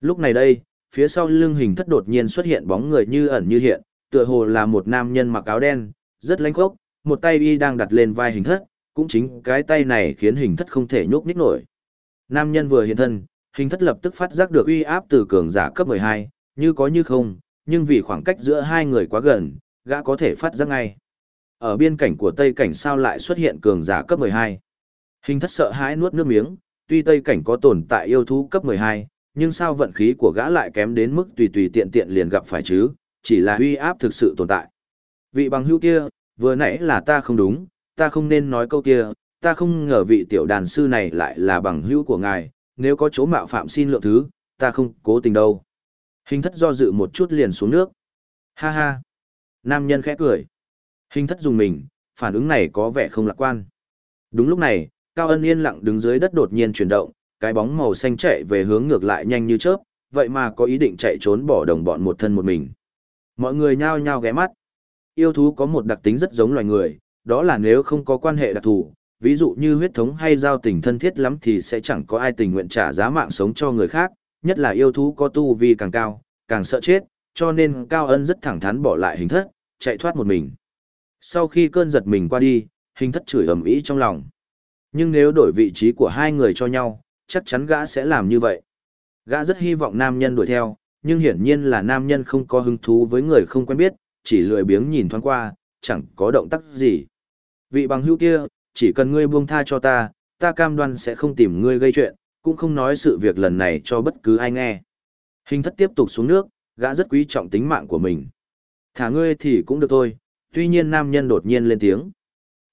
Lúc này đây, phía sau lưng hình thất đột nhiên xuất hiện bóng người như ẩn như hiện, tựa hồ là một nam nhân mặc áo đen, rất lánh khốc, một tay y đang đặt lên vai hình thất, cũng chính cái tay này khiến hình thất không thể nhúc nhích nổi. Nam nhân vừa hiện thân, hình thất lập tức phát giác được uy áp từ cường giả cấp 12, như có như không, nhưng vì khoảng cách giữa hai người quá gần, gã có thể phát giác ngay. Ở biên cảnh của Tây cảnh sao lại xuất hiện cường giả cấp 12? Hình thất sợ hãi nuốt nước miếng, tuy Tây cảnh có tồn tại yêu thú cấp 12, nhưng sao vận khí của gã lại kém đến mức tùy tùy tiện tiện liền gặp phải chứ, chỉ là uy áp thực sự tồn tại. Vị bằng hữu kia, vừa nãy là ta không đúng, ta không nên nói câu kia, ta không ngờ vị tiểu đàn sư này lại là bằng hữu của ngài, nếu có chỗ mạo phạm xin lượng thứ, ta không cố tình đâu. Hình thất do dự một chút liền xuống nước. Ha ha. Nam nhân khẽ cười. Hình thất dùng mình, phản ứng này có vẻ không lạc quan. Đúng lúc này, Cao Ân yên lặng đứng dưới đất đột nhiên chuyển động, cái bóng màu xanh chạy về hướng ngược lại nhanh như chớp, vậy mà có ý định chạy trốn bỏ đồng bọn một thân một mình. Mọi người nhao nhao ghé mắt. Yêu thú có một đặc tính rất giống loài người, đó là nếu không có quan hệ đặc thù, ví dụ như huyết thống hay giao tình thân thiết lắm thì sẽ chẳng có ai tình nguyện trả giá mạng sống cho người khác, nhất là yêu thú có tu vi càng cao, càng sợ chết, cho nên Cao Ân rất thẳng thắn bỏ lại hình thất, chạy thoát một mình. Sau khi cơn giật mình qua đi, hình thất chửi ầm ĩ trong lòng. Nhưng nếu đổi vị trí của hai người cho nhau, chắc chắn gã sẽ làm như vậy. Gã rất hy vọng nam nhân đuổi theo, nhưng hiển nhiên là nam nhân không có hứng thú với người không quen biết, chỉ lười biếng nhìn thoáng qua, chẳng có động tác gì. Vị bằng hữu kia, chỉ cần ngươi buông tha cho ta, ta cam đoan sẽ không tìm ngươi gây chuyện, cũng không nói sự việc lần này cho bất cứ ai nghe. Hình thất tiếp tục xuống nước, gã rất quý trọng tính mạng của mình. Thả ngươi thì cũng được thôi, tuy nhiên nam nhân đột nhiên lên tiếng.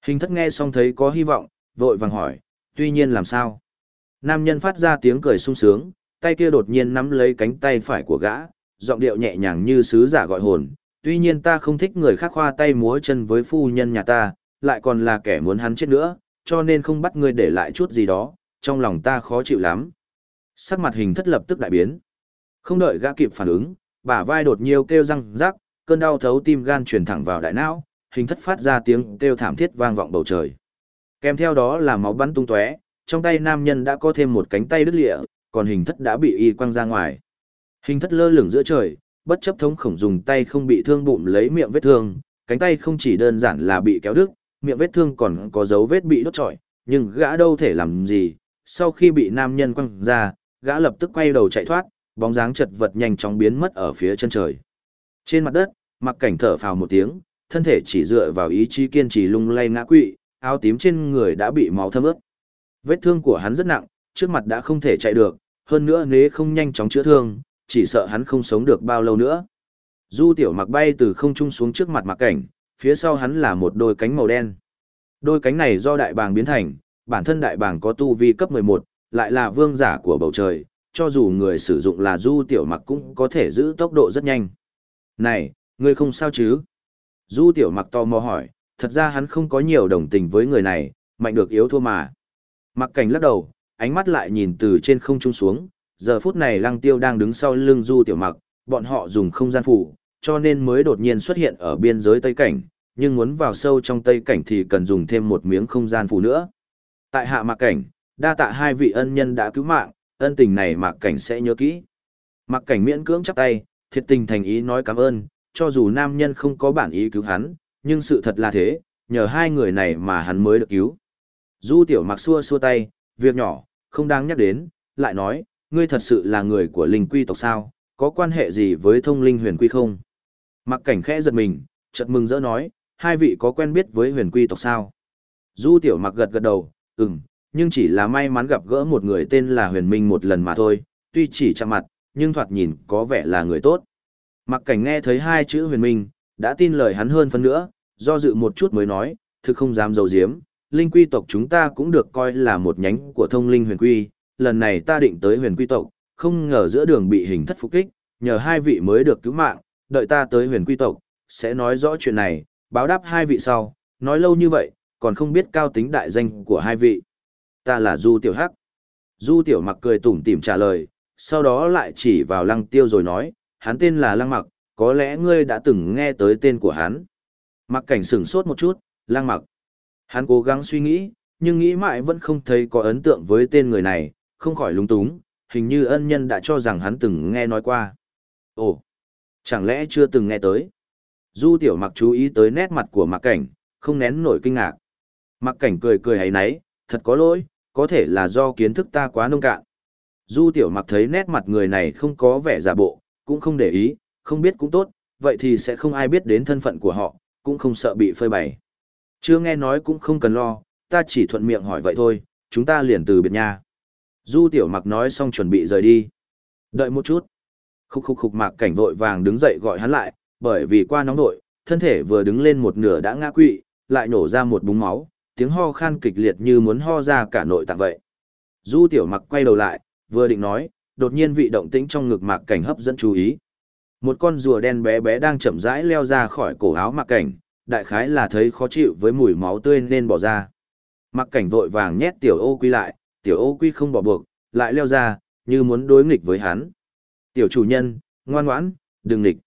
Hình thất nghe xong thấy có hy vọng, vội vàng hỏi, tuy nhiên làm sao? Nam nhân phát ra tiếng cười sung sướng, tay kia đột nhiên nắm lấy cánh tay phải của gã, giọng điệu nhẹ nhàng như sứ giả gọi hồn. Tuy nhiên ta không thích người khác khoa tay múa chân với phu nhân nhà ta, lại còn là kẻ muốn hắn chết nữa, cho nên không bắt ngươi để lại chút gì đó, trong lòng ta khó chịu lắm. Sắc mặt hình thất lập tức đại biến. Không đợi gã kịp phản ứng, bả vai đột nhiêu kêu răng rắc, cơn đau thấu tim gan truyền thẳng vào đại não, hình thất phát ra tiếng kêu thảm thiết vang vọng bầu trời. Kèm theo đó là máu bắn tung tóe, trong tay nam nhân đã có thêm một cánh tay đứt lịa, còn hình thất đã bị y quăng ra ngoài. Hình thất lơ lửng giữa trời, bất chấp thống khổng dùng tay không bị thương bụng lấy miệng vết thương, cánh tay không chỉ đơn giản là bị kéo đứt, miệng vết thương còn có dấu vết bị đốt trọi, nhưng gã đâu thể làm gì. Sau khi bị nam nhân quăng ra, gã lập tức quay đầu chạy thoát, bóng dáng chật vật nhanh chóng biến mất ở phía chân trời. Trên mặt đất, mặc cảnh thở phào một tiếng, thân thể chỉ dựa vào ý chí kiên trì lung lay ngã quỵ, áo tím trên người đã bị máu thấm ướt. Vết thương của hắn rất nặng, trước mặt đã không thể chạy được, hơn nữa nếu không nhanh chóng chữa thương, chỉ sợ hắn không sống được bao lâu nữa. Du tiểu mặc bay từ không trung xuống trước mặt mặc cảnh, phía sau hắn là một đôi cánh màu đen. Đôi cánh này do đại bàng biến thành, bản thân đại bàng có tu vi cấp 11, lại là vương giả của bầu trời, cho dù người sử dụng là du tiểu mặc cũng có thể giữ tốc độ rất nhanh. Này, ngươi không sao chứ? Du tiểu mặc to mò hỏi, thật ra hắn không có nhiều đồng tình với người này, mạnh được yếu thua mà. Mặc cảnh lắc đầu, ánh mắt lại nhìn từ trên không trung xuống, giờ phút này lăng tiêu đang đứng sau lưng du tiểu mặc, bọn họ dùng không gian phủ, cho nên mới đột nhiên xuất hiện ở biên giới Tây Cảnh, nhưng muốn vào sâu trong Tây Cảnh thì cần dùng thêm một miếng không gian phủ nữa. Tại hạ mạc cảnh, đa tạ hai vị ân nhân đã cứu mạng, ân tình này mạc cảnh sẽ nhớ kỹ. Mạc cảnh miễn cưỡng chắp tay, thiệt tình thành ý nói cảm ơn, cho dù nam nhân không có bản ý cứu hắn, nhưng sự thật là thế, nhờ hai người này mà hắn mới được cứu. Du tiểu mặc xua xua tay, việc nhỏ, không đáng nhắc đến, lại nói, ngươi thật sự là người của linh quy tộc sao, có quan hệ gì với thông linh huyền quy không? Mặc cảnh khẽ giật mình, chợt mừng rỡ nói, hai vị có quen biết với huyền quy tộc sao? Du tiểu mặc gật gật đầu, ừm, nhưng chỉ là may mắn gặp gỡ một người tên là huyền minh một lần mà thôi, tuy chỉ chạm mặt, nhưng thoạt nhìn có vẻ là người tốt. Mặc cảnh nghe thấy hai chữ huyền minh, đã tin lời hắn hơn phân nữa, do dự một chút mới nói, thực không dám dầu diếm, linh quy tộc chúng ta cũng được coi là một nhánh của thông linh huyền quy, lần này ta định tới huyền quy tộc, không ngờ giữa đường bị hình thất phục kích, nhờ hai vị mới được cứu mạng, đợi ta tới huyền quy tộc, sẽ nói rõ chuyện này, báo đáp hai vị sau, nói lâu như vậy, còn không biết cao tính đại danh của hai vị. Ta là Du Tiểu Hắc. Du Tiểu Mặc cười tủm tỉm trả lời, sau đó lại chỉ vào lăng tiêu rồi nói, hắn tên là lăng mặc, có lẽ ngươi đã từng nghe tới tên của hắn. Mặc cảnh sửng sốt một chút, lăng mặc. Hắn cố gắng suy nghĩ, nhưng nghĩ mãi vẫn không thấy có ấn tượng với tên người này, không khỏi lúng túng, hình như ân nhân đã cho rằng hắn từng nghe nói qua. Ồ, chẳng lẽ chưa từng nghe tới? Du tiểu mặc chú ý tới nét mặt của mặc cảnh, không nén nổi kinh ngạc. Mặc cảnh cười cười hay nấy, thật có lỗi, có thể là do kiến thức ta quá nông cạn. Du tiểu mặc thấy nét mặt người này không có vẻ giả bộ, cũng không để ý, không biết cũng tốt, vậy thì sẽ không ai biết đến thân phận của họ, cũng không sợ bị phơi bày. Chưa nghe nói cũng không cần lo, ta chỉ thuận miệng hỏi vậy thôi, chúng ta liền từ biệt nha. Du tiểu mặc nói xong chuẩn bị rời đi. Đợi một chút. Khúc khúc khúc mạc cảnh vội vàng đứng dậy gọi hắn lại, bởi vì qua nóng nội, thân thể vừa đứng lên một nửa đã ngã quỵ, lại nổ ra một búng máu, tiếng ho khan kịch liệt như muốn ho ra cả nội tạng vậy. Du tiểu mặc quay đầu lại, vừa định nói, đột nhiên vị động tĩnh trong ngực mạc cảnh hấp dẫn chú ý. Một con rùa đen bé bé đang chậm rãi leo ra khỏi cổ áo mạc cảnh, đại khái là thấy khó chịu với mùi máu tươi nên bỏ ra. Mặc cảnh vội vàng nhét tiểu ô quy lại, tiểu ô quy không bỏ buộc, lại leo ra, như muốn đối nghịch với hắn. Tiểu chủ nhân, ngoan ngoãn, đừng nghịch.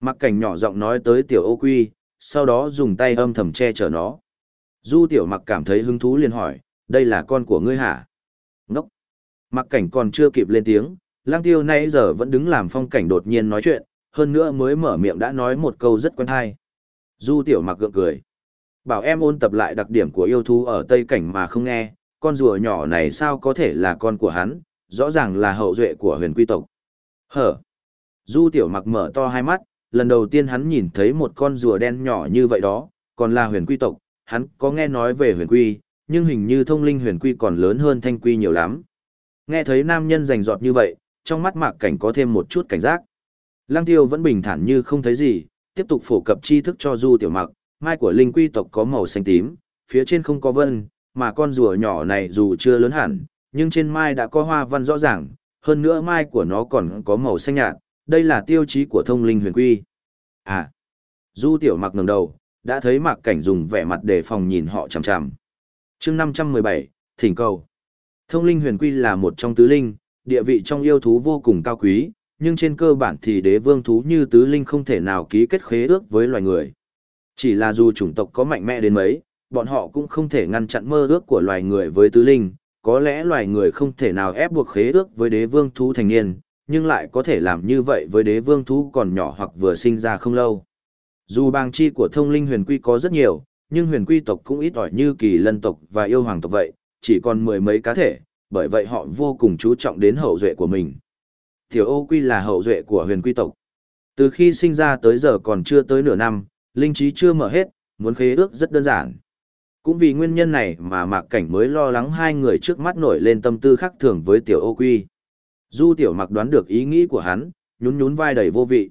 Mặc cảnh nhỏ giọng nói tới tiểu ô quy, sau đó dùng tay âm thầm che chở nó. Du tiểu mặc cảm thấy hứng thú liền hỏi, đây là con của ngươi hả? Ngốc! Mặc cảnh còn chưa kịp lên tiếng, lang tiêu nãy giờ vẫn đứng làm phong cảnh đột nhiên nói chuyện, hơn nữa mới mở miệng đã nói một câu rất quen hay. Du tiểu mặc gượng cười. Bảo em ôn tập lại đặc điểm của yêu thú ở Tây Cảnh mà không nghe, con rùa nhỏ này sao có thể là con của hắn, rõ ràng là hậu duệ của huyền quy tộc. Hở! Du tiểu mặc mở to hai mắt, lần đầu tiên hắn nhìn thấy một con rùa đen nhỏ như vậy đó, còn là huyền quy tộc, hắn có nghe nói về huyền quy, nhưng hình như thông linh huyền quy còn lớn hơn thanh quy nhiều lắm. Nghe thấy nam nhân rành rọt như vậy, trong mắt mạc cảnh có thêm một chút cảnh giác. Lăng tiêu vẫn bình thản như không thấy gì, tiếp tục phổ cập tri thức cho du tiểu mặc, mai của linh quy tộc có màu xanh tím, phía trên không có vân, mà con rùa nhỏ này dù chưa lớn hẳn, nhưng trên mai đã có hoa văn rõ ràng, hơn nữa mai của nó còn có màu xanh nhạt, đây là tiêu chí của thông linh huyền quy. À, du tiểu mặc ngẩng đầu, đã thấy mạc cảnh dùng vẻ mặt đề phòng nhìn họ chằm chằm. chương 517, Thỉnh cầu. Thông linh huyền quy là một trong tứ linh, địa vị trong yêu thú vô cùng cao quý, nhưng trên cơ bản thì đế vương thú như tứ linh không thể nào ký kết khế ước với loài người. Chỉ là dù chủng tộc có mạnh mẽ đến mấy, bọn họ cũng không thể ngăn chặn mơ ước của loài người với tứ linh, có lẽ loài người không thể nào ép buộc khế ước với đế vương thú thành niên, nhưng lại có thể làm như vậy với đế vương thú còn nhỏ hoặc vừa sinh ra không lâu. Dù bang chi của thông linh huyền quy có rất nhiều, nhưng huyền quy tộc cũng ít ỏi như kỳ lân tộc và yêu hoàng tộc vậy, chỉ còn mười mấy cá thể, bởi vậy họ vô cùng chú trọng đến hậu duệ của mình. Tiểu ô quy là hậu duệ của huyền quy tộc. Từ khi sinh ra tới giờ còn chưa tới nửa năm, linh trí chưa mở hết, muốn khế ước rất đơn giản. Cũng vì nguyên nhân này mà Mạc Cảnh mới lo lắng hai người trước mắt nổi lên tâm tư khác thường với Tiểu Ô Quy. Du Tiểu Mặc đoán được ý nghĩ của hắn, nhún nhún vai đầy vô vị.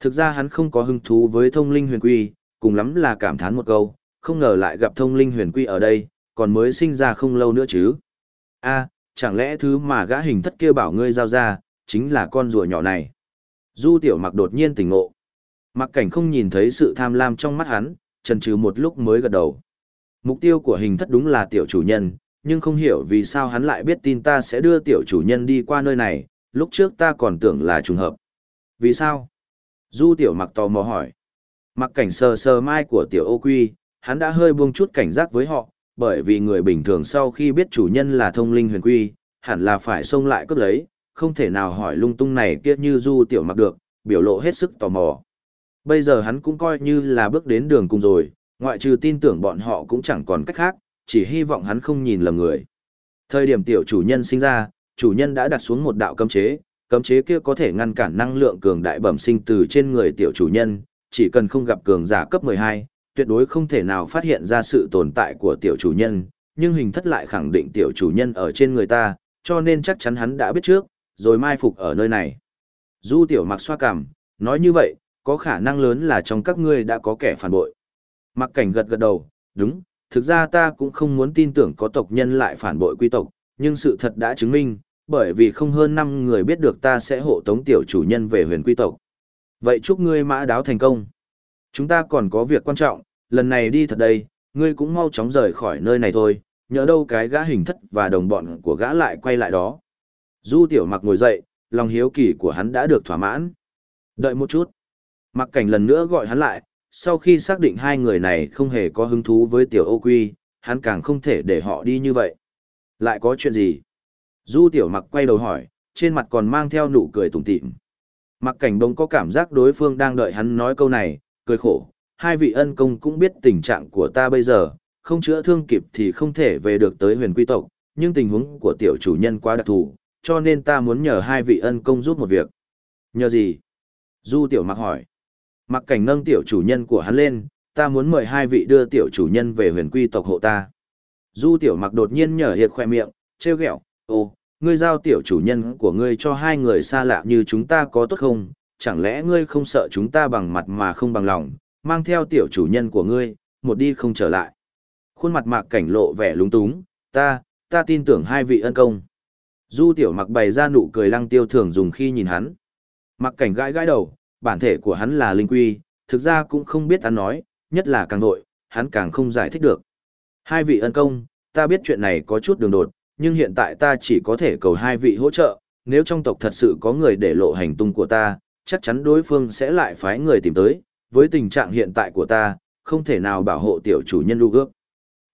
Thực ra hắn không có hứng thú với thông linh huyền quy, cùng lắm là cảm thán một câu, không ngờ lại gặp thông linh huyền quy ở đây, còn mới sinh ra không lâu nữa chứ. a chẳng lẽ thứ mà gã hình thất kia bảo ngươi giao ra, chính là con rùa nhỏ này. Du tiểu mặc đột nhiên tỉnh ngộ. Mặc cảnh không nhìn thấy sự tham lam trong mắt hắn, trần trừ một lúc mới gật đầu. Mục tiêu của hình thất đúng là tiểu chủ nhân, nhưng không hiểu vì sao hắn lại biết tin ta sẽ đưa tiểu chủ nhân đi qua nơi này, lúc trước ta còn tưởng là trùng hợp. Vì sao? Du tiểu mặc tò mò hỏi. Mặc cảnh sờ sờ mai của tiểu ô quy, hắn đã hơi buông chút cảnh giác với họ, bởi vì người bình thường sau khi biết chủ nhân là thông linh huyền quy, hẳn là phải xông lại cướp lấy, không thể nào hỏi lung tung này kia như du tiểu mặc được, biểu lộ hết sức tò mò. Bây giờ hắn cũng coi như là bước đến đường cùng rồi, ngoại trừ tin tưởng bọn họ cũng chẳng còn cách khác, chỉ hy vọng hắn không nhìn lầm người. Thời điểm tiểu chủ nhân sinh ra, chủ nhân đã đặt xuống một đạo cấm chế, cấm chế kia có thể ngăn cản năng lượng cường đại bẩm sinh từ trên người tiểu chủ nhân, chỉ cần không gặp cường giả cấp 12, tuyệt đối không thể nào phát hiện ra sự tồn tại của tiểu chủ nhân, nhưng hình thất lại khẳng định tiểu chủ nhân ở trên người ta, cho nên chắc chắn hắn đã biết trước, rồi mai phục ở nơi này. Du tiểu mặc xoa cằm, nói như vậy, có khả năng lớn là trong các ngươi đã có kẻ phản bội. Mặc cảnh gật gật đầu, đúng, thực ra ta cũng không muốn tin tưởng có tộc nhân lại phản bội quy tộc, nhưng sự thật đã chứng minh, bởi vì không hơn 5 người biết được ta sẽ hộ tống tiểu chủ nhân về huyền quy tộc. Vậy chúc ngươi mã đáo thành công. Chúng ta còn có việc quan trọng, lần này đi thật đây, ngươi cũng mau chóng rời khỏi nơi này thôi, nhớ đâu cái gã hình thất và đồng bọn của gã lại quay lại đó. Du tiểu mặc ngồi dậy, lòng hiếu kỳ của hắn đã được thỏa mãn. Đợi một chút. Mặc cảnh lần nữa gọi hắn lại, sau khi xác định hai người này không hề có hứng thú với tiểu ô quy, hắn càng không thể để họ đi như vậy. Lại có chuyện gì? Du tiểu mặc quay đầu hỏi, trên mặt còn mang theo nụ cười tủm tỉm. Mặc cảnh đông có cảm giác đối phương đang đợi hắn nói câu này, cười khổ, hai vị ân công cũng biết tình trạng của ta bây giờ, không chữa thương kịp thì không thể về được tới huyền quy tộc, nhưng tình huống của tiểu chủ nhân quá đặc thù, cho nên ta muốn nhờ hai vị ân công giúp một việc. Nhờ gì? Du tiểu mặc hỏi. Mặc cảnh nâng tiểu chủ nhân của hắn lên, ta muốn mời hai vị đưa tiểu chủ nhân về huyền quy tộc hộ ta. Du tiểu mặc đột nhiên nhở hiệt khoe miệng, trêu ghẹo, ô, ngươi giao tiểu chủ nhân của ngươi cho hai người xa lạ như chúng ta có tốt không? Chẳng lẽ ngươi không sợ chúng ta bằng mặt mà không bằng lòng, mang theo tiểu chủ nhân của ngươi, một đi không trở lại. Khuôn mặt mạc cảnh lộ vẻ lúng túng, ta, ta tin tưởng hai vị ân công. Du tiểu mặc bày ra nụ cười lăng tiêu thường dùng khi nhìn hắn. Mặc cảnh gãi gãi đầu, bản thể của hắn là linh quy, thực ra cũng không biết hắn nói, nhất là càng nội, hắn càng không giải thích được. Hai vị ân công, ta biết chuyện này có chút đường đột, nhưng hiện tại ta chỉ có thể cầu hai vị hỗ trợ, nếu trong tộc thật sự có người để lộ hành tung của ta, chắc chắn đối phương sẽ lại phái người tìm tới, với tình trạng hiện tại của ta, không thể nào bảo hộ tiểu chủ nhân lưu gước.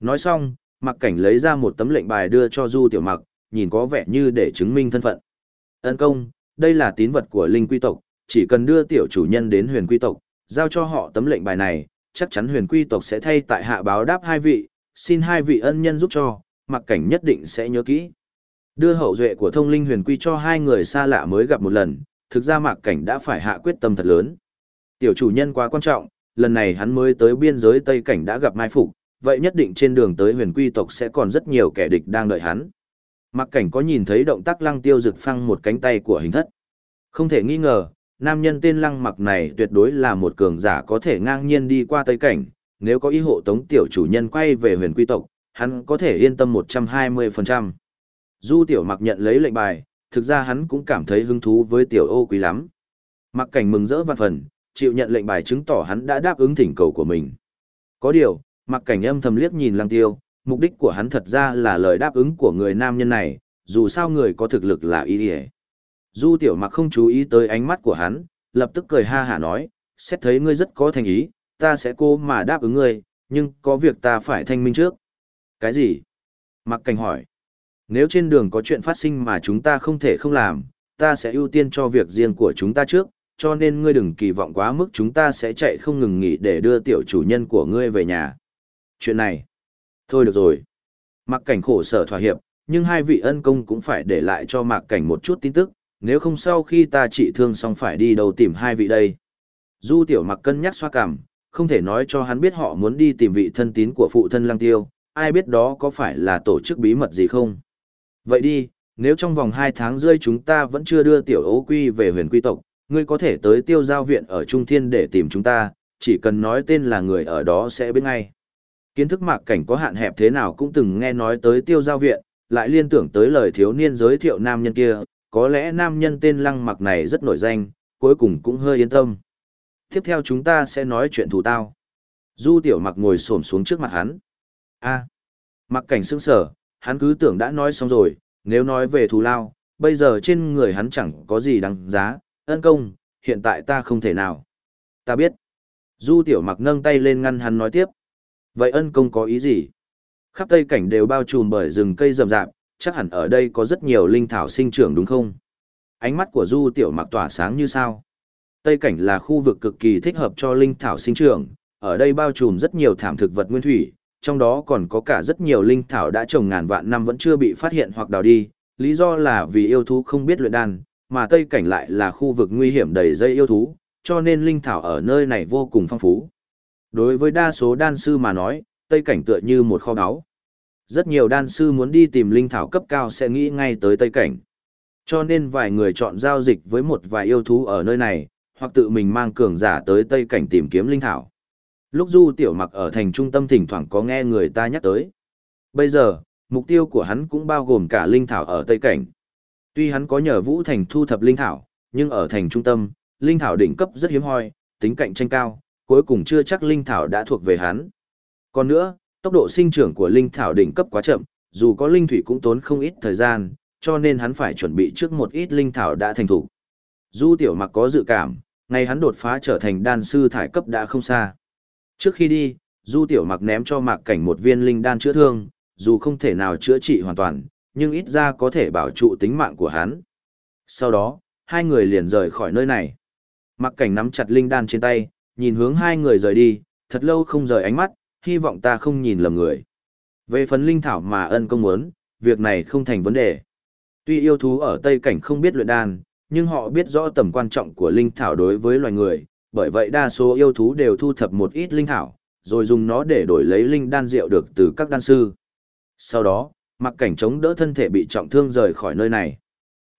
Nói xong, mặc cảnh lấy ra một tấm lệnh bài đưa cho du tiểu mặc, nhìn có vẻ như để chứng minh thân phận. Ân công, đây là tín vật của linh quy tộc, chỉ cần đưa tiểu chủ nhân đến huyền quy tộc, giao cho họ tấm lệnh bài này, chắc chắn huyền quy tộc sẽ thay tại hạ báo đáp hai vị, xin hai vị ân nhân giúp cho, mặc cảnh nhất định sẽ nhớ kỹ. Đưa hậu duệ của thông linh huyền quy cho hai người xa lạ mới gặp một lần, thực ra mặc cảnh đã phải hạ quyết tâm thật lớn. Tiểu chủ nhân quá quan trọng, lần này hắn mới tới biên giới Tây Cảnh đã gặp mai phục, vậy nhất định trên đường tới huyền quy tộc sẽ còn rất nhiều kẻ địch đang đợi hắn. Mặc cảnh có nhìn thấy động tác lăng tiêu rực phăng một cánh tay của hình thất. Không thể nghi ngờ, nam nhân tên lăng mặc này tuyệt đối là một cường giả có thể ngang nhiên đi qua Tây Cảnh, nếu có ý hộ tống tiểu chủ nhân quay về huyền quy tộc, hắn có thể yên tâm 120%. Du tiểu mặc nhận lấy lệnh bài, thực ra hắn cũng cảm thấy hứng thú với tiểu ô quý lắm. Mặc cảnh mừng rỡ văn phần, chịu nhận lệnh bài chứng tỏ hắn đã đáp ứng thỉnh cầu của mình. Có điều, mặc cảnh âm thầm liếc nhìn lăng tiêu, mục đích của hắn thật ra là lời đáp ứng của người nam nhân này, dù sao người có thực lực là ý đi Du tiểu mặc không chú ý tới ánh mắt của hắn, lập tức cười ha hả nói, xét thấy ngươi rất có thành ý, ta sẽ cố mà đáp ứng ngươi, nhưng có việc ta phải thanh minh trước. Cái gì? Mặc cảnh hỏi. Nếu trên đường có chuyện phát sinh mà chúng ta không thể không làm, ta sẽ ưu tiên cho việc riêng của chúng ta trước, cho nên ngươi đừng kỳ vọng quá mức chúng ta sẽ chạy không ngừng nghỉ để đưa tiểu chủ nhân của ngươi về nhà. Chuyện này, thôi được rồi. Mặc cảnh khổ sở thỏa hiệp, nhưng hai vị ân công cũng phải để lại cho mạc cảnh một chút tin tức, nếu không sau khi ta trị thương xong phải đi đâu tìm hai vị đây. Du tiểu mặc cân nhắc xoa cảm, không thể nói cho hắn biết họ muốn đi tìm vị thân tín của phụ thân lăng tiêu, ai biết đó có phải là tổ chức bí mật gì không. Vậy đi, nếu trong vòng hai tháng rơi chúng ta vẫn chưa đưa tiểu ấu quy về huyền quy tộc, ngươi có thể tới tiêu giao viện ở Trung Thiên để tìm chúng ta, chỉ cần nói tên là người ở đó sẽ biết ngay. Kiến thức mạc cảnh có hạn hẹp thế nào cũng từng nghe nói tới tiêu giao viện, lại liên tưởng tới lời thiếu niên giới thiệu nam nhân kia, có lẽ nam nhân tên lăng mặc này rất nổi danh, cuối cùng cũng hơi yên tâm. Tiếp theo chúng ta sẽ nói chuyện thủ tao. Du tiểu mặc ngồi xổm xuống trước mặt hắn. a mặc cảnh sững sở, hắn cứ tưởng đã nói xong rồi, nếu nói về thù lao, bây giờ trên người hắn chẳng có gì đáng giá, ân công, hiện tại ta không thể nào. Ta biết. Du tiểu mặc nâng tay lên ngăn hắn nói tiếp. Vậy ân công có ý gì? Khắp tây cảnh đều bao trùm bởi rừng cây rậm rạp, chắc hẳn ở đây có rất nhiều linh thảo sinh trưởng đúng không? Ánh mắt của du tiểu mặc tỏa sáng như sao? Tây cảnh là khu vực cực kỳ thích hợp cho linh thảo sinh trưởng, ở đây bao trùm rất nhiều thảm thực vật nguyên thủy, trong đó còn có cả rất nhiều linh thảo đã trồng ngàn vạn năm vẫn chưa bị phát hiện hoặc đào đi, lý do là vì yêu thú không biết luyện đan, mà Tây Cảnh lại là khu vực nguy hiểm đầy dây yêu thú, cho nên linh thảo ở nơi này vô cùng phong phú. Đối với đa số đan sư mà nói, Tây Cảnh tựa như một kho báu. Rất nhiều đan sư muốn đi tìm linh thảo cấp cao sẽ nghĩ ngay tới Tây Cảnh. Cho nên vài người chọn giao dịch với một vài yêu thú ở nơi này, hoặc tự mình mang cường giả tới Tây Cảnh tìm kiếm linh thảo. Lúc Du Tiểu Mặc ở thành trung tâm thỉnh thoảng có nghe người ta nhắc tới. Bây giờ, mục tiêu của hắn cũng bao gồm cả linh thảo ở Tây Cảnh. Tuy hắn có nhờ Vũ Thành thu thập linh thảo, nhưng ở thành trung tâm, linh thảo đỉnh cấp rất hiếm hoi, tính cạnh tranh cao, cuối cùng chưa chắc linh thảo đã thuộc về hắn. Còn nữa, tốc độ sinh trưởng của linh thảo đỉnh cấp quá chậm, dù có linh thủy cũng tốn không ít thời gian, cho nên hắn phải chuẩn bị trước một ít linh thảo đã thành thủ. Du Tiểu Mặc có dự cảm, ngày hắn đột phá trở thành đan sư thải cấp đã không xa. Trước khi đi, Du Tiểu Mặc ném cho Mạc Cảnh một viên linh đan chữa thương, dù không thể nào chữa trị hoàn toàn, nhưng ít ra có thể bảo trụ tính mạng của hắn. Sau đó, hai người liền rời khỏi nơi này. Mặc cảnh nắm chặt linh đan trên tay, nhìn hướng hai người rời đi, thật lâu không rời ánh mắt, hy vọng ta không nhìn lầm người. Về phần linh thảo mà ân công muốn, việc này không thành vấn đề. Tuy yêu thú ở Tây Cảnh không biết luyện đan, nhưng họ biết rõ tầm quan trọng của linh thảo đối với loài người, bởi vậy đa số yêu thú đều thu thập một ít linh thảo, rồi dùng nó để đổi lấy linh đan rượu được từ các đan sư. Sau đó, mặc cảnh chống đỡ thân thể bị trọng thương rời khỏi nơi này.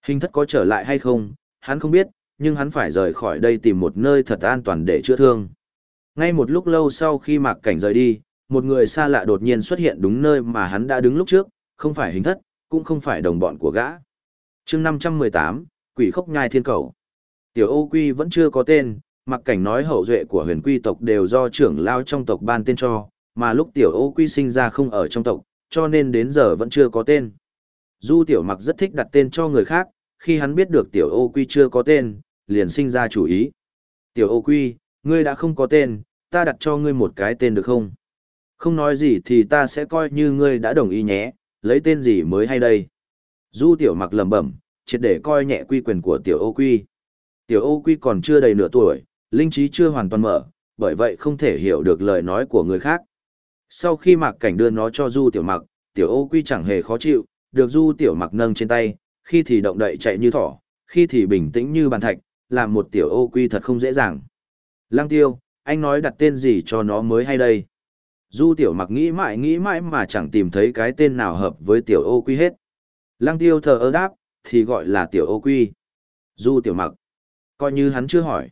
Hình thất có trở lại hay không, hắn không biết, nhưng hắn phải rời khỏi đây tìm một nơi thật an toàn để chữa thương. Ngay một lúc lâu sau khi mạc cảnh rời đi, một người xa lạ đột nhiên xuất hiện đúng nơi mà hắn đã đứng lúc trước, không phải hình thất, cũng không phải đồng bọn của gã. chương 518, Quỷ khốc nhai thiên cầu. Tiểu Âu Quy vẫn chưa có tên, mặc cảnh nói hậu duệ của huyền quy tộc đều do trưởng lao trong tộc ban tên cho, mà lúc Tiểu Âu Quy sinh ra không ở trong tộc, cho nên đến giờ vẫn chưa có tên. Du Tiểu Mặc rất thích đặt tên cho người khác, khi hắn biết được Tiểu Âu Quy chưa có tên, liền sinh ra chủ ý. Tiểu Âu Quy, ngươi đã không có tên, ta đặt cho ngươi một cái tên được không? Không nói gì thì ta sẽ coi như ngươi đã đồng ý nhé, lấy tên gì mới hay đây? Du Tiểu Mặc lẩm bẩm, triệt để coi nhẹ quy quyền của Tiểu Âu Quy. Tiểu Âu Quy còn chưa đầy nửa tuổi, linh trí chưa hoàn toàn mở, bởi vậy không thể hiểu được lời nói của người khác. Sau khi Mạc Cảnh đưa nó cho Du Tiểu Mặc, Tiểu Âu Quy chẳng hề khó chịu, được Du Tiểu Mặc nâng trên tay, khi thì động đậy chạy như thỏ, khi thì bình tĩnh như bàn thạch, làm một Tiểu ô Quy thật không dễ dàng. Lăng Tiêu, anh nói đặt tên gì cho nó mới hay đây? Du Tiểu Mặc nghĩ mãi nghĩ mãi mà chẳng tìm thấy cái tên nào hợp với Tiểu ô Quy hết. Lăng Tiêu thờ ơ đáp, thì gọi là Tiểu ô Quy. Du Tiểu Mặc, coi như hắn chưa hỏi.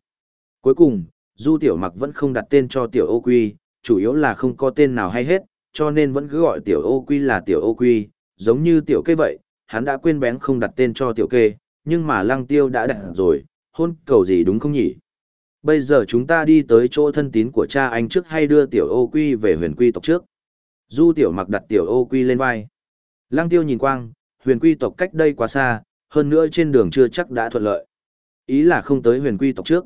Cuối cùng, Du Tiểu Mặc vẫn không đặt tên cho Tiểu ô Quy, chủ yếu là không có tên nào hay hết, cho nên vẫn cứ gọi Tiểu ô Quy là Tiểu ô Quy, giống như Tiểu Kê vậy, hắn đã quên bén không đặt tên cho Tiểu Kê, nhưng mà Lăng Tiêu đã đặt rồi, hôn cầu gì đúng không nhỉ? Bây giờ chúng ta đi tới chỗ thân tín của cha anh trước hay đưa Tiểu Âu Quy về huyền quy tộc trước? Du Tiểu Mặc đặt Tiểu Âu Quy lên vai. Lăng Tiêu nhìn quang, huyền quy tộc cách đây quá xa, hơn nữa trên đường chưa chắc đã thuận lợi. Ý là không tới huyền quy tộc trước.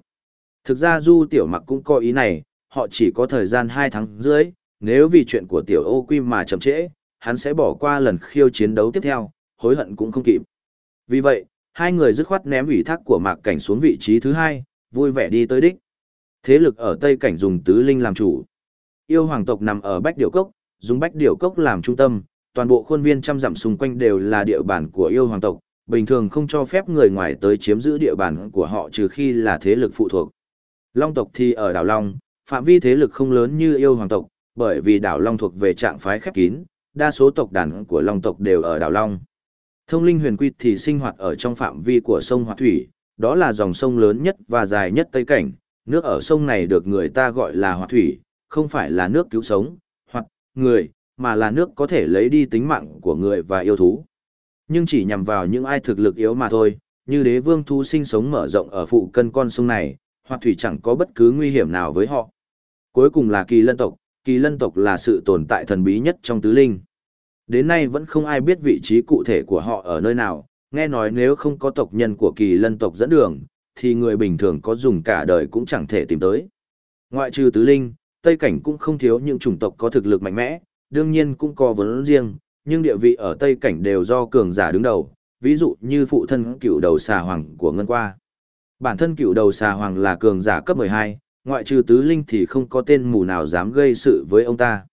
Thực ra Du Tiểu Mặc cũng có ý này, họ chỉ có thời gian 2 tháng dưới, nếu vì chuyện của Tiểu Ô Quy mà chậm trễ, hắn sẽ bỏ qua lần khiêu chiến đấu tiếp theo, hối hận cũng không kịp. Vì vậy, hai người dứt khoát ném ủy thác của Mạc Cảnh xuống vị trí thứ hai, vui vẻ đi tới đích. Thế lực ở Tây Cảnh dùng tứ linh làm chủ. Yêu hoàng tộc nằm ở Bách Điểu Cốc, dùng Bách Điểu Cốc làm trung tâm, toàn bộ khuôn viên trăm dặm xung quanh đều là địa bàn của yêu hoàng tộc, bình thường không cho phép người ngoài tới chiếm giữ địa bàn của họ trừ khi là thế lực phụ thuộc. Long tộc thì ở đảo Long, phạm vi thế lực không lớn như yêu hoàng tộc, bởi vì đảo Long thuộc về trạng phái khép kín, đa số tộc đàn của Long tộc đều ở đảo Long. Thông linh huyền quy thì sinh hoạt ở trong phạm vi của sông Hoạt Thủy, đó là dòng sông lớn nhất và dài nhất Tây Cảnh, nước ở sông này được người ta gọi là Hoạt Thủy, không phải là nước cứu sống, hoặc người, mà là nước có thể lấy đi tính mạng của người và yêu thú. Nhưng chỉ nhằm vào những ai thực lực yếu mà thôi, như đế vương thú sinh sống mở rộng ở phụ cân con sông này, Hoạt thủy chẳng có bất cứ nguy hiểm nào với họ. Cuối cùng là kỳ lân tộc, kỳ lân tộc là sự tồn tại thần bí nhất trong tứ linh. Đến nay vẫn không ai biết vị trí cụ thể của họ ở nơi nào, nghe nói nếu không có tộc nhân của kỳ lân tộc dẫn đường, thì người bình thường có dùng cả đời cũng chẳng thể tìm tới. Ngoại trừ tứ linh, Tây Cảnh cũng không thiếu những chủng tộc có thực lực mạnh mẽ, đương nhiên cũng có vấn riêng, nhưng địa vị ở Tây Cảnh đều do cường giả đứng đầu, ví dụ như phụ thân cựu đầu xà hoàng của Ngân Qua. Bản thân cựu đầu xà hoàng là cường giả cấp 12, ngoại trừ tứ linh thì không có tên mù nào dám gây sự với ông ta.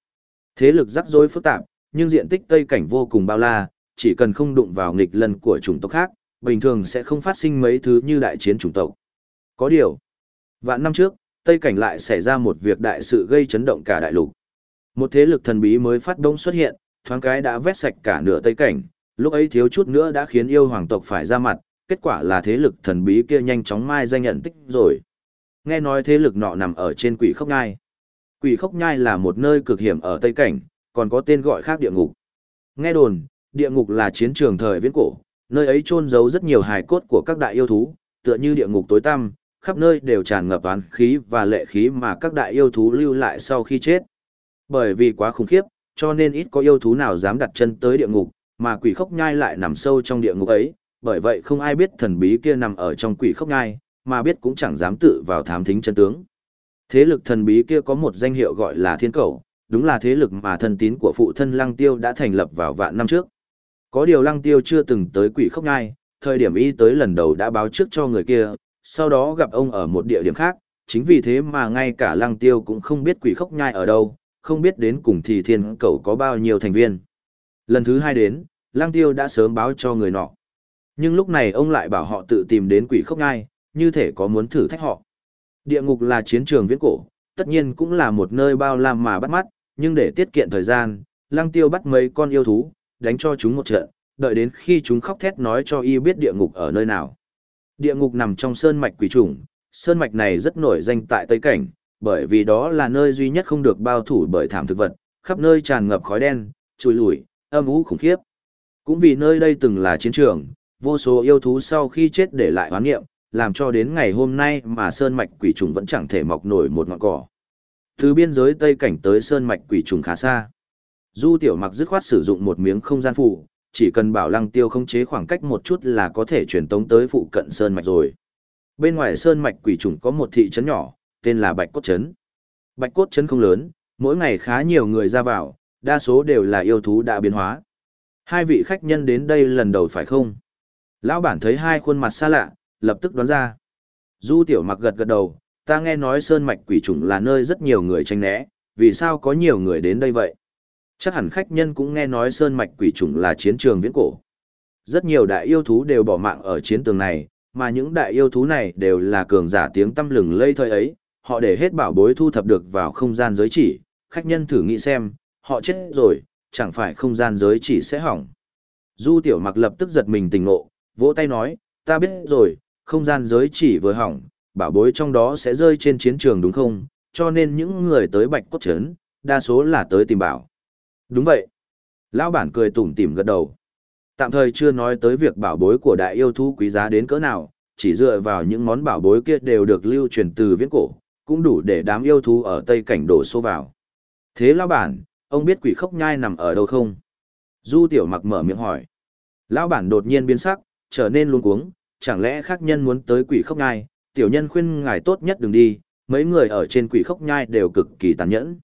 Thế lực rắc rối phức tạp, nhưng diện tích Tây Cảnh vô cùng bao la, chỉ cần không đụng vào nghịch lần của chủng tộc khác, bình thường sẽ không phát sinh mấy thứ như đại chiến chủng tộc. Có điều, vạn năm trước, Tây Cảnh lại xảy ra một việc đại sự gây chấn động cả đại lục. Một thế lực thần bí mới phát đông xuất hiện, thoáng cái đã vét sạch cả nửa Tây Cảnh, lúc ấy thiếu chút nữa đã khiến yêu hoàng tộc phải ra mặt, kết quả là thế lực thần bí kia nhanh chóng mai danh nhận tích rồi. Nghe nói thế lực nọ nằm ở trên quỷ khốc nhai. Quỷ khốc nhai là một nơi cực hiểm ở Tây Cảnh, còn có tên gọi khác địa ngục. Nghe đồn, địa ngục là chiến trường thời viễn cổ, nơi ấy chôn giấu rất nhiều hài cốt của các đại yêu thú, tựa như địa ngục tối tăm, khắp nơi đều tràn ngập oán khí và lệ khí mà các đại yêu thú lưu lại sau khi chết. Bởi vì quá khủng khiếp, cho nên ít có yêu thú nào dám đặt chân tới địa ngục, mà quỷ khốc nhai lại nằm sâu trong địa ngục ấy, bởi vậy không ai biết thần bí kia nằm ở trong quỷ khốc nhai, mà biết cũng chẳng dám tự vào thám thính chân tướng. Thế lực thần bí kia có một danh hiệu gọi là thiên cầu, đúng là thế lực mà thân tín của phụ thân Lăng Tiêu đã thành lập vào vạn năm trước. Có điều Lăng Tiêu chưa từng tới quỷ khốc nhai, thời điểm y tới lần đầu đã báo trước cho người kia, sau đó gặp ông ở một địa điểm khác, chính vì thế mà ngay cả lăng tiêu cũng không biết quỷ khốc nhai ở đâu, không biết đến cùng thì thiên cầu có bao nhiêu thành viên. Lần thứ hai đến, lăng tiêu đã sớm báo cho người nọ. Nhưng lúc này ông lại bảo họ tự tìm đến quỷ khốc nhai, như thể có muốn thử thách họ. Địa ngục là chiến trường viễn cổ, tất nhiên cũng là một nơi bao la mà bắt mắt, nhưng để tiết kiệm thời gian, lăng tiêu bắt mấy con yêu thú, đánh cho chúng một trận, đợi đến khi chúng khóc thét nói cho y biết địa ngục ở nơi nào. Địa ngục nằm trong sơn mạch quỷ trùng, sơn mạch này rất nổi danh tại Tây Cảnh, bởi vì đó là nơi duy nhất không được bao thủ bởi thảm thực vật, khắp nơi tràn ngập khói đen, chùi lùi, âm u khủng khiếp. Cũng vì nơi đây từng là chiến trường, vô số yêu thú sau khi chết để lại hoán nghiệm, làm cho đến ngày hôm nay mà sơn mạch quỷ trùng vẫn chẳng thể mọc nổi một ngọn cỏ. Từ biên giới Tây Cảnh tới sơn mạch quỷ trùng khá xa. Du tiểu mặc dứt khoát sử dụng một miếng không gian phụ, chỉ cần bảo lăng tiêu không chế khoảng cách một chút là có thể truyền tống tới phụ cận sơn mạch rồi. Bên ngoài sơn mạch quỷ trùng có một thị trấn nhỏ, tên là Bạch Cốt Trấn. Bạch Cốt Trấn không lớn, mỗi ngày khá nhiều người ra vào, đa số đều là yêu thú đã biến hóa. Hai vị khách nhân đến đây lần đầu phải không? Lão bản thấy hai khuôn mặt xa lạ, lập tức đoán ra. Du tiểu mặc gật gật đầu, ta nghe nói sơn mạch quỷ trùng là nơi rất nhiều người tranh né, vì sao có nhiều người đến đây vậy? Chắc hẳn khách nhân cũng nghe nói sơn mạch quỷ trùng là chiến trường viễn cổ. Rất nhiều đại yêu thú đều bỏ mạng ở chiến tường này, mà những đại yêu thú này đều là cường giả tiếng tâm lừng lây thời ấy, họ để hết bảo bối thu thập được vào không gian giới chỉ, khách nhân thử nghĩ xem, họ chết rồi, chẳng phải không gian giới chỉ sẽ hỏng. Du tiểu mặc lập tức giật mình tỉnh ngộ, vỗ tay nói, ta biết rồi, không gian giới chỉ vừa hỏng, bảo bối trong đó sẽ rơi trên chiến trường đúng không, cho nên những người tới bạch cốt trấn, đa số là tới tìm bảo. Đúng vậy. Lão bản cười tủm tỉm gật đầu. Tạm thời chưa nói tới việc bảo bối của đại yêu thú quý giá đến cỡ nào, chỉ dựa vào những món bảo bối kia đều được lưu truyền từ viễn cổ, cũng đủ để đám yêu thú ở Tây Cảnh đổ xô vào. Thế lão bản, ông biết quỷ khốc nhai nằm ở đâu không? Du tiểu mặc mở miệng hỏi. Lão bản đột nhiên biến sắc, trở nên luống cuống, chẳng lẽ khác nhân muốn tới quỷ khốc nhai, tiểu nhân khuyên ngài tốt nhất đừng đi, mấy người ở trên quỷ khốc nhai đều cực kỳ tàn nhẫn.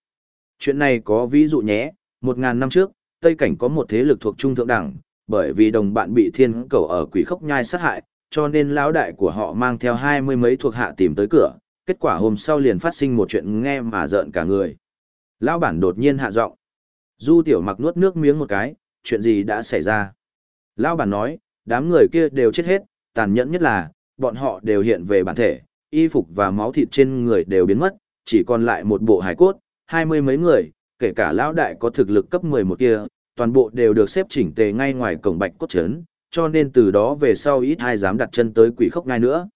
Chuyện này có ví dụ nhé, một ngàn năm trước, Tây Cảnh có một thế lực thuộc trung thượng đẳng, bởi vì đồng bạn bị thiên cầu ở quỷ khốc nhai sát hại, cho nên lão đại của họ mang theo hai mươi mấy thuộc hạ tìm tới cửa, kết quả hôm sau liền phát sinh một chuyện nghe mà giận cả người. Lão bản đột nhiên hạ giọng. Du tiểu mặc nuốt nước miếng một cái, chuyện gì đã xảy ra? Lão bản nói, đám người kia đều chết hết, tàn nhẫn nhất là, bọn họ đều hiện về bản thể, y phục và máu thịt trên người đều biến mất, chỉ còn lại một bộ hài cốt, hai mươi mấy người, kể cả lão đại có thực lực cấp 11 kia, toàn bộ đều được xếp chỉnh tề ngay ngoài cổng bạch cốt trấn, cho nên từ đó về sau ít ai dám đặt chân tới quỷ khốc ngay nữa.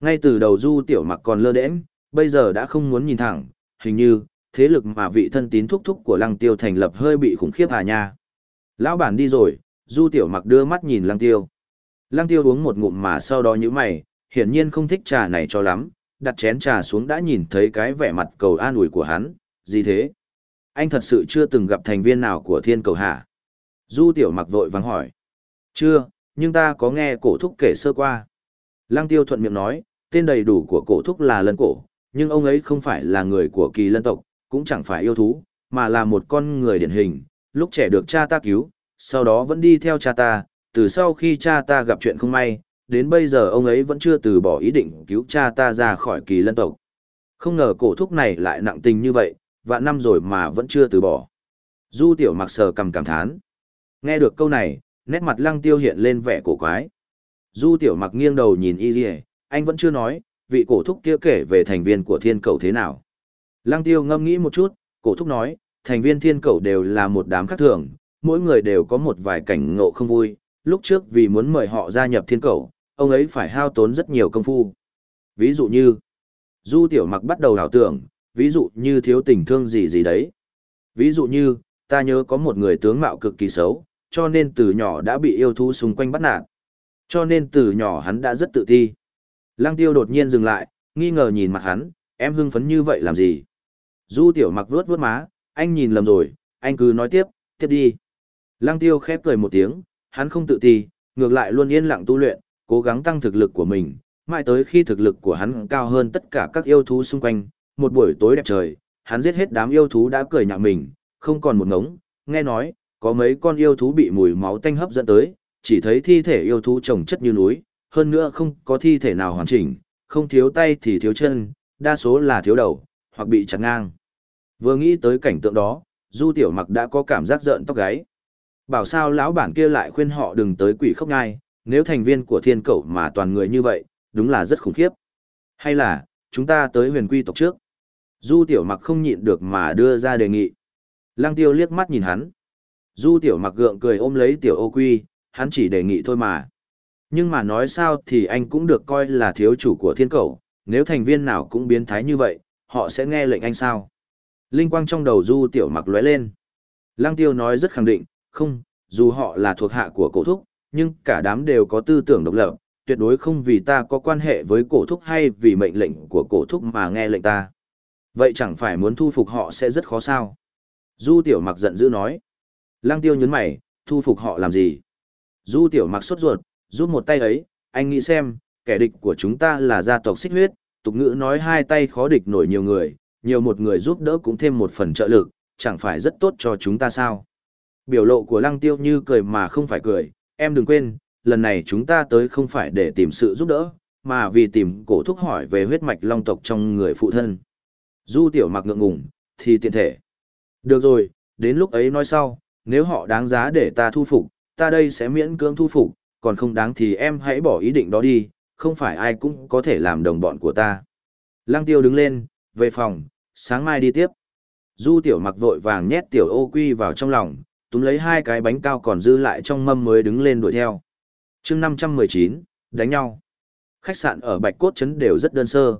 Ngay từ đầu du tiểu mặc còn lơ đễnh, bây giờ đã không muốn nhìn thẳng, hình như, thế lực mà vị thân tín thúc thúc của lăng tiêu thành lập hơi bị khủng khiếp à nha. Lão bản đi rồi, du tiểu mặc đưa mắt nhìn lăng tiêu. Lăng tiêu uống một ngụm mà sau đó như mày, hiển nhiên không thích trà này cho lắm, đặt chén trà xuống đã nhìn thấy cái vẻ mặt cầu an ủi của hắn, gì thế? Anh thật sự chưa từng gặp thành viên nào của thiên cầu hả? Du tiểu mặc vội vắng hỏi. Chưa, nhưng ta có nghe cổ thúc kể sơ qua. Lăng tiêu thuận miệng nói, tên đầy đủ của cổ thúc là lân cổ, nhưng ông ấy không phải là người của kỳ lân tộc, cũng chẳng phải yêu thú, mà là một con người điển hình, lúc trẻ được cha ta cứu, sau đó vẫn đi theo cha ta, từ sau khi cha ta gặp chuyện không may, đến bây giờ ông ấy vẫn chưa từ bỏ ý định cứu cha ta ra khỏi kỳ lân tộc. Không ngờ cổ thúc này lại nặng tình như vậy, vạn năm rồi mà vẫn chưa từ bỏ. Du tiểu mặc sờ cầm cảm thán. Nghe được câu này, nét mặt lăng tiêu hiện lên vẻ cổ quái. Du tiểu mặc nghiêng đầu nhìn y dì anh vẫn chưa nói, vị cổ thúc kia kể về thành viên của thiên cầu thế nào. Lăng tiêu ngâm nghĩ một chút, cổ thúc nói, thành viên thiên cầu đều là một đám khác thường, mỗi người đều có một vài cảnh ngộ không vui, lúc trước vì muốn mời họ gia nhập thiên cầu, ông ấy phải hao tốn rất nhiều công phu. Ví dụ như, Du Tiểu Mặc bắt đầu đảo tưởng, ví dụ như thiếu tình thương gì gì đấy. Ví dụ như, ta nhớ có một người tướng mạo cực kỳ xấu, cho nên từ nhỏ đã bị yêu thú xung quanh bắt nạt. Cho nên từ nhỏ hắn đã rất tự ti. Lăng tiêu đột nhiên dừng lại, nghi ngờ nhìn mặt hắn, em hưng phấn như vậy làm gì? Du tiểu mặc vuốt vuốt má, anh nhìn lầm rồi, anh cứ nói tiếp, tiếp đi. Lăng tiêu khép cười một tiếng, hắn không tự ti, ngược lại luôn yên lặng tu luyện, cố gắng tăng thực lực của mình, mãi tới khi thực lực của hắn cao hơn tất cả các yêu thú xung quanh, một buổi tối đẹp trời, hắn giết hết đám yêu thú đã cười nhạo mình, không còn một ngống, nghe nói, có mấy con yêu thú bị mùi máu tanh hấp dẫn tới, chỉ thấy thi thể yêu thú chồng chất như núi, hơn nữa không có thi thể nào hoàn chỉnh, không thiếu tay thì thiếu chân, đa số là thiếu đầu, hoặc bị chặt ngang. Vừa nghĩ tới cảnh tượng đó, Du Tiểu Mặc đã có cảm giác giận tóc gáy. Bảo sao lão bản kia lại khuyên họ đừng tới quỷ khốc ngai, nếu thành viên của thiên cẩu mà toàn người như vậy, đúng là rất khủng khiếp. Hay là, chúng ta tới huyền quy tộc trước. Du Tiểu Mặc không nhịn được mà đưa ra đề nghị. Lăng Tiêu liếc mắt nhìn hắn. Du Tiểu Mặc gượng cười ôm lấy Tiểu Ô Quy, hắn chỉ đề nghị thôi mà. Nhưng mà nói sao thì anh cũng được coi là thiếu chủ của thiên cầu, nếu thành viên nào cũng biến thái như vậy, họ sẽ nghe lệnh anh sao? Linh quang trong đầu Du Tiểu Mặc lóe lên. Lăng Tiêu nói rất khẳng định, không, dù họ là thuộc hạ của cổ thúc, nhưng cả đám đều có tư tưởng độc lập, tuyệt đối không vì ta có quan hệ với cổ thúc hay vì mệnh lệnh của cổ thúc mà nghe lệnh ta. Vậy chẳng phải muốn thu phục họ sẽ rất khó sao? Du Tiểu Mặc giận dữ nói. Lăng Tiêu nhấn mày, thu phục họ làm gì? Du Tiểu Mặc sốt ruột, giúp một tay ấy, anh nghĩ xem, kẻ địch của chúng ta là gia tộc xích huyết, tục ngữ nói hai tay khó địch nổi nhiều người, nhiều một người giúp đỡ cũng thêm một phần trợ lực, chẳng phải rất tốt cho chúng ta sao? Biểu lộ của Lăng Tiêu như cười mà không phải cười, em đừng quên, lần này chúng ta tới không phải để tìm sự giúp đỡ, mà vì tìm cổ thúc hỏi về huyết mạch long tộc trong người phụ thân. Du Tiểu Mặc ngượng ngùng, thì tiện thể. Được rồi, đến lúc ấy nói sau, nếu họ đáng giá để ta thu phục, ta đây sẽ miễn cưỡng thu phục, còn không đáng thì em hãy bỏ ý định đó đi, không phải ai cũng có thể làm đồng bọn của ta. Lăng tiêu đứng lên, về phòng, sáng mai đi tiếp. Du tiểu mặc vội vàng nhét tiểu ô quy vào trong lòng, túm lấy hai cái bánh cao còn dư lại trong mâm mới đứng lên đuổi theo. chương 519, đánh nhau. Khách sạn ở Bạch Cốt Trấn đều rất đơn sơ.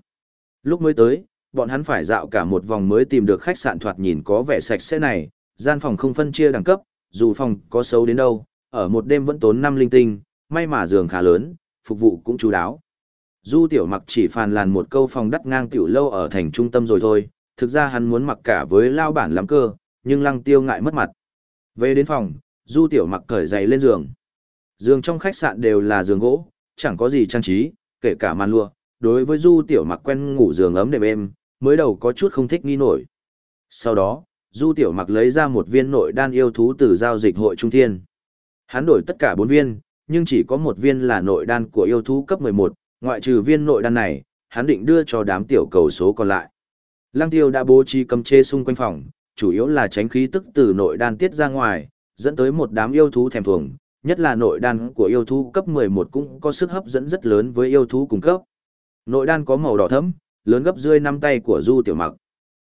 Lúc mới tới, bọn hắn phải dạo cả một vòng mới tìm được khách sạn thoạt nhìn có vẻ sạch sẽ này, gian phòng không phân chia đẳng cấp, dù phòng có xấu đến đâu, ở một đêm vẫn tốn năm linh tinh, may mà giường khá lớn, phục vụ cũng chú đáo. Du tiểu mặc chỉ phàn làn một câu phòng đắt ngang tiểu lâu ở thành trung tâm rồi thôi, thực ra hắn muốn mặc cả với lao bản lắm cơ, nhưng lăng tiêu ngại mất mặt. Về đến phòng, du tiểu mặc cởi giày lên giường. Giường trong khách sạn đều là giường gỗ, chẳng có gì trang trí, kể cả màn lụa. Đối với du tiểu mặc quen ngủ giường ấm đệm êm, mới đầu có chút không thích nghi nổi. Sau đó, du tiểu mặc lấy ra một viên nội đan yêu thú từ giao dịch hội trung thiên. Hắn đổi tất cả bốn viên, nhưng chỉ có một viên là nội đan của yêu thú cấp 11, ngoại trừ viên nội đan này, hắn định đưa cho đám tiểu cầu số còn lại. Lăng tiêu đã bố trí cấm chế xung quanh phòng, chủ yếu là tránh khí tức từ nội đan tiết ra ngoài, dẫn tới một đám yêu thú thèm thuồng, nhất là nội đan của yêu thú cấp 11 cũng có sức hấp dẫn rất lớn với yêu thú cung cấp. Nội đan có màu đỏ thẫm, lớn gấp rơi năm tay của Du Tiểu Mặc.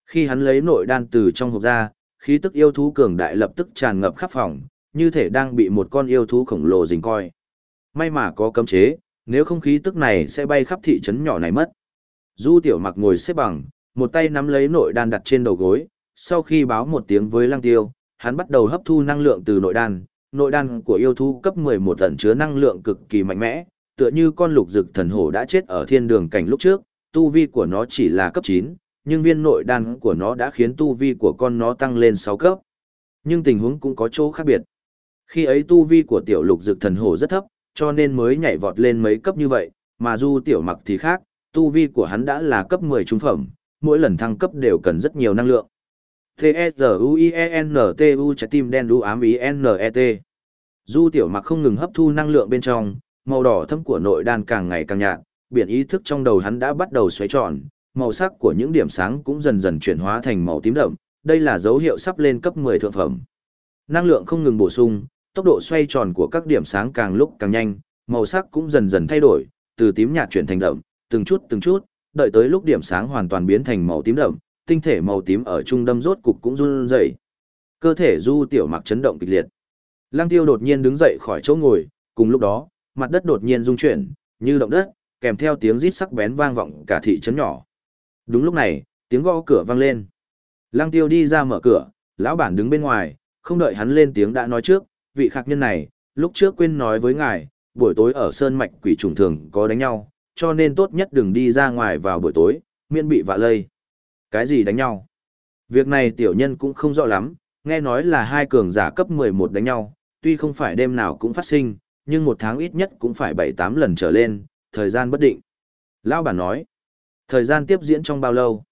Khi hắn lấy nội đan từ trong hộp ra, khí tức yêu thú cường đại lập tức tràn ngập khắp phòng, như thể đang bị một con yêu thú khổng lồ rình coi. May mà có cấm chế, nếu không khí tức này sẽ bay khắp thị trấn nhỏ này mất. Du tiểu mặc ngồi xếp bằng, một tay nắm lấy nội đan đặt trên đầu gối, sau khi báo một tiếng với lăng tiêu, hắn bắt đầu hấp thu năng lượng từ nội đan. Nội đan của yêu thú cấp 11 tận chứa năng lượng cực kỳ mạnh mẽ, tựa như con lục dực thần hổ đã chết ở thiên đường cảnh lúc trước, tu vi của nó chỉ là cấp 9, nhưng viên nội đan của nó đã khiến tu vi của con nó tăng lên 6 cấp. Nhưng tình huống cũng có chỗ khác biệt. Khi ấy tu vi của tiểu lục dực thần hổ rất thấp, cho nên mới nhảy vọt lên mấy cấp như vậy, mà du tiểu mặc thì khác, tu vi của hắn đã là cấp 10 trung phẩm, mỗi lần thăng cấp đều cần rất nhiều năng lượng. T-E-Z-U-I-E-N-T-U trái tim đen đu ám ý N-E-T. Du tiểu mặc không ngừng hấp thu năng lượng bên trong, màu đỏ thâm của nội đan càng ngày càng nhạt, biển ý thức trong đầu hắn đã bắt đầu xoáy tròn, màu sắc của những điểm sáng cũng dần dần chuyển hóa thành màu tím đậm, đây là dấu hiệu sắp lên cấp 10 thượng phẩm. Năng lượng không ngừng bổ sung, tốc độ xoay tròn của các điểm sáng càng lúc càng nhanh, màu sắc cũng dần dần thay đổi, từ tím nhạt chuyển thành đậm, từng chút từng chút, đợi tới lúc điểm sáng hoàn toàn biến thành màu tím đậm, tinh thể màu tím ở trung đâm rốt cục cũng run rẩy. Cơ thể Du Tiểu Mặc chấn động kịch liệt. Lăng Tiêu đột nhiên đứng dậy khỏi chỗ ngồi, cùng lúc đó, mặt đất đột nhiên rung chuyển, như động đất, kèm theo tiếng rít sắc bén vang vọng cả thị trấn nhỏ. Đúng lúc này, tiếng gõ cửa vang lên. Lăng Tiêu đi ra mở cửa, lão bản đứng bên ngoài, không đợi hắn lên tiếng đã nói trước, vị khách nhân này, lúc trước quên nói với ngài, buổi tối ở Sơn Mạch quỷ trùng thường có đánh nhau, cho nên tốt nhất đừng đi ra ngoài vào buổi tối, miễn bị vạ lây. Cái gì đánh nhau? Việc này tiểu nhân cũng không rõ lắm, nghe nói là hai cường giả cấp 11 đánh nhau, tuy không phải đêm nào cũng phát sinh, nhưng một tháng ít nhất cũng phải 7-8 lần trở lên, thời gian bất định. Lão bản nói, thời gian tiếp diễn trong bao lâu?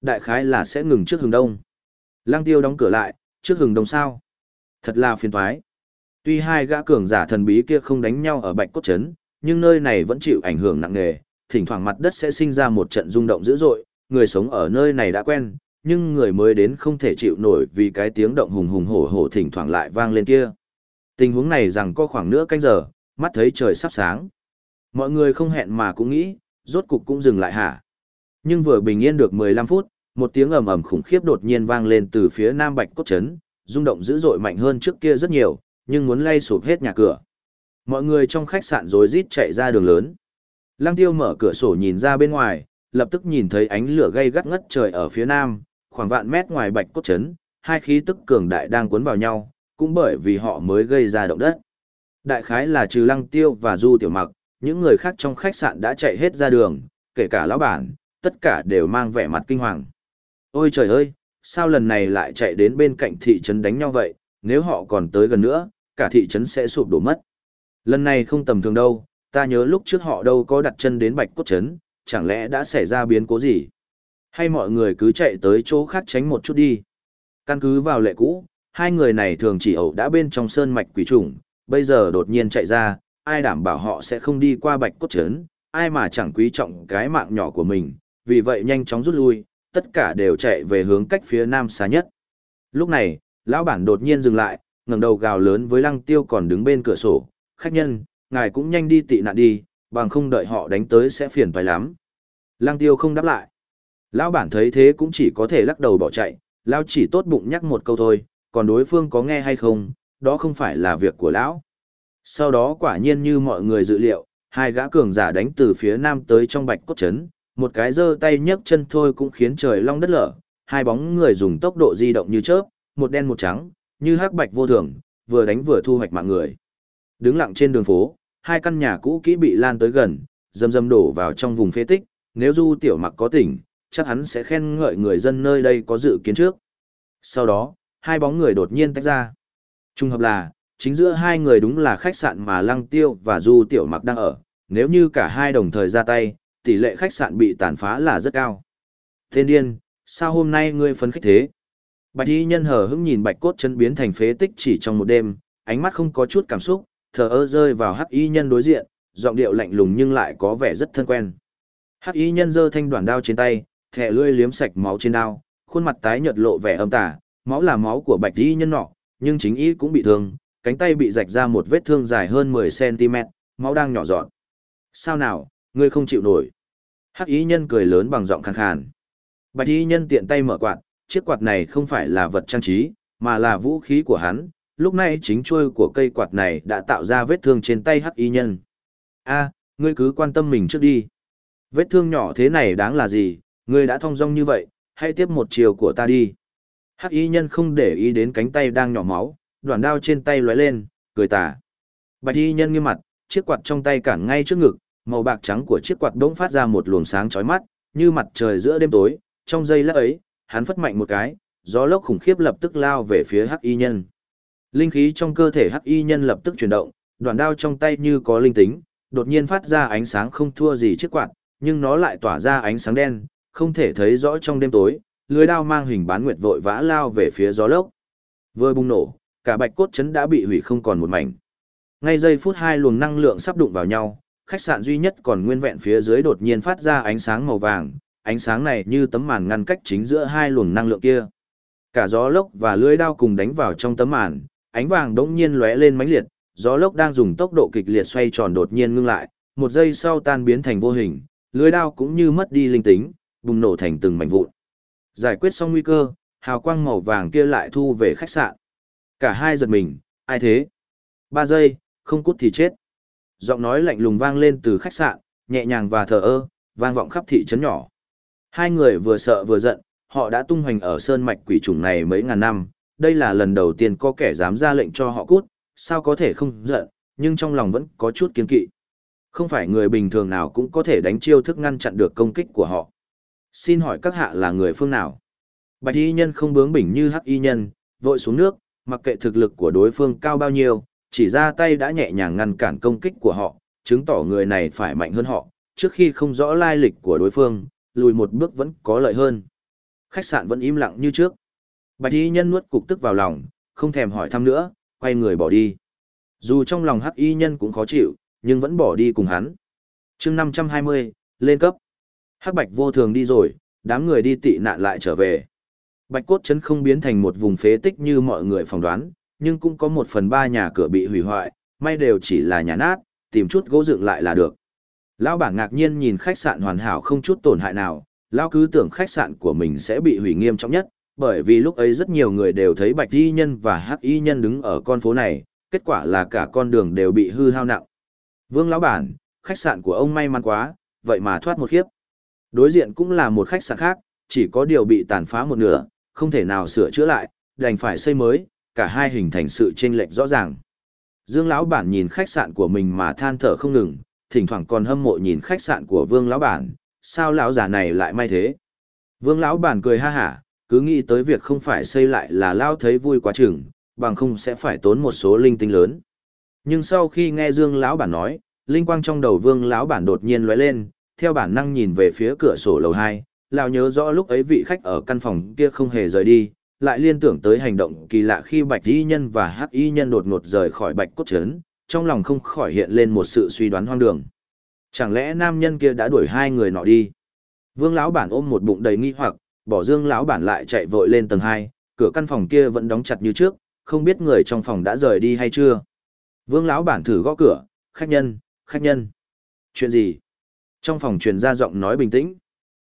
Đại khái là sẽ ngừng trước hừng đông. Lăng tiêu đóng cửa lại, trước hừng đông sao. Thật là phiền thoái. Tuy hai gã cường giả thần bí kia không đánh nhau ở Bạch Cốt Trấn, nhưng nơi này vẫn chịu ảnh hưởng nặng nề, thỉnh thoảng mặt đất sẽ sinh ra một trận rung động dữ dội, người sống ở nơi này đã quen, nhưng người mới đến không thể chịu nổi vì cái tiếng động hùng hùng hổ hổ thỉnh thoảng lại vang lên kia. Tình huống này rằng có khoảng nửa canh giờ, mắt thấy trời sắp sáng. Mọi người không hẹn mà cũng nghĩ, rốt cục cũng dừng lại hả. Nhưng vừa bình yên được 15 phút, một tiếng ầm ầm khủng khiếp đột nhiên vang lên từ phía nam bạch cốt trấn, rung động dữ dội mạnh hơn trước kia rất nhiều, nhưng muốn lay sụp hết nhà cửa. Mọi người trong khách sạn rối rít chạy ra đường lớn. Lăng tiêu mở cửa sổ nhìn ra bên ngoài, lập tức nhìn thấy ánh lửa gây gắt ngất trời ở phía nam, khoảng vạn mét ngoài bạch cốt trấn, hai khí tức cường đại đang cuốn vào nhau, cũng bởi vì họ mới gây ra động đất. Đại khái là trừ lăng tiêu và du tiểu mặc, những người khác trong khách sạn đã chạy hết ra đường, kể cả lão bản, tất cả đều mang vẻ mặt kinh hoàng. Ôi trời ơi, sao lần này lại chạy đến bên cạnh thị trấn đánh nhau vậy, nếu họ còn tới gần nữa, cả thị trấn sẽ sụp đổ mất. Lần này không tầm thường đâu, ta nhớ lúc trước họ đâu có đặt chân đến bạch cốt trấn, chẳng lẽ đã xảy ra biến cố gì? Hay mọi người cứ chạy tới chỗ khác tránh một chút đi? Căn cứ vào lệ cũ, hai người này thường chỉ ẩu đã bên trong sơn mạch quỷ trùng, bây giờ đột nhiên chạy ra, ai đảm bảo họ sẽ không đi qua bạch cốt trấn, ai mà chẳng quý trọng cái mạng nhỏ của mình, vì vậy nhanh chóng rút lui, tất cả đều chạy về hướng cách phía nam xa nhất. Lúc này, lão bản đột nhiên dừng lại, ngẩng đầu gào lớn với lăng tiêu còn đứng bên cửa sổ, khách nhân, ngài cũng nhanh đi tị nạn đi, bằng không đợi họ đánh tới sẽ phiền phải lắm. Lăng tiêu không đáp lại. Lão bản thấy thế cũng chỉ có thể lắc đầu bỏ chạy, lão chỉ tốt bụng nhắc một câu thôi, còn đối phương có nghe hay không, đó không phải là việc của lão. Sau đó quả nhiên như mọi người dự liệu, hai gã cường giả đánh từ phía nam tới trong bạch cốt trấn, một cái giơ tay nhấc chân thôi cũng khiến trời long đất lở, hai bóng người dùng tốc độ di động như chớp, một đen một trắng, như hắc bạch vô thường, vừa đánh vừa thu hoạch mạng người. Đứng lặng trên đường phố, hai căn nhà cũ kỹ bị lan tới gần, dầm dầm đổ vào trong vùng phế tích, nếu Du Tiểu Mặc có tỉnh, chắc hắn sẽ khen ngợi người dân nơi đây có dự kiến trước. Sau đó, hai bóng người đột nhiên tách ra. Trung hợp là, chính giữa hai người đúng là khách sạn mà Lăng Tiêu và Du Tiểu Mặc đang ở, nếu như cả hai đồng thời ra tay, tỷ lệ khách sạn bị tàn phá là rất cao. Thiên điên, sao hôm nay ngươi phấn khích thế? Bạch y nhân hờ hững nhìn bạch cốt chân biến thành phế tích chỉ trong một đêm, ánh mắt không có chút cảm xúc, thờ ơ rơi vào hắc y nhân đối diện, giọng điệu lạnh lùng nhưng lại có vẻ rất thân quen. Hắc y nhân giơ thanh đoạn đao trên tay, thẻ lưỡi liếm sạch máu trên đao, khuôn mặt tái nhợt lộ vẻ âm tà, máu là máu của bạch y nhân nọ, nhưng chính y cũng bị thương, cánh tay bị rạch ra một vết thương dài hơn 10 cm, máu đang nhỏ giọt. Sao nào, ngươi không chịu nổi? Hắc y nhân cười lớn bằng giọng khàn khàn. Bạch y nhân tiện tay mở quạt, chiếc quạt này không phải là vật trang trí, mà là vũ khí của hắn, lúc này chính chuôi của cây quạt này đã tạo ra vết thương trên tay hắc y nhân. A, ngươi cứ quan tâm mình trước đi. Vết thương nhỏ thế này đáng là gì, ngươi đã thong dong như vậy, hãy tiếp một chiều của ta đi. Hắc y nhân không để ý đến cánh tay đang nhỏ máu, đoạn đao trên tay lóe lên, cười tà. Bạch y nhân nghiêm mặt, chiếc quạt trong tay cản ngay trước ngực, màu bạc trắng của chiếc quạt đống phát ra một luồng sáng chói mắt, như mặt trời giữa đêm tối, trong giây lát ấy, hắn phất mạnh một cái, gió lốc khủng khiếp lập tức lao về phía hắc y nhân. Linh khí trong cơ thể hắc y nhân lập tức chuyển động, đoạn đao trong tay như có linh tính, đột nhiên phát ra ánh sáng không thua gì chiếc quạt, nhưng nó lại tỏa ra ánh sáng đen, không thể thấy rõ trong đêm tối, lưới đao mang hình bán nguyệt vội vã lao về phía gió lốc. Vừa bùng nổ, cả bạch cốt chấn đã bị hủy không còn một mảnh. Ngay giây phút hai luồng năng lượng sắp đụng vào nhau, khách sạn duy nhất còn nguyên vẹn phía dưới đột nhiên phát ra ánh sáng màu vàng, ánh sáng này như tấm màn ngăn cách chính giữa hai luồng năng lượng kia. Cả gió lốc và lưới đao cùng đánh vào trong tấm màn, ánh vàng đống nhiên lóe lên mãnh liệt, gió lốc đang dùng tốc độ kịch liệt xoay tròn đột nhiên ngưng lại, một giây sau tan biến thành vô hình, lưỡi đao cũng như mất đi linh tính, bùng nổ thành từng mảnh vụn. Giải quyết xong nguy cơ, hào quang màu vàng kia lại thu về khách sạn. Cả hai giật mình, ai thế? Ba giây, không cút thì chết. Giọng nói lạnh lùng vang lên từ khách sạn, nhẹ nhàng và thờ ơ, vang vọng khắp thị trấn nhỏ. Hai người vừa sợ vừa giận, họ đã tung hoành ở sơn mạch quỷ trùng này mấy ngàn năm, đây là lần đầu tiên có kẻ dám ra lệnh cho họ cút, sao có thể không giận, nhưng trong lòng vẫn có chút kiên kỵ. Không phải người bình thường nào cũng có thể đánh chiêu thức ngăn chặn được công kích của họ. Xin hỏi các hạ là người phương nào? Bạch y nhân không bướng bỉnh như hắc y nhân, vội xuống nước, mặc kệ thực lực của đối phương cao bao nhiêu, chỉ ra tay đã nhẹ nhàng ngăn cản công kích của họ, chứng tỏ người này phải mạnh hơn họ, trước khi không rõ lai lịch của đối phương, lùi một bước vẫn có lợi hơn. Khách sạn vẫn im lặng như trước. Bạch y nhân nuốt cục tức vào lòng, không thèm hỏi thăm nữa, quay người bỏ đi. Dù trong lòng hắc y nhân cũng khó chịu, nhưng vẫn bỏ đi cùng hắn. chương 520, lên cấp. Hắc bạch vô thường đi rồi, đám người đi tị nạn lại trở về. Bạch cốt trấn không biến thành một vùng phế tích như mọi người phỏng đoán, nhưng cũng có một phần ba nhà cửa bị hủy hoại, may đều chỉ là nhà nát, tìm chút gỗ dựng lại là được. Lão bản ngạc nhiên nhìn khách sạn hoàn hảo không chút tổn hại nào, lão cứ tưởng khách sạn của mình sẽ bị hủy nghiêm trọng nhất, bởi vì lúc ấy rất nhiều người đều thấy bạch y nhân và hắc y nhân đứng ở con phố này, kết quả là cả con đường đều bị hư hao nặng. Vương lão bản, khách sạn của ông may mắn quá, vậy mà thoát một khiếp. Đối diện cũng là một khách sạn khác, chỉ có điều bị tàn phá một nửa, không thể nào sửa chữa lại, đành phải xây mới, cả hai hình thành sự chênh lệch rõ ràng. Dương lão bản nhìn khách sạn của mình mà than thở không ngừng, thỉnh thoảng còn hâm mộ nhìn khách sạn của Vương lão bản, sao lão già này lại may thế? Vương lão bản cười ha hả, cứ nghĩ tới việc không phải xây lại là lao thấy vui quá chừng, bằng không sẽ phải tốn một số linh tinh lớn. Nhưng sau khi nghe Dương lão bản nói, linh quang trong đầu Vương lão bản đột nhiên lóe lên, theo bản năng nhìn về phía cửa sổ lầu 2, lão nhớ rõ lúc ấy vị khách ở căn phòng kia không hề rời đi, lại liên tưởng tới hành động kỳ lạ khi Bạch Y nhân và Hắc Y nhân đột ngột rời khỏi Bạch cốt trấn, trong lòng không khỏi hiện lên một sự suy đoán hoang đường. Chẳng lẽ nam nhân kia đã đuổi hai người nọ đi? Vương lão bản ôm một bụng đầy nghi hoặc, bỏ Dương lão bản lại chạy vội lên tầng hai, cửa căn phòng kia vẫn đóng chặt như trước, không biết người trong phòng đã rời đi hay chưa. Vương lão bản thử gõ cửa, "Khách nhân, khách nhân." "Chuyện gì?" Trong phòng truyền ra giọng nói bình tĩnh.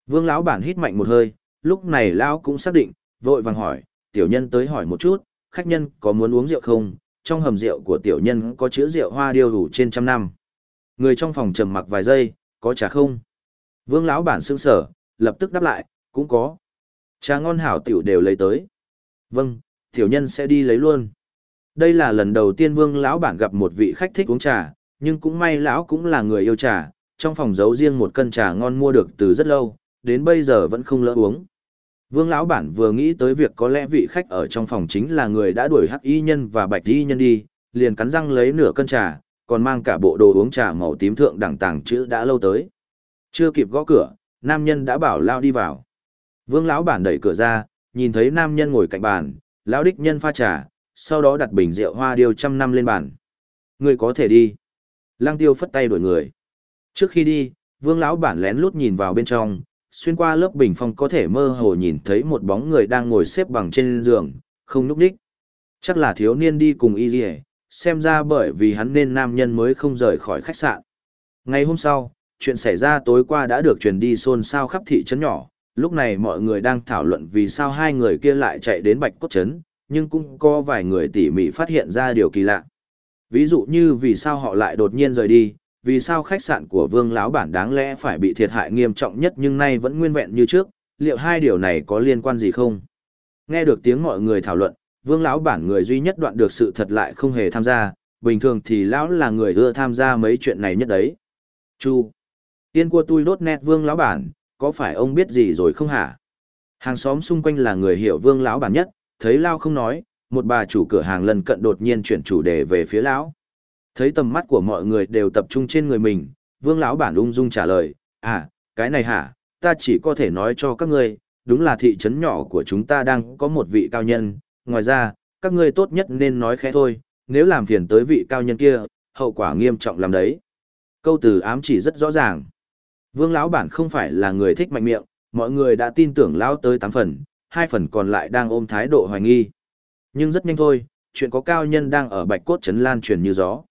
Vương lão bản hít mạnh một hơi, lúc này lão cũng xác định, vội vàng hỏi, "Tiểu nhân tới hỏi một chút, khách nhân có muốn uống rượu không? Trong hầm rượu của tiểu nhân có chứa rượu hoa điêu đủ trên trăm năm." Người trong phòng trầm mặc vài giây, "Có trà không?" Vương lão bản sững sờ, lập tức đáp lại, "Cũng có." Trà ngon hảo tiểu đều lấy tới. "Vâng, tiểu nhân sẽ đi lấy luôn." Đây là lần đầu tiên Vương lão bản gặp một vị khách thích uống trà, nhưng cũng may lão cũng là người yêu trà, trong phòng giấu riêng một cân trà ngon mua được từ rất lâu, đến bây giờ vẫn không lỡ uống. Vương lão bản vừa nghĩ tới việc có lẽ vị khách ở trong phòng chính là người đã đuổi hắc y nhân và bạch y nhân đi, liền cắn răng lấy nửa cân trà, còn mang cả bộ đồ uống trà màu tím thượng đẳng tàng chữ đã lâu tới. Chưa kịp gõ cửa, nam nhân đã bảo lao đi vào. Vương lão bản đẩy cửa ra, nhìn thấy nam nhân ngồi cạnh bàn, lão đích nhân pha trà, sau đó đặt bình rượu hoa điêu trăm năm lên bàn. Người có thể đi. Lang tiêu phất tay đuổi người. Trước khi đi, vương lão bản lén lút nhìn vào bên trong, xuyên qua lớp bình phong có thể mơ hồ nhìn thấy một bóng người đang ngồi xếp bằng trên giường, không núp đích. Chắc là thiếu niên đi cùng y dì xem ra bởi vì hắn nên nam nhân mới không rời khỏi khách sạn. Ngày hôm sau, chuyện xảy ra tối qua đã được truyền đi xôn xao khắp thị trấn nhỏ, lúc này mọi người đang thảo luận vì sao hai người kia lại chạy đến bạch cốt trấn, nhưng cũng có vài người tỉ mỉ phát hiện ra điều kỳ lạ. Ví dụ như vì sao họ lại đột nhiên rời đi, vì sao khách sạn của vương lão bản đáng lẽ phải bị thiệt hại nghiêm trọng nhất nhưng nay vẫn nguyên vẹn như trước, liệu hai điều này có liên quan gì không? Nghe được tiếng mọi người thảo luận, vương lão bản người duy nhất đoạn được sự thật lại không hề tham gia, bình thường thì lão là người ưa tham gia mấy chuyện này nhất đấy. Chu. Tiên của tôi đốt nét vương lão bản, có phải ông biết gì rồi không hả? Hàng xóm xung quanh là người hiểu vương lão bản nhất, thấy Lao không nói, một bà chủ cửa hàng lần cận đột nhiên chuyển chủ đề về phía lão. Thấy tầm mắt của mọi người đều tập trung trên người mình, vương lão bản ung dung trả lời, à, cái này hả, ta chỉ có thể nói cho các ngươi, đúng là thị trấn nhỏ của chúng ta đang có một vị cao nhân, ngoài ra, các ngươi tốt nhất nên nói khẽ thôi, nếu làm phiền tới vị cao nhân kia, hậu quả nghiêm trọng làm đấy. Câu từ ám chỉ rất rõ ràng. Vương lão bản không phải là người thích mạnh miệng, mọi người đã tin tưởng lão tới tám phần, hai phần còn lại đang ôm thái độ hoài nghi. Nhưng rất nhanh thôi, chuyện có cao nhân đang ở bạch cốt trấn lan truyền như gió.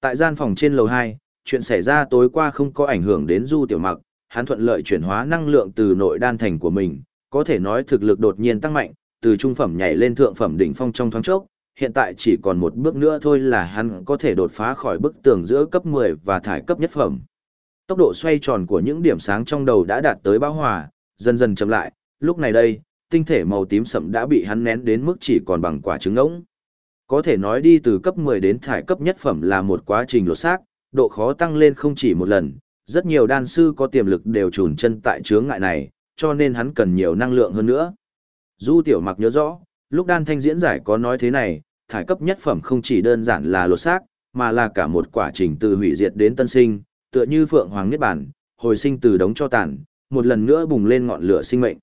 Tại gian phòng trên lầu 2, chuyện xảy ra tối qua không có ảnh hưởng đến Du Tiểu Mặc, hắn thuận lợi chuyển hóa năng lượng từ nội đan thành của mình, có thể nói thực lực đột nhiên tăng mạnh, từ trung phẩm nhảy lên thượng phẩm đỉnh phong trong thoáng chốc, hiện tại chỉ còn một bước nữa thôi là hắn có thể đột phá khỏi bức tường giữa cấp 10 và thải cấp nhất phẩm. Tốc độ xoay tròn của những điểm sáng trong đầu đã đạt tới bão hòa, dần dần chậm lại, lúc này đây, tinh thể màu tím sậm đã bị hắn nén đến mức chỉ còn bằng quả trứng ngỗng. Có thể nói đi từ cấp 10 đến thải cấp nhất phẩm là một quá trình lột xác, độ khó tăng lên không chỉ một lần, rất nhiều đan sư có tiềm lực đều trùn chân tại chướng ngại này, cho nên hắn cần nhiều năng lượng hơn nữa. Du Tiểu Mặc nhớ rõ, lúc đan thanh diễn giải có nói thế này, thải cấp nhất phẩm không chỉ đơn giản là lột xác, mà là cả một quá trình từ hủy diệt đến tân sinh, tựa như phượng hoàng niết bản, hồi sinh từ đống cho tàn, một lần nữa bùng lên ngọn lửa sinh mệnh.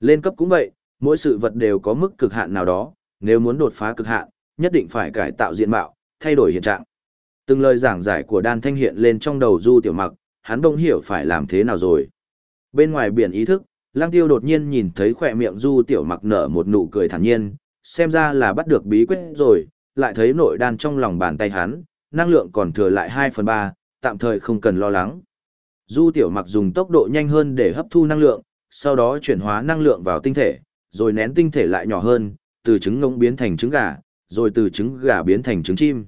Lên cấp cũng vậy, mỗi sự vật đều có mức cực hạn nào đó, nếu muốn đột phá cực hạn, nhất định phải cải tạo diện mạo, thay đổi hiện trạng. Từng lời giảng giải của đan thanh hiện lên trong đầu du tiểu mặc, hắn bỗng hiểu phải làm thế nào rồi. Bên ngoài biển ý thức, lang tiêu đột nhiên nhìn thấy khỏe miệng du tiểu mặc nở một nụ cười thản nhiên, xem ra là bắt được bí quyết rồi, lại thấy nội đan trong lòng bàn tay hắn, năng lượng còn thừa lại 2 phần 3, tạm thời không cần lo lắng. Du tiểu mặc dùng tốc độ nhanh hơn để hấp thu năng lượng, sau đó chuyển hóa năng lượng vào tinh thể, rồi nén tinh thể lại nhỏ hơn, từ trứng ngỗng biến thành trứng gà, rồi từ trứng gà biến thành trứng chim.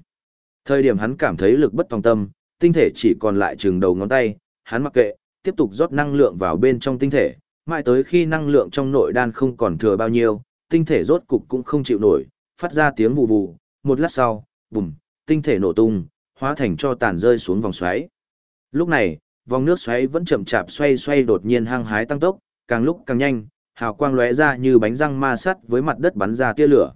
Thời điểm hắn cảm thấy lực bất tòng tâm, tinh thể chỉ còn lại chừng đầu ngón tay, hắn mặc kệ, tiếp tục rót năng lượng vào bên trong tinh thể, mãi tới khi năng lượng trong nội đan không còn thừa bao nhiêu, tinh thể rốt cục cũng không chịu nổi, phát ra tiếng vù vù, một lát sau, bùm, tinh thể nổ tung, hóa thành cho tàn rơi xuống vòng xoáy. Lúc này, vòng nước xoáy vẫn chậm chạp xoay xoay đột nhiên hăng hái tăng tốc, càng lúc càng nhanh, hào quang lóe ra như bánh răng ma sắt với mặt đất bắn ra tia lửa.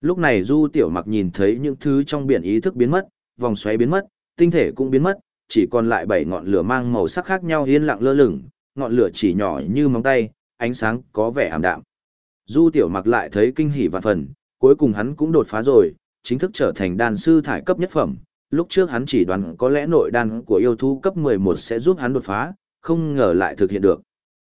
Lúc này Du Tiểu Mặc nhìn thấy những thứ trong biển ý thức biến mất, vòng xoáy biến mất, tinh thể cũng biến mất, chỉ còn lại bảy ngọn lửa mang màu sắc khác nhau yên lặng lơ lửng, ngọn lửa chỉ nhỏ như móng tay, ánh sáng có vẻ ảm đạm. Du Tiểu Mặc lại thấy kinh hỉ và phần, cuối cùng hắn cũng đột phá rồi, chính thức trở thành đan sư thải cấp nhất phẩm. Lúc trước hắn chỉ đoán có lẽ nội đan của yêu thú cấp 11 sẽ giúp hắn đột phá, không ngờ lại thực hiện được.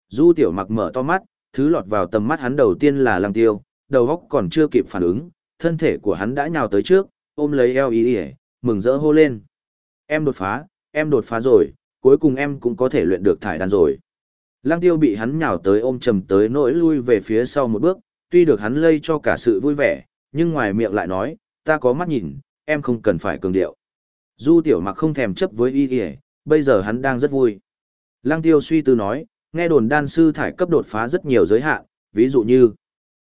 Du Tiểu Mặc mở to mắt, thứ lọt vào tầm mắt hắn đầu tiên là Lăng Tiêu, đầu óc còn chưa kịp phản ứng, thân thể của hắn đã nhào tới trước, ôm lấy eo ý ý, mừng rỡ hô lên. Em đột phá, em đột phá rồi, cuối cùng em cũng có thể luyện được thải đan rồi. Lăng tiêu bị hắn nhào tới ôm trầm tới nỗi lui về phía sau một bước, tuy được hắn lây cho cả sự vui vẻ, nhưng ngoài miệng lại nói, ta có mắt nhìn, em không cần phải cường điệu. Du tiểu mặc không thèm chấp với y y, bây giờ hắn đang rất vui. Lăng tiêu suy tư nói, nghe đồn đan sư thải cấp đột phá rất nhiều giới hạn, ví dụ như.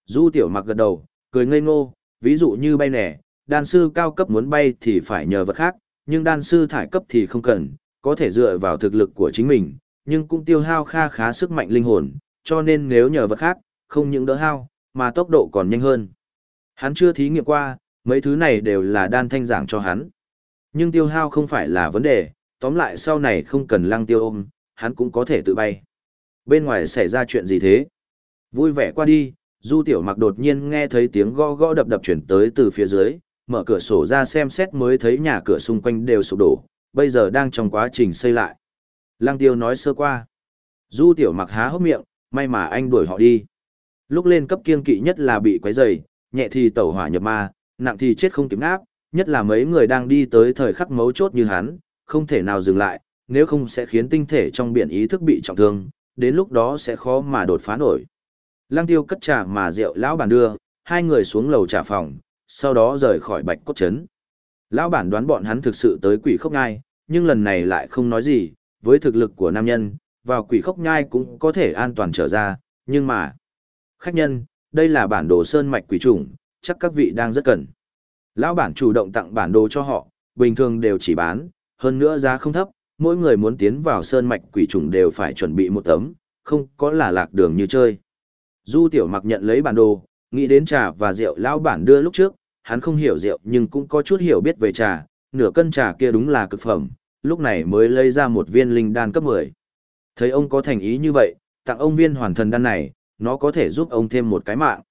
Du tiểu mặc gật đầu, cười ngây ngô, ví dụ như bay nẻ, đan sư cao cấp muốn bay thì phải nhờ vật khác, nhưng đan sư thải cấp thì không cần, có thể dựa vào thực lực của chính mình, nhưng cũng tiêu hao kha khá sức mạnh linh hồn, cho nên nếu nhờ vật khác, không những đỡ hao, mà tốc độ còn nhanh hơn. Hắn chưa thí nghiệm qua, mấy thứ này đều là đan thanh giảng cho hắn. Nhưng tiêu hao không phải là vấn đề, tóm lại sau này không cần lăng tiêu ôm, hắn cũng có thể tự bay. Bên ngoài xảy ra chuyện gì thế? Vui vẻ qua đi, Du Tiểu Mặc đột nhiên nghe thấy tiếng gõ gõ đập đập chuyển tới từ phía dưới, mở cửa sổ ra xem xét mới thấy nhà cửa xung quanh đều sụp đổ, bây giờ đang trong quá trình xây lại. Lăng Tiêu nói sơ qua. Du Tiểu Mặc há hốc miệng, may mà anh đuổi họ đi. Lúc lên cấp kiên kỵ nhất là bị quấy rầy, nhẹ thì tẩu hỏa nhập ma, nặng thì chết không kịp ngáp, nhất là mấy người đang đi tới thời khắc mấu chốt như hắn, không thể nào dừng lại, nếu không sẽ khiến tinh thể trong biển ý thức bị trọng thương, đến lúc đó sẽ khó mà đột phá nổi. Lăng tiêu cất trà mà rượu lão bản đưa, hai người xuống lầu trà phòng, sau đó rời khỏi bạch cốt trấn. Lão bản đoán bọn hắn thực sự tới quỷ khốc ngai, nhưng lần này lại không nói gì, với thực lực của nam nhân, vào quỷ khốc nhai cũng có thể an toàn trở ra, nhưng mà... Khách nhân, đây là bản đồ sơn mạch quỷ trùng, chắc các vị đang rất cần. Lão bản chủ động tặng bản đồ cho họ, bình thường đều chỉ bán, hơn nữa giá không thấp, mỗi người muốn tiến vào sơn mạch quỷ trùng đều phải chuẩn bị một tấm, không có là lạc đường như chơi. Du tiểu mặc nhận lấy bản đồ, nghĩ đến trà và rượu lão bản đưa lúc trước, hắn không hiểu rượu nhưng cũng có chút hiểu biết về trà, nửa cân trà kia đúng là cực phẩm, lúc này mới lấy ra một viên linh đan cấp 10. Thấy ông có thành ý như vậy, tặng ông viên hoàn thần đan này, nó có thể giúp ông thêm một cái mạng.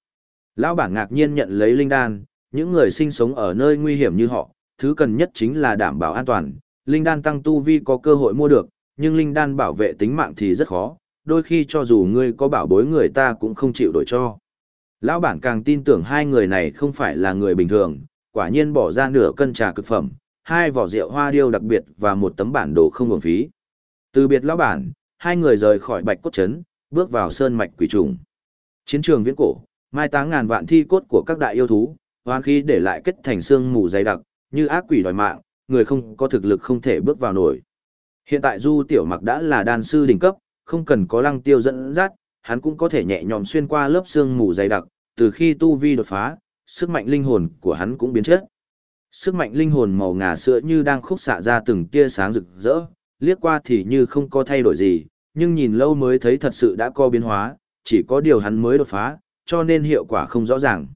Lão bản ngạc nhiên nhận lấy linh đan, những người sinh sống ở nơi nguy hiểm như họ, thứ cần nhất chính là đảm bảo an toàn. Linh đan tăng tu vi có cơ hội mua được, nhưng linh đan bảo vệ tính mạng thì rất khó, đôi khi cho dù ngươi có bảo bối người ta cũng không chịu đổi cho. Lão bản càng tin tưởng hai người này không phải là người bình thường, quả nhiên bỏ ra nửa cân trà cực phẩm, hai vỏ rượu hoa điêu đặc biệt và một tấm bản đồ không uổng phí. Từ biệt lão bản, hai người rời khỏi Bạch Cốt Trấn, bước vào sơn mạch quỷ trùng. Chiến trường viễn cổ, mai táng ngàn vạn thi cốt của các đại yêu thú, hoan khí để lại kết thành xương mù dày đặc, như ác quỷ đòi mạng, người không có thực lực không thể bước vào nổi. Hiện tại Du Tiểu Mặc đã là đan sư đỉnh cấp, không cần có lăng tiêu dẫn dắt, hắn cũng có thể nhẹ nhõm xuyên qua lớp xương mù dày đặc, từ khi tu vi đột phá, sức mạnh linh hồn của hắn cũng biến chất. Sức mạnh linh hồn màu ngà sữa như đang khúc xạ ra từng tia sáng rực rỡ, liếc qua thì như không có thay đổi gì, nhưng nhìn lâu mới thấy thật sự đã có biến hóa, chỉ có điều hắn mới đột phá, cho nên hiệu quả không rõ ràng.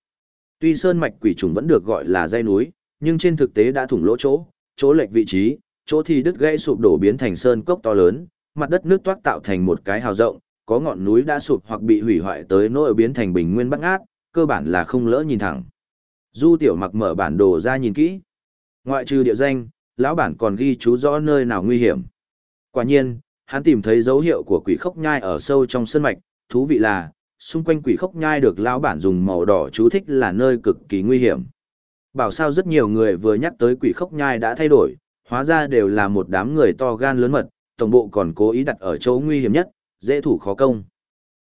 Tuy sơn mạch quỷ trùng vẫn được gọi là dây núi, nhưng trên thực tế đã thủng lỗ chỗ, chỗ lệch vị trí, chỗ thì đứt gãy sụp đổ biến thành sơn cốc to lớn, mặt đất nước toát tạo thành một cái hào rộng, có ngọn núi đã sụp hoặc bị hủy hoại tới nỗi biến thành bình nguyên bắt ngát, cơ bản là không lỡ nhìn thẳng. Du tiểu mặc mở bản đồ ra nhìn kỹ. Ngoại trừ địa danh, lão bản còn ghi chú rõ nơi nào nguy hiểm. Quả nhiên, hắn tìm thấy dấu hiệu của quỷ khốc nhai ở sâu trong sân mạch, thú vị là, xung quanh quỷ khốc nhai được lão bản dùng màu đỏ chú thích là nơi cực kỳ nguy hiểm. Bảo sao rất nhiều người vừa nhắc tới quỷ khốc nhai đã thay đổi, hóa ra đều là một đám người to gan lớn mật, tổng bộ còn cố ý đặt ở chỗ nguy hiểm nhất, dễ thủ khó công.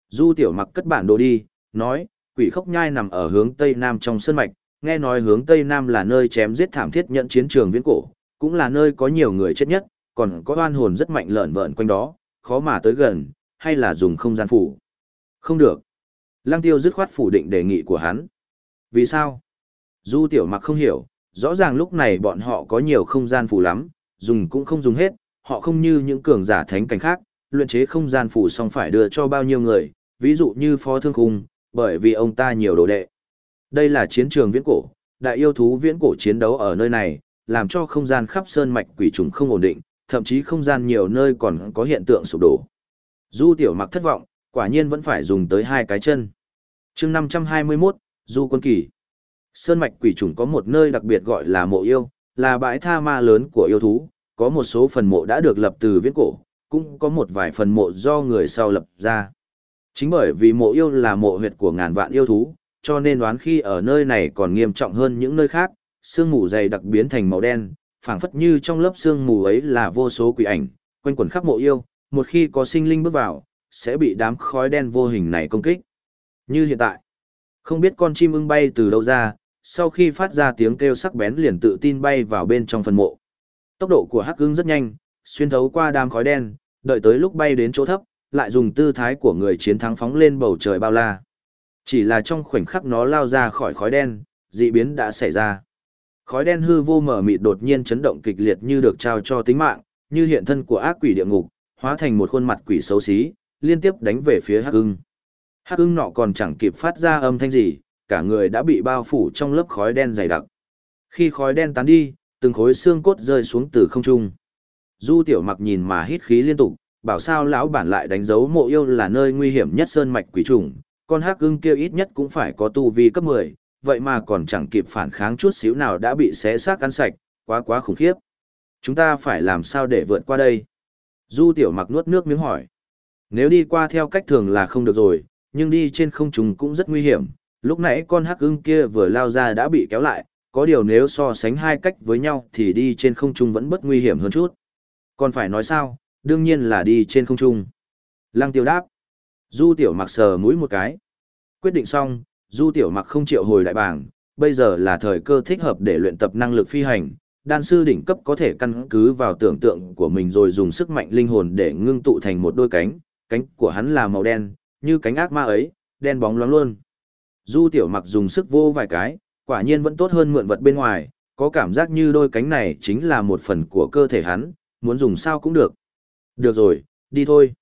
Du tiểu mặc cất bản đồ đi, nói, quỷ khốc nhai nằm ở hướng tây nam trong sân mạch, nghe nói hướng tây nam là nơi chém giết thảm thiết nhận chiến trường viễn cổ, cũng là nơi có nhiều người chết nhất, còn có oan hồn rất mạnh lợn vợn quanh đó, khó mà tới gần, hay là dùng không gian phủ. Không được. Lăng tiêu dứt khoát phủ định đề nghị của hắn. Vì sao? Du tiểu mặc không hiểu, rõ ràng lúc này bọn họ có nhiều không gian phủ lắm, dùng cũng không dùng hết, họ không như những cường giả thánh cảnh khác, luyện chế không gian phủ xong phải đưa cho bao nhiêu người, ví dụ như phó thương khung, bởi vì ông ta nhiều đồ đệ. Đây là chiến trường viễn cổ, đại yêu thú viễn cổ chiến đấu ở nơi này, làm cho không gian khắp sơn mạch quỷ trùng không ổn định, thậm chí không gian nhiều nơi còn có hiện tượng sụp đổ. Du tiểu mặc thất vọng, quả nhiên vẫn phải dùng tới hai cái chân. chương 521, Du quân kỳ. Sơn mạch quỷ trùng có một nơi đặc biệt gọi là mộ yêu, là bãi tha ma lớn của yêu thú, có một số phần mộ đã được lập từ viễn cổ, cũng có một vài phần mộ do người sau lập ra. Chính bởi vì mộ yêu là mộ huyệt của ngàn vạn yêu thú, cho nên đoán khi ở nơi này còn nghiêm trọng hơn những nơi khác, sương mù dày đặc biến thành màu đen, phảng phất như trong lớp sương mù ấy là vô số quỷ ảnh, quanh quẩn khắp mộ yêu, một khi có sinh linh bước vào, sẽ bị đám khói đen vô hình này công kích. Như hiện tại, không biết con chim ưng bay từ đâu ra, sau khi phát ra tiếng kêu sắc bén liền tự tin bay vào bên trong phần mộ. Tốc độ của hắc ưng rất nhanh, xuyên thấu qua đám khói đen, đợi tới lúc bay đến chỗ thấp, lại dùng tư thái của người chiến thắng phóng lên bầu trời bao la. Chỉ là trong khoảnh khắc nó lao ra khỏi khói đen, dị biến đã xảy ra. Khói đen hư vô mở mịt đột nhiên chấn động kịch liệt như được trao cho tính mạng, như hiện thân của ác quỷ địa ngục, hóa thành một khuôn mặt quỷ xấu xí, liên tiếp đánh về phía Hắc Ưng. Hắc Ưng nọ còn chẳng kịp phát ra âm thanh gì, cả người đã bị bao phủ trong lớp khói đen dày đặc. Khi khói đen tán đi, từng khối xương cốt rơi xuống từ không trung. Du Tiểu Mặc nhìn mà hít khí liên tục, bảo sao lão bản lại đánh dấu mộ yêu là nơi nguy hiểm nhất sơn mạch quỷ trùng, con hắc ưng kia ít nhất cũng phải có tu vi cấp 10, vậy mà còn chẳng kịp phản kháng chút xíu nào đã bị xé xác ăn sạch, quá quá khủng khiếp. Chúng ta phải làm sao để vượt qua đây? Du tiểu mặc nuốt nước miếng hỏi. Nếu đi qua theo cách thường là không được rồi, nhưng đi trên không trung cũng rất nguy hiểm. Lúc nãy con hắc ưng kia vừa lao ra đã bị kéo lại, có điều nếu so sánh hai cách với nhau thì đi trên không trung vẫn bất nguy hiểm hơn chút. Còn phải nói sao, đương nhiên là đi trên không trung. Lăng tiêu đáp. Du tiểu mặc sờ mũi một cái. Quyết định xong, du tiểu mặc không chịu hồi đại bảng, bây giờ là thời cơ thích hợp để luyện tập năng lực phi hành. Đan sư đỉnh cấp có thể căn cứ vào tưởng tượng của mình rồi dùng sức mạnh linh hồn để ngưng tụ thành một đôi cánh, cánh của hắn là màu đen, như cánh ác ma ấy, đen bóng loáng luôn. Du tiểu mặc dùng sức vô vài cái, quả nhiên vẫn tốt hơn mượn vật bên ngoài, có cảm giác như đôi cánh này chính là một phần của cơ thể hắn, muốn dùng sao cũng được. Được rồi, đi thôi.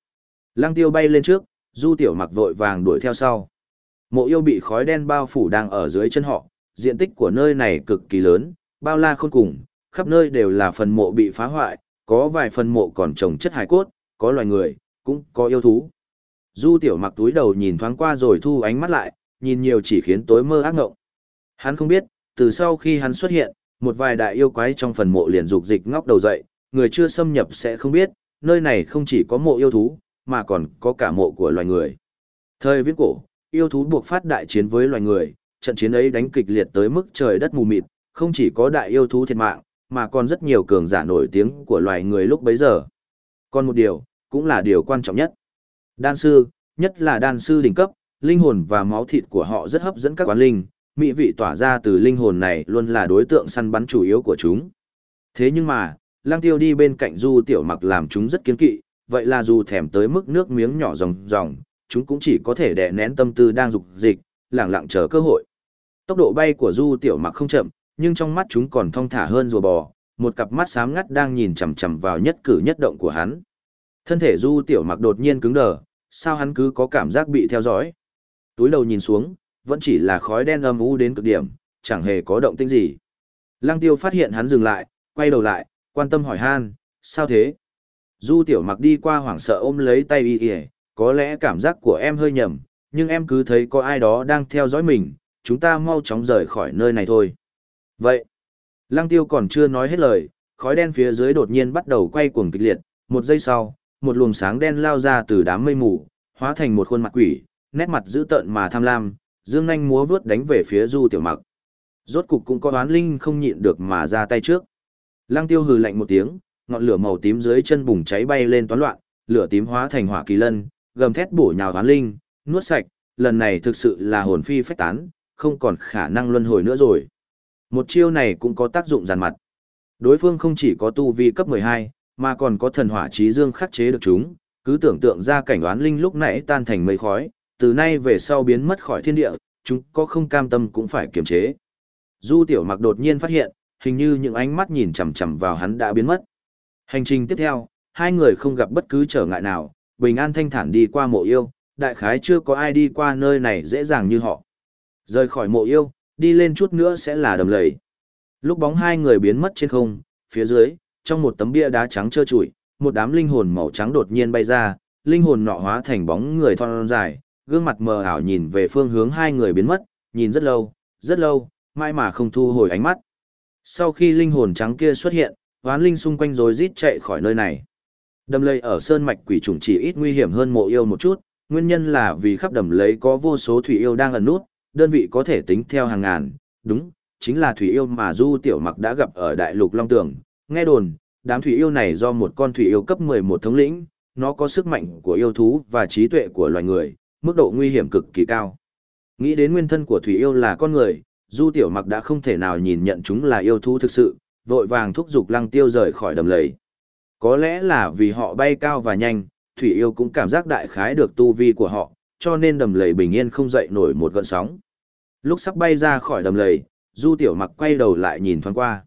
Lăng tiêu bay lên trước, du tiểu mặc vội vàng đuổi theo sau. Mộ yêu bị khói đen bao phủ đang ở dưới chân họ, diện tích của nơi này cực kỳ lớn, bao la khôn cùng, khắp nơi đều là phần mộ bị phá hoại, có vài phần mộ còn trồng chất hài cốt, có loài người, cũng có yêu thú. Du tiểu mặc túi đầu nhìn thoáng qua rồi thu ánh mắt lại, nhìn nhiều chỉ khiến tối mơ ác ngộng. Hắn không biết, từ sau khi hắn xuất hiện, một vài đại yêu quái trong phần mộ liền dục dịch ngóc đầu dậy, người chưa xâm nhập sẽ không biết, nơi này không chỉ có mộ yêu thú, mà còn có cả mộ của loài người. Thời viễn cổ, yêu thú buộc phát đại chiến với loài người, trận chiến ấy đánh kịch liệt tới mức trời đất mù mịt, không chỉ có đại yêu thú thiệt mạng, mà còn rất nhiều cường giả nổi tiếng của loài người lúc bấy giờ. Còn một điều, cũng là điều quan trọng nhất. Đan sư, nhất là đan sư đỉnh cấp, linh hồn và máu thịt của họ rất hấp dẫn các quán linh, mỹ vị tỏa ra từ linh hồn này luôn là đối tượng săn bắn chủ yếu của chúng. Thế nhưng mà, lang tiêu đi bên cạnh du tiểu mặc làm chúng rất kiên kỵ, vậy là dù thèm tới mức nước miếng nhỏ ròng ròng, chúng cũng chỉ có thể đè nén tâm tư đang dục dịch, lẳng lặng chờ cơ hội. Tốc độ bay của du tiểu mặc không chậm, nhưng trong mắt chúng còn thong thả hơn rùa bò, một cặp mắt xám ngắt đang nhìn chằm chằm vào nhất cử nhất động của hắn. Thân thể du tiểu mặc đột nhiên cứng đờ, sao hắn cứ có cảm giác bị theo dõi. Túi đầu nhìn xuống, vẫn chỉ là khói đen âm u đến cực điểm, chẳng hề có động tĩnh gì. Lăng tiêu phát hiện hắn dừng lại, quay đầu lại, quan tâm hỏi han, sao thế? Du tiểu mặc đi qua hoảng sợ ôm lấy tay y y, có lẽ cảm giác của em hơi nhầm, nhưng em cứ thấy có ai đó đang theo dõi mình, chúng ta mau chóng rời khỏi nơi này thôi. Vậy, Lăng tiêu còn chưa nói hết lời, khói đen phía dưới đột nhiên bắt đầu quay cuồng kịch liệt, một giây sau, một luồng sáng đen lao ra từ đám mây mù, hóa thành một khuôn mặt quỷ, nét mặt dữ tợn mà tham lam, dương nhanh múa vướt đánh về phía Du Tiểu Mặc. Rốt cục cũng có đoán linh không nhịn được mà ra tay trước. Lăng Tiêu hừ lạnh một tiếng, ngọn lửa màu tím dưới chân bùng cháy bay lên toán loạn, lửa tím hóa thành hỏa kỳ lân, gầm thét bổ nhào đoán linh, nuốt sạch, lần này thực sự là hồn phi phách tán, không còn khả năng luân hồi nữa rồi. Một chiêu này cũng có tác dụng giàn mặt. Đối phương không chỉ có tu vi cấp 12, mà còn có thần hỏa trí dương khắc chế được chúng, cứ tưởng tượng ra cảnh oán linh lúc nãy tan thành mây khói, từ nay về sau biến mất khỏi thiên địa, chúng có không cam tâm cũng phải kiềm chế. Du tiểu mặc đột nhiên phát hiện, hình như những ánh mắt nhìn chằm chằm vào hắn đã biến mất. Hành trình tiếp theo, hai người không gặp bất cứ trở ngại nào, bình an thanh thản đi qua mộ yêu, đại khái chưa có ai đi qua nơi này dễ dàng như họ. Rời khỏi mộ yêu, đi lên chút nữa sẽ là đầm lầy. Lúc bóng hai người biến mất trên không, phía dưới, trong một tấm bia đá trắng trơ trụi, một đám linh hồn màu trắng đột nhiên bay ra, linh hồn nọ hóa thành bóng người thon dài, gương mặt mờ ảo nhìn về phương hướng hai người biến mất, nhìn rất lâu, rất lâu, mãi mà không thu hồi ánh mắt. Sau khi linh hồn trắng kia xuất hiện, hoán linh xung quanh rồi rít chạy khỏi nơi này. Đầm lầy ở sơn mạch quỷ trùng chỉ ít nguy hiểm hơn mộ yêu một chút, nguyên nhân là vì khắp đầm lầy có vô số thủy yêu đang ẩn nút, đơn vị có thể tính theo hàng ngàn, đúng, chính là thủy yêu mà Du Tiểu Mặc đã gặp ở đại lục Long Tường. Nghe đồn, đám thủy yêu này do một con thủy yêu cấp 11 thống lĩnh, nó có sức mạnh của yêu thú và trí tuệ của loài người, mức độ nguy hiểm cực kỳ cao. Nghĩ đến nguyên thân của thủy yêu là con người, Du Tiểu Mặc đã không thể nào nhìn nhận chúng là yêu thú thực sự, vội vàng thúc giục Lăng Tiêu rời khỏi đầm lầy. Có lẽ là vì họ bay cao và nhanh, thủy yêu cũng cảm giác đại khái được tu vi của họ, cho nên đầm lầy bình yên không dậy nổi một gợn sóng. Lúc sắp bay ra khỏi đầm lầy, Du Tiểu Mặc quay đầu lại nhìn thoáng qua.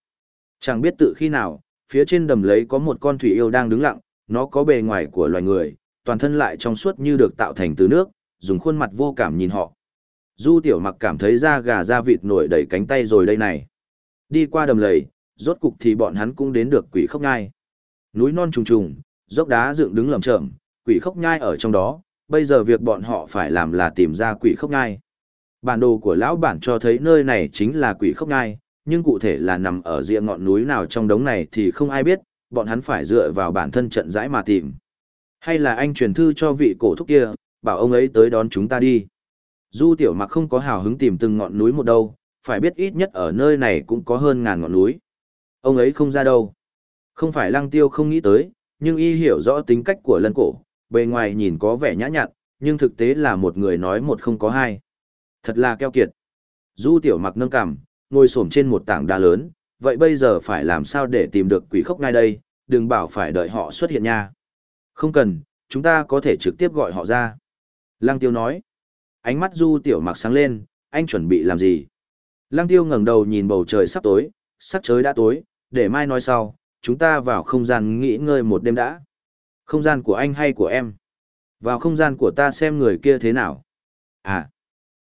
Chẳng biết tự khi nào, phía trên đầm lầy có một con thủy yêu đang đứng lặng, nó có bề ngoài của loài người, toàn thân lại trong suốt như được tạo thành từ nước, dùng khuôn mặt vô cảm nhìn họ. Du Tiểu Mặc cảm thấy da gà da vịt nổi đầy cánh tay rồi đây này. Đi qua đầm lầy, rốt cục thì bọn hắn cũng đến được quỷ khốc nhai. Núi non trùng trùng, dốc đá dựng đứng lầm chậm, quỷ khốc nhai ở trong đó, bây giờ việc bọn họ phải làm là tìm ra quỷ khốc nhai. Bản đồ của lão bản cho thấy nơi này chính là quỷ khốc nhai, nhưng cụ thể là nằm ở rìa ngọn núi nào trong đống này thì không ai biết, bọn hắn phải dựa vào bản thân trận rãi mà tìm. Hay là anh truyền thư cho vị cổ thúc kia, bảo ông ấy tới đón chúng ta đi. Du tiểu mặc không có hào hứng tìm từng ngọn núi một đâu, phải biết ít nhất ở nơi này cũng có hơn ngàn ngọn núi. Ông ấy không ra đâu. Không phải lăng tiêu không nghĩ tới, nhưng y hiểu rõ tính cách của lân cổ, bề ngoài nhìn có vẻ nhã nhặn, nhưng thực tế là một người nói một không có hai. Thật là keo kiệt. Du tiểu mặc nâng cảm ngồi xổm trên một tảng đá lớn, vậy bây giờ phải làm sao để tìm được quỷ khốc ngay đây, đừng bảo phải đợi họ xuất hiện nha. Không cần, chúng ta có thể trực tiếp gọi họ ra. Lăng tiêu nói. Ánh mắt du tiểu mặc sáng lên, anh chuẩn bị làm gì? Lăng tiêu ngẩng đầu nhìn bầu trời sắp tối, sắc trời đã tối, để mai nói sau, chúng ta vào không gian nghỉ ngơi một đêm đã. Không gian của anh hay của em? Vào không gian của ta xem người kia thế nào. À,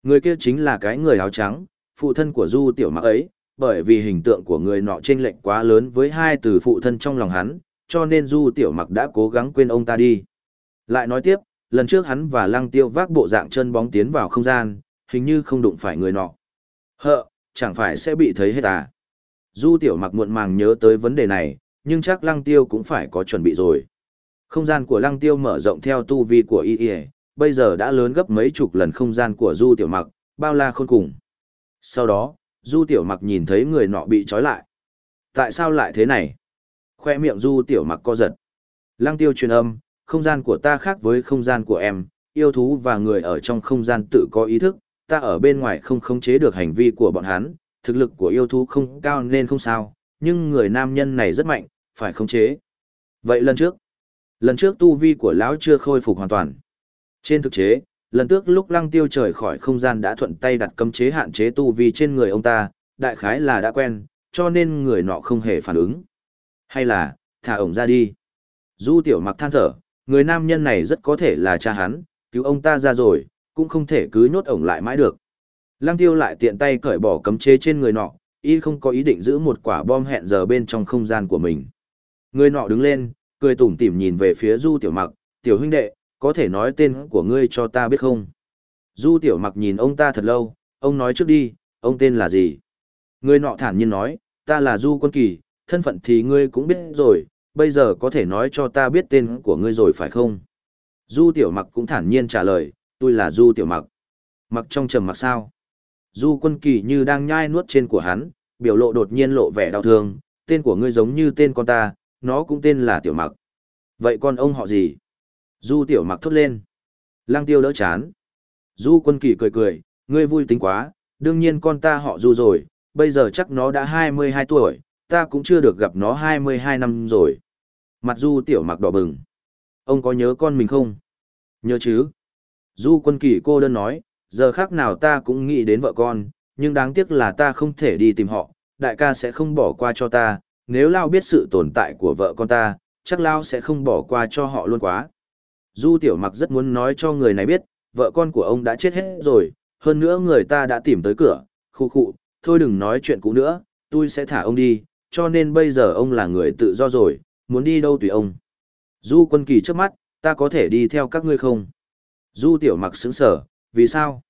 người kia chính là cái người áo trắng, phụ thân của du tiểu mặc ấy, bởi vì hình tượng của người nọ chênh lệch quá lớn với hai từ phụ thân trong lòng hắn, cho nên du tiểu mặc đã cố gắng quên ông ta đi. Lại nói tiếp, lần trước hắn và lăng tiêu vác bộ dạng chân bóng tiến vào không gian, hình như không đụng phải người nọ. Hợ, chẳng phải sẽ bị thấy hết à? Du tiểu mặc muộn màng nhớ tới vấn đề này, nhưng chắc lăng tiêu cũng phải có chuẩn bị rồi. Không gian của lăng tiêu mở rộng theo tu vi của y y, bây giờ đã lớn gấp mấy chục lần không gian của du tiểu mặc, bao la khôn cùng. Sau đó, du tiểu mặc nhìn thấy người nọ bị trói lại. Tại sao lại thế này? Khoe miệng du tiểu mặc co giật. Lăng tiêu truyền âm, không gian của ta khác với không gian của em, yêu thú và người ở trong không gian tự có ý thức, ta ở bên ngoài không khống chế được hành vi của bọn hắn, thực lực của yêu thú không cao nên không sao, nhưng người nam nhân này rất mạnh, phải khống chế. Vậy lần trước, lần trước tu vi của lão chưa khôi phục hoàn toàn. Trên thực chế, lần trước lúc lăng tiêu trời khỏi không gian đã thuận tay đặt cấm chế hạn chế tu vi trên người ông ta, đại khái là đã quen, cho nên người nọ không hề phản ứng. Hay là, thả ổng ra đi. Du tiểu mặc than thở, người nam nhân này rất có thể là cha hắn, cứu ông ta ra rồi, cũng không thể cứ nhốt ổng lại mãi được. Lăng tiêu lại tiện tay cởi bỏ cấm chế trên người nọ, y không có ý định giữ một quả bom hẹn giờ bên trong không gian của mình. Người nọ đứng lên, cười tủm tỉm nhìn về phía Du Tiểu Mặc, "Tiểu huynh đệ, có thể nói tên của ngươi cho ta biết không?" Du Tiểu Mặc nhìn ông ta thật lâu, "Ông nói trước đi, ông tên là gì?" Người nọ thản nhiên nói, ta là Du Quân Kỳ, thân phận thì ngươi cũng biết rồi, bây giờ có thể nói cho ta biết tên của ngươi rồi phải không? Du Tiểu Mặc cũng thản nhiên trả lời, tôi là Du Tiểu Mặc. Mặc trong trầm mặc sao? Du Quân Kỳ như đang nhai nuốt trên của hắn, biểu lộ đột nhiên lộ vẻ đau thương, tên của ngươi giống như tên con ta, nó cũng tên là Tiểu Mặc. Vậy con ông họ gì? Du Tiểu Mặc thốt lên. Lăng Tiêu đỡ chán. Du Quân Kỳ cười cười, ngươi vui tính quá, đương nhiên con ta họ Du rồi, bây giờ chắc nó đã 22 tuổi, ta cũng chưa được gặp nó 22 năm rồi. Mặt Du Tiểu Mặc đỏ bừng. Ông có nhớ con mình không? Nhớ chứ. Du Quân Kỳ cô đơn nói, giờ khác nào ta cũng nghĩ đến vợ con, nhưng đáng tiếc là ta không thể đi tìm họ, đại ca sẽ không bỏ qua cho ta, nếu Lao biết sự tồn tại của vợ con ta, chắc Lao sẽ không bỏ qua cho họ luôn quá. Du Tiểu Mặc rất muốn nói cho người này biết, vợ con của ông đã chết hết rồi, hơn nữa người ta đã tìm tới cửa, khu khu, thôi đừng nói chuyện cũ nữa, tôi sẽ thả ông đi, cho nên bây giờ ông là người tự do rồi, muốn đi đâu tùy ông. Du quân kỳ trước mắt, ta có thể đi theo các ngươi không? Du Tiểu Mặc sững sở, vì sao?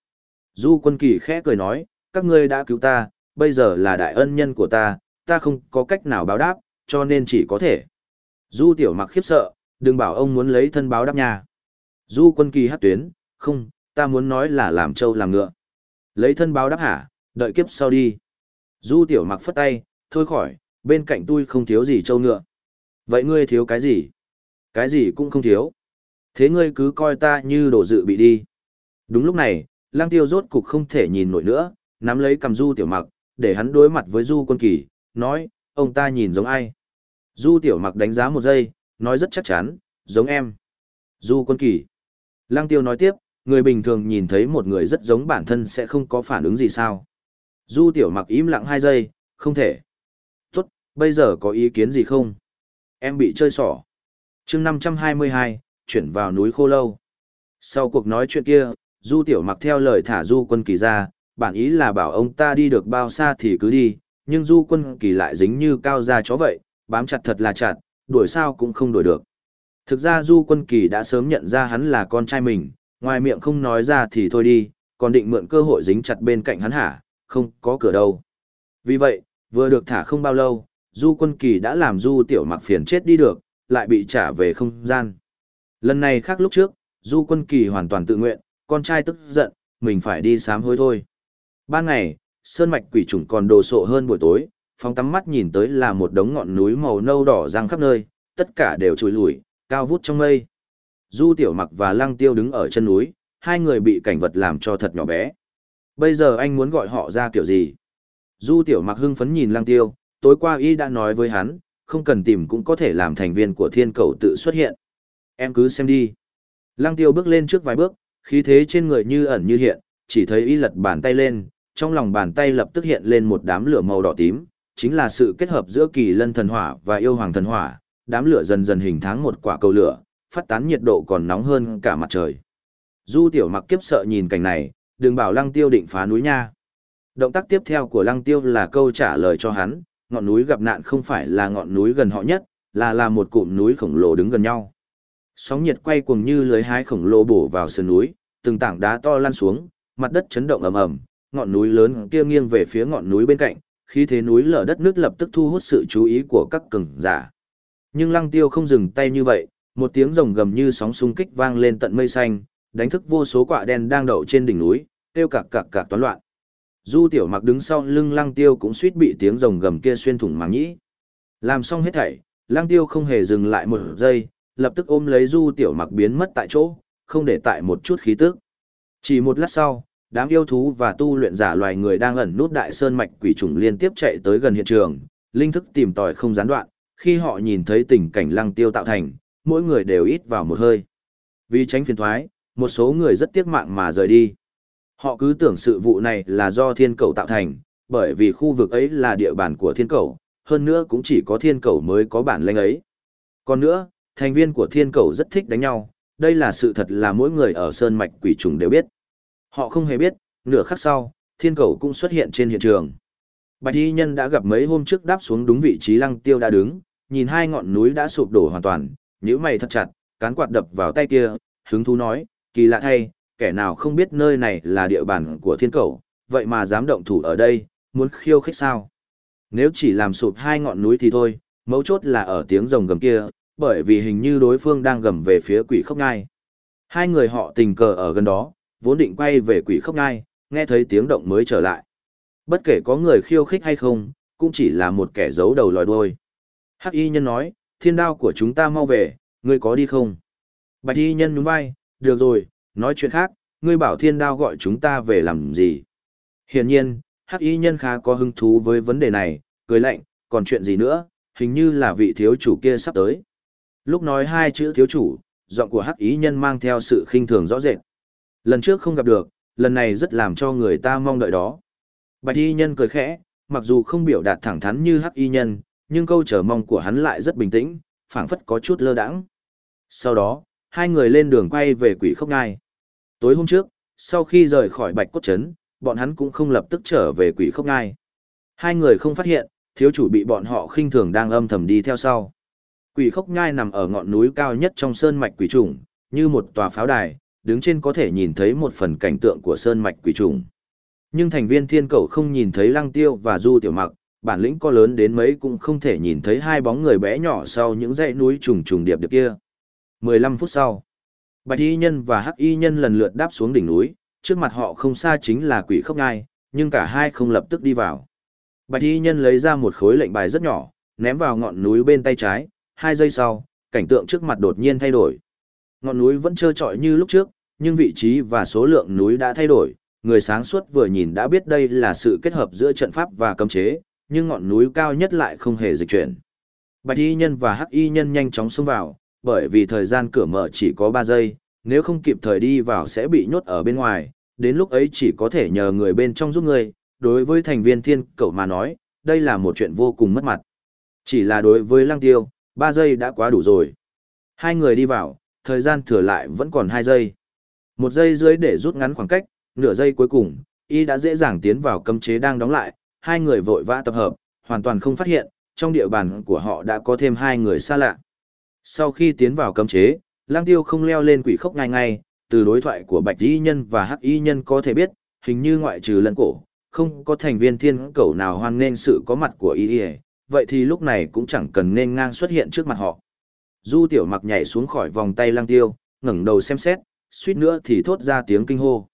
Du quân kỳ khẽ cười nói, các ngươi đã cứu ta, bây giờ là đại ân nhân của ta, ta không có cách nào báo đáp, cho nên chỉ có thể. Du tiểu mặc khiếp sợ, đừng bảo ông muốn lấy thân báo đáp nha. Du quân kỳ hát tuyến, không, ta muốn nói là làm trâu làm ngựa. Lấy thân báo đáp hả, đợi kiếp sau đi. Du tiểu mặc phất tay, thôi khỏi, bên cạnh tôi không thiếu gì trâu ngựa. Vậy ngươi thiếu cái gì? Cái gì cũng không thiếu. Thế ngươi cứ coi ta như đồ dự bị đi. Đúng lúc này, lang tiêu rốt cục không thể nhìn nổi nữa, nắm lấy cầm du tiểu mặc, để hắn đối mặt với du quân kỳ, nói, ông ta nhìn giống ai. Du tiểu mặc đánh giá một giây, nói rất chắc chắn, giống em. Du quân kỳ. Lang tiêu nói tiếp, người bình thường nhìn thấy một người rất giống bản thân sẽ không có phản ứng gì sao. Du tiểu mặc im lặng hai giây, không thể. Tốt, bây giờ có ý kiến gì không? Em bị chơi xỏ. chương 522, chuyển vào núi khô lâu. Sau cuộc nói chuyện kia, Du Tiểu Mặc theo lời thả Du Quân Kỳ ra, bản ý là bảo ông ta đi được bao xa thì cứ đi, nhưng Du Quân Kỳ lại dính như cao ra chó vậy, bám chặt thật là chặt, đuổi sao cũng không đuổi được. Thực ra Du Quân Kỳ đã sớm nhận ra hắn là con trai mình, ngoài miệng không nói ra thì thôi đi, còn định mượn cơ hội dính chặt bên cạnh hắn hả, không có cửa đâu. Vì vậy, vừa được thả không bao lâu, Du Quân Kỳ đã làm Du Tiểu Mặc phiền chết đi được, lại bị trả về không gian. Lần này khác lúc trước, Du Quân Kỳ hoàn toàn tự nguyện, con trai tức giận, mình phải đi sám hối thôi. Ban ngày, sơn mạch quỷ trùng còn đồ sộ hơn buổi tối, phóng tắm mắt nhìn tới là một đống ngọn núi màu nâu đỏ răng khắp nơi, tất cả đều trùi lùi, cao vút trong mây. Du Tiểu Mặc và Lăng Tiêu đứng ở chân núi, hai người bị cảnh vật làm cho thật nhỏ bé. Bây giờ anh muốn gọi họ ra kiểu gì? Du Tiểu Mặc hưng phấn nhìn Lăng Tiêu, tối qua y đã nói với hắn, không cần tìm cũng có thể làm thành viên của thiên cầu tự xuất hiện. Em cứ xem đi. Lăng Tiêu bước lên trước vài bước, khí thế trên người như ẩn như hiện, chỉ thấy y lật bàn tay lên, trong lòng bàn tay lập tức hiện lên một đám lửa màu đỏ tím, chính là sự kết hợp giữa kỳ lân thần hỏa và yêu hoàng thần hỏa, đám lửa dần dần hình thành một quả cầu lửa, phát tán nhiệt độ còn nóng hơn cả mặt trời. Du tiểu mặc kiếp sợ nhìn cảnh này, đừng bảo lăng tiêu định phá núi nha. Động tác tiếp theo của lăng tiêu là câu trả lời cho hắn, ngọn núi gặp nạn không phải là ngọn núi gần họ nhất, là là một cụm núi khổng lồ đứng gần nhau. Sóng nhiệt quay cuồng như lưới hái khổng lồ bổ vào sườn núi, từng tảng đá to lăn xuống, mặt đất chấn động ầm ầm, ngọn núi lớn kia nghiêng về phía ngọn núi bên cạnh, khí thế núi lở đất nước lập tức thu hút sự chú ý của các cường giả. Nhưng Lăng Tiêu không dừng tay như vậy, một tiếng rồng gầm như sóng xung kích vang lên tận mây xanh, đánh thức vô số quả đen đang đậu trên đỉnh núi, tiêu cạc cạc cạc toán loạn. Du Tiểu Mặc đứng sau lưng Lăng Tiêu cũng suýt bị tiếng rồng gầm kia xuyên thủng màng nhĩ. Làm xong hết thảy, Lăng Tiêu không hề dừng lại một giây, lập tức ôm lấy Du Tiểu Mặc biến mất tại chỗ, không để tại một chút khí tức. Chỉ một lát sau, đám yêu thú và tu luyện giả loài người đang ẩn nút đại sơn mạch quỷ trùng liên tiếp chạy tới gần hiện trường, linh thức tìm tòi không gián đoạn, khi họ nhìn thấy tình cảnh lăng tiêu tạo thành, mỗi người đều ít vào một hơi. Vì tránh phiền thoái, một số người rất tiếc mạng mà rời đi. Họ cứ tưởng sự vụ này là do thiên cầu tạo thành, bởi vì khu vực ấy là địa bàn của thiên cầu, hơn nữa cũng chỉ có thiên cầu mới có bản lĩnh ấy. Còn nữa, thành viên của thiên cầu rất thích đánh nhau, đây là sự thật là mỗi người ở sơn mạch quỷ trùng đều biết. Họ không hề biết, nửa khắc sau, thiên cầu cũng xuất hiện trên hiện trường. Bạch y nhân đã gặp mấy hôm trước đáp xuống đúng vị trí lăng tiêu đã đứng, nhìn hai ngọn núi đã sụp đổ hoàn toàn, nhíu mày thật chặt, cán quạt đập vào tay kia, hứng thú nói, kỳ lạ thay, kẻ nào không biết nơi này là địa bàn của thiên cầu, vậy mà dám động thủ ở đây, muốn khiêu khích sao. Nếu chỉ làm sụp hai ngọn núi thì thôi, mấu chốt là ở tiếng rồng gầm kia, bởi vì hình như đối phương đang gầm về phía quỷ khốc ngai. Hai người họ tình cờ ở gần đó, vốn định quay về quỷ khốc ngai, nghe thấy tiếng động mới trở lại. Bất kể có người khiêu khích hay không, cũng chỉ là một kẻ giấu đầu lòi đuôi. Hắc y nhân nói, thiên đao của chúng ta mau về, ngươi có đi không? Bạch y nhân nhún vai, được rồi, nói chuyện khác, ngươi bảo thiên đao gọi chúng ta về làm gì? Hiển nhiên, hắc y nhân khá có hứng thú với vấn đề này, cười lạnh, còn chuyện gì nữa, hình như là vị thiếu chủ kia sắp tới. Lúc nói hai chữ thiếu chủ, giọng của hắc y nhân mang theo sự khinh thường rõ rệt. Lần trước không gặp được, lần này rất làm cho người ta mong đợi đó. Bạch y nhân cười khẽ, mặc dù không biểu đạt thẳng thắn như hắc y nhân, nhưng câu chờ mong của hắn lại rất bình tĩnh, phảng phất có chút lơ đãng. Sau đó, hai người lên đường quay về quỷ khốc ngai. Tối hôm trước, sau khi rời khỏi bạch cốt trấn, bọn hắn cũng không lập tức trở về quỷ khốc ngai. Hai người không phát hiện, thiếu chủ bị bọn họ khinh thường đang âm thầm đi theo sau. Quỷ khốc ngai nằm ở ngọn núi cao nhất trong sơn mạch quỷ trùng, như một tòa pháo đài, đứng trên có thể nhìn thấy một phần cảnh tượng của sơn mạch quỷ trùng. Nhưng thành viên thiên cầu không nhìn thấy lăng tiêu và du tiểu mặc, bản lĩnh có lớn đến mấy cũng không thể nhìn thấy hai bóng người bé nhỏ sau những dãy núi trùng trùng điệp điệp kia. 15 phút sau, Bạch Y Nhân và Hắc Y Nhân lần lượt đáp xuống đỉnh núi, trước mặt họ không xa chính là quỷ khốc ngai, nhưng cả hai không lập tức đi vào. Bạch Y Nhân lấy ra một khối lệnh bài rất nhỏ, ném vào ngọn núi bên tay trái, hai giây sau, cảnh tượng trước mặt đột nhiên thay đổi. Ngọn núi vẫn trơ trọi như lúc trước, nhưng vị trí và số lượng núi đã thay đổi, người sáng suốt vừa nhìn đã biết đây là sự kết hợp giữa trận pháp và cấm chế, nhưng ngọn núi cao nhất lại không hề dịch chuyển. Bạch y nhân và hắc y nhân nhanh chóng xông vào, bởi vì thời gian cửa mở chỉ có 3 giây, nếu không kịp thời đi vào sẽ bị nhốt ở bên ngoài, đến lúc ấy chỉ có thể nhờ người bên trong giúp người, đối với thành viên thiên cậu mà nói, đây là một chuyện vô cùng mất mặt. Chỉ là đối với lăng tiêu, 3 giây đã quá đủ rồi. Hai người đi vào, thời gian thừa lại vẫn còn 2 giây. Một giây dưới để rút ngắn khoảng cách, nửa giây cuối cùng, y đã dễ dàng tiến vào cấm chế đang đóng lại, hai người vội vã tập hợp, hoàn toàn không phát hiện, trong địa bàn của họ đã có thêm hai người xa lạ. Sau khi tiến vào cấm chế, lang tiêu không leo lên quỷ khốc ngay ngay, từ đối thoại của bạch y nhân và hắc y nhân có thể biết, hình như ngoại trừ lân cổ, không có thành viên thiên cầu nào hoan nên sự có mặt của y vậy thì lúc này cũng chẳng cần nên ngang xuất hiện trước mặt họ. Du tiểu mặc nhảy xuống khỏi vòng tay lang tiêu, ngẩng đầu xem xét, suýt nữa thì thốt ra tiếng kinh hô.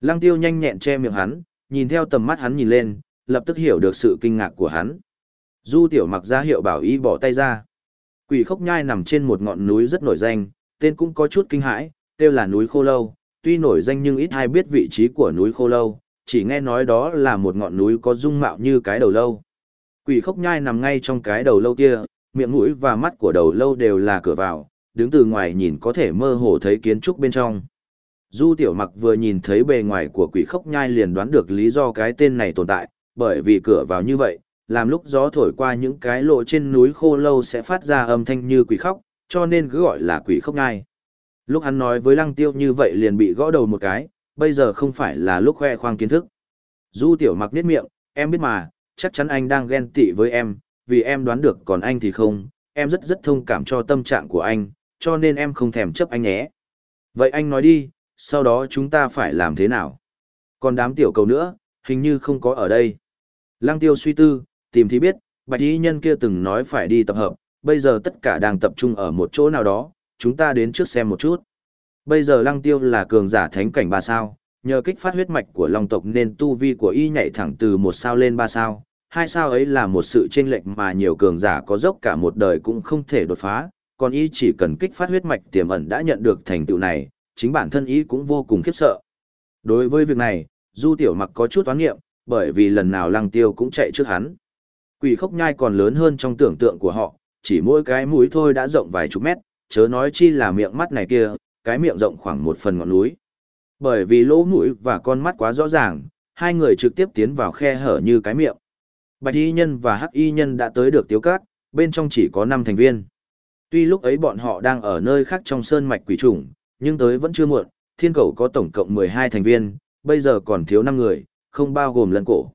Lang tiêu nhanh nhẹn che miệng hắn, nhìn theo tầm mắt hắn nhìn lên, lập tức hiểu được sự kinh ngạc của hắn. Du tiểu mặc ra hiệu bảo y bỏ tay ra. Quỷ khốc nhai nằm trên một ngọn núi rất nổi danh, tên cũng có chút kinh hãi, tên là núi khô lâu, tuy nổi danh nhưng ít ai biết vị trí của núi khô lâu, chỉ nghe nói đó là một ngọn núi có dung mạo như cái đầu lâu. Quỷ khốc nhai nằm ngay trong cái đầu lâu kia, miệng mũi và mắt của đầu lâu đều là cửa vào, đứng từ ngoài nhìn có thể mơ hồ thấy kiến trúc bên trong. Du tiểu mặc vừa nhìn thấy bề ngoài của quỷ khốc nhai liền đoán được lý do cái tên này tồn tại, bởi vì cửa vào như vậy, làm lúc gió thổi qua những cái lỗ trên núi khô lâu sẽ phát ra âm thanh như quỷ khóc, cho nên cứ gọi là quỷ khóc nhai. Lúc hắn nói với lăng tiêu như vậy liền bị gõ đầu một cái, bây giờ không phải là lúc khoe khoang kiến thức. Du tiểu mặc niết miệng, em biết mà, chắc chắn anh đang ghen tị với em, vì em đoán được còn anh thì không, em rất rất thông cảm cho tâm trạng của anh, cho nên em không thèm chấp anh nhé. Vậy anh nói đi, sau đó chúng ta phải làm thế nào? Còn đám tiểu cầu nữa, hình như không có ở đây. Lăng tiêu suy tư, tìm thì biết, bạch y nhân kia từng nói phải đi tập hợp, bây giờ tất cả đang tập trung ở một chỗ nào đó, chúng ta đến trước xem một chút. Bây giờ lăng tiêu là cường giả thánh cảnh ba sao, nhờ kích phát huyết mạch của long tộc nên tu vi của y nhảy thẳng từ một sao lên ba sao. Hai sao ấy là một sự chênh lệch mà nhiều cường giả có dốc cả một đời cũng không thể đột phá, còn y chỉ cần kích phát huyết mạch tiềm ẩn đã nhận được thành tựu này, chính bản thân y cũng vô cùng khiếp sợ. Đối với việc này, Du Tiểu Mặc có chút toán nghiệm, bởi vì lần nào lăng tiêu cũng chạy trước hắn. Quỷ khốc nhai còn lớn hơn trong tưởng tượng của họ, chỉ mỗi cái mũi thôi đã rộng vài chục mét, chớ nói chi là miệng mắt này kia, cái miệng rộng khoảng một phần ngọn núi. Bởi vì lỗ mũi và con mắt quá rõ ràng, hai người trực tiếp tiến vào khe hở như cái miệng. Bạch y nhân và hắc y nhân đã tới được tiếu cát, bên trong chỉ có 5 thành viên. Tuy lúc ấy bọn họ đang ở nơi khác trong sơn mạch quỷ trùng, nhưng tới vẫn chưa muộn, thiên cầu có tổng cộng 12 thành viên, bây giờ còn thiếu 5 người, không bao gồm lân cổ.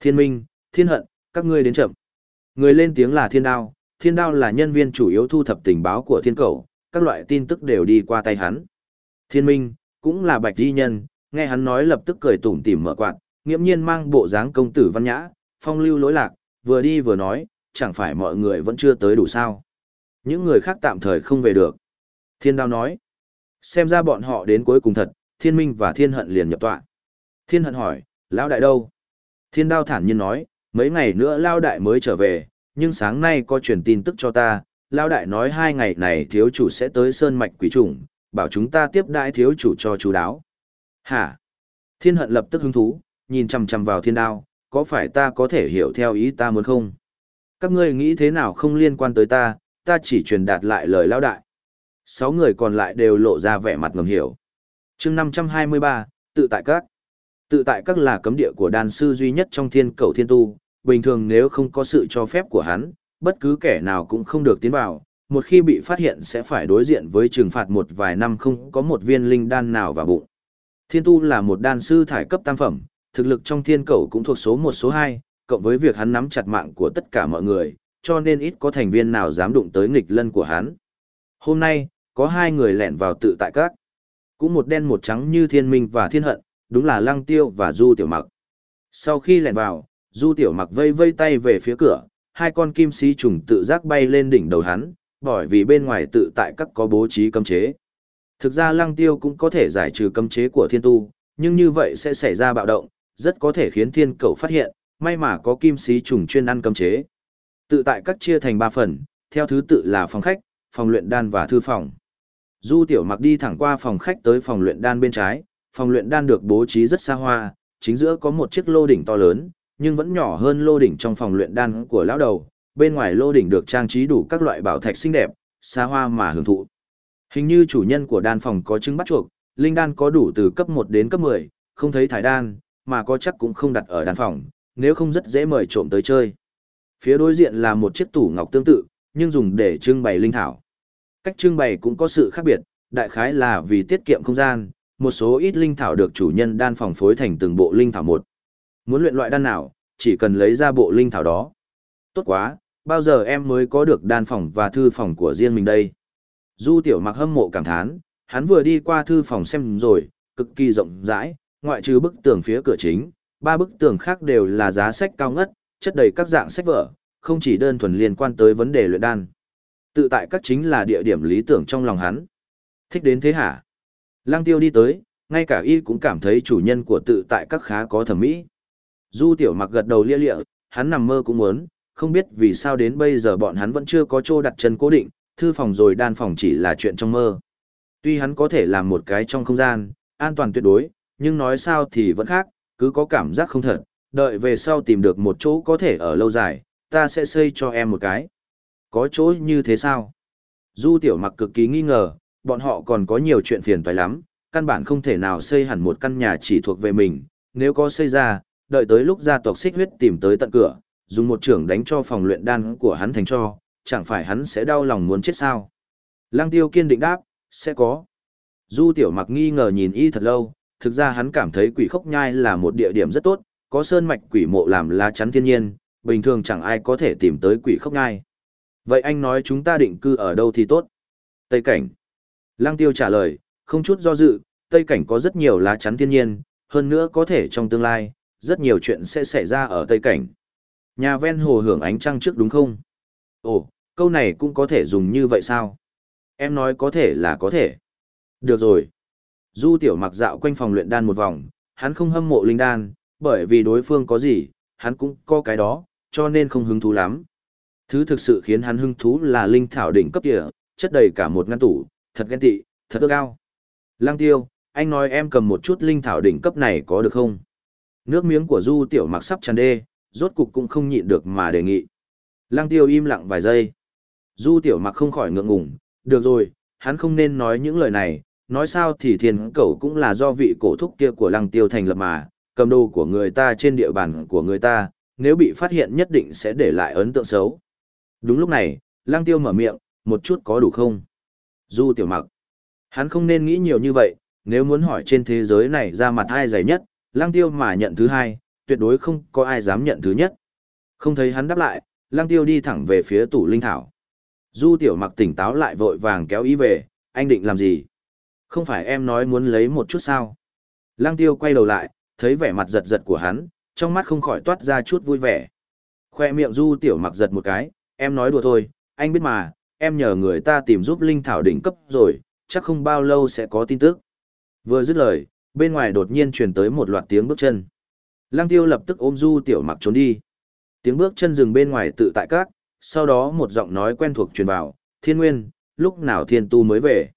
Thiên minh, thiên hận, các ngươi đến chậm. Người lên tiếng là thiên đao, thiên đao là nhân viên chủ yếu thu thập tình báo của thiên cầu, các loại tin tức đều đi qua tay hắn. Thiên minh, cũng là bạch di nhân, nghe hắn nói lập tức cười tủm tỉm mở quạt, nghiễm nhiên mang bộ dáng công tử văn nhã, phong lưu lối lạc, vừa đi vừa nói, chẳng phải mọi người vẫn chưa tới đủ sao. Những người khác tạm thời không về được. Thiên đao nói, xem ra bọn họ đến cuối cùng thật, thiên minh và thiên hận liền nhập tọa. Thiên hận hỏi, lão đại đâu? Thiên đao thản nhiên nói, mấy ngày nữa lão đại mới trở về, nhưng sáng nay có truyền tin tức cho ta, lão đại nói hai ngày này thiếu chủ sẽ tới sơn mạch quỷ trùng, bảo chúng ta tiếp đãi thiếu chủ cho chú đáo. Hả? Thiên hận lập tức hứng thú, nhìn chằm chằm vào thiên đao, có phải ta có thể hiểu theo ý ta muốn không? Các ngươi nghĩ thế nào không liên quan tới ta, ta chỉ truyền đạt lại lời lão đại. Sáu người còn lại đều lộ ra vẻ mặt ngầm hiểu. chương 523, tự tại các. Tự tại các là cấm địa của đan sư duy nhất trong thiên cầu thiên tu, bình thường nếu không có sự cho phép của hắn, bất cứ kẻ nào cũng không được tiến vào, một khi bị phát hiện sẽ phải đối diện với trừng phạt một vài năm không có một viên linh đan nào vào bụng. Thiên tu là một đan sư thải cấp tam phẩm, thực lực trong thiên cầu cũng thuộc số một số hai, cộng với việc hắn nắm chặt mạng của tất cả mọi người, cho nên ít có thành viên nào dám đụng tới nghịch lân của hắn. Hôm nay, có hai người lẻn vào tự tại các. Cũng một đen một trắng như thiên minh và thiên hận, đúng là lăng tiêu và du tiểu mặc. Sau khi lẻn vào, du tiểu mặc vây vây tay về phía cửa, hai con kim sĩ trùng tự giác bay lên đỉnh đầu hắn, bởi vì bên ngoài tự tại các có bố trí cấm chế. Thực ra lăng tiêu cũng có thể giải trừ cấm chế của thiên tu, nhưng như vậy sẽ xảy ra bạo động, rất có thể khiến thiên cầu phát hiện, may mà có kim sĩ trùng chuyên ăn cấm chế. Tự tại các chia thành ba phần, theo thứ tự là phòng khách, phòng luyện đan và thư phòng. Du tiểu mặc đi thẳng qua phòng khách tới phòng luyện đan bên trái, phòng luyện đan được bố trí rất xa hoa, chính giữa có một chiếc lô đỉnh to lớn, nhưng vẫn nhỏ hơn lô đỉnh trong phòng luyện đan của lão đầu, bên ngoài lô đỉnh được trang trí đủ các loại bảo thạch xinh đẹp, xa hoa mà hưởng thụ. Hình như chủ nhân của đan phòng có chứng bắt chuộc, linh đan có đủ từ cấp 1 đến cấp 10, không thấy thải đan, mà có chắc cũng không đặt ở đan phòng, nếu không rất dễ mời trộm tới chơi. Phía đối diện là một chiếc tủ ngọc tương tự, nhưng dùng để trưng bày linh thảo. Cách trưng bày cũng có sự khác biệt, đại khái là vì tiết kiệm không gian, một số ít linh thảo được chủ nhân đan phòng phối thành từng bộ linh thảo một. Muốn luyện loại đan nào, chỉ cần lấy ra bộ linh thảo đó. Tốt quá, bao giờ em mới có được đan phòng và thư phòng của riêng mình đây? Du tiểu mặc hâm mộ cảm thán, hắn vừa đi qua thư phòng xem rồi, cực kỳ rộng rãi, ngoại trừ bức tường phía cửa chính, ba bức tường khác đều là giá sách cao ngất, chất đầy các dạng sách vở, không chỉ đơn thuần liên quan tới vấn đề luyện đan. Tự tại các chính là địa điểm lý tưởng trong lòng hắn. Thích đến thế hả? Lăng tiêu đi tới, ngay cả y cũng cảm thấy chủ nhân của tự tại các khá có thẩm mỹ. Du tiểu mặc gật đầu lia lịa, hắn nằm mơ cũng muốn, không biết vì sao đến bây giờ bọn hắn vẫn chưa có chỗ đặt chân cố định, thư phòng rồi đan phòng chỉ là chuyện trong mơ. Tuy hắn có thể làm một cái trong không gian, an toàn tuyệt đối, nhưng nói sao thì vẫn khác, cứ có cảm giác không thật, đợi về sau tìm được một chỗ có thể ở lâu dài, ta sẽ xây cho em một cái. Có chỗ như thế sao? Du tiểu mặc cực kỳ nghi ngờ, bọn họ còn có nhiều chuyện phiền toái lắm, căn bản không thể nào xây hẳn một căn nhà chỉ thuộc về mình, nếu có xây ra, đợi tới lúc gia tộc xích huyết tìm tới tận cửa, dùng một trưởng đánh cho phòng luyện đan của hắn thành cho, chẳng phải hắn sẽ đau lòng muốn chết sao? Lăng tiêu kiên định đáp, sẽ có. Du tiểu mặc nghi ngờ nhìn y thật lâu, thực ra hắn cảm thấy quỷ khốc nhai là một địa điểm rất tốt, có sơn mạch quỷ mộ làm lá chắn thiên nhiên, bình thường chẳng ai có thể tìm tới quỷ khốc ngai. Vậy anh nói chúng ta định cư ở đâu thì tốt? Tây cảnh. Lăng tiêu trả lời, không chút do dự, Tây cảnh có rất nhiều lá chắn thiên nhiên, hơn nữa có thể trong tương lai, rất nhiều chuyện sẽ xảy ra ở Tây cảnh. Nhà ven hồ hưởng ánh trăng trước đúng không? Ồ, câu này cũng có thể dùng như vậy sao? Em nói có thể là có thể. Được rồi. Du tiểu mặc dạo quanh phòng luyện đan một vòng, hắn không hâm mộ linh đan, bởi vì đối phương có gì, hắn cũng có cái đó, cho nên không hứng thú lắm. Thứ thực sự khiến hắn hứng thú là linh thảo đỉnh cấp địa, chất đầy cả một ngăn tủ, thật ghen tị, thật ước ao. Lăng tiêu, anh nói em cầm một chút linh thảo đỉnh cấp này có được không? Nước miếng của du tiểu mặc sắp tràn đê, rốt cục cũng không nhịn được mà đề nghị. Lăng tiêu im lặng vài giây. Du tiểu mặc không khỏi ngượng ngùng, được rồi, hắn không nên nói những lời này, nói sao thì thiên cẩu cũng là do vị cổ thúc kia của lăng tiêu thành lập mà, cầm đồ của người ta trên địa bàn của người ta, nếu bị phát hiện nhất định sẽ để lại ấn tượng xấu. Đúng lúc này, lăng tiêu mở miệng, một chút có đủ không? Du tiểu mặc. Hắn không nên nghĩ nhiều như vậy, nếu muốn hỏi trên thế giới này ra mặt ai dày nhất, lăng tiêu mà nhận thứ hai, tuyệt đối không có ai dám nhận thứ nhất. Không thấy hắn đáp lại, lăng tiêu đi thẳng về phía tủ linh thảo. Du tiểu mặc tỉnh táo lại vội vàng kéo ý về, anh định làm gì? Không phải em nói muốn lấy một chút sao? Lăng tiêu quay đầu lại, thấy vẻ mặt giật giật của hắn, trong mắt không khỏi toát ra chút vui vẻ. Khoe miệng du tiểu mặc giật một cái, em nói đùa thôi, anh biết mà, em nhờ người ta tìm giúp linh thảo đỉnh cấp rồi, chắc không bao lâu sẽ có tin tức. Vừa dứt lời, bên ngoài đột nhiên truyền tới một loạt tiếng bước chân. Lăng tiêu lập tức ôm du tiểu mặc trốn đi. Tiếng bước chân dừng bên ngoài tự tại các, sau đó một giọng nói quen thuộc truyền vào, thiên nguyên, lúc nào thiên tu mới về.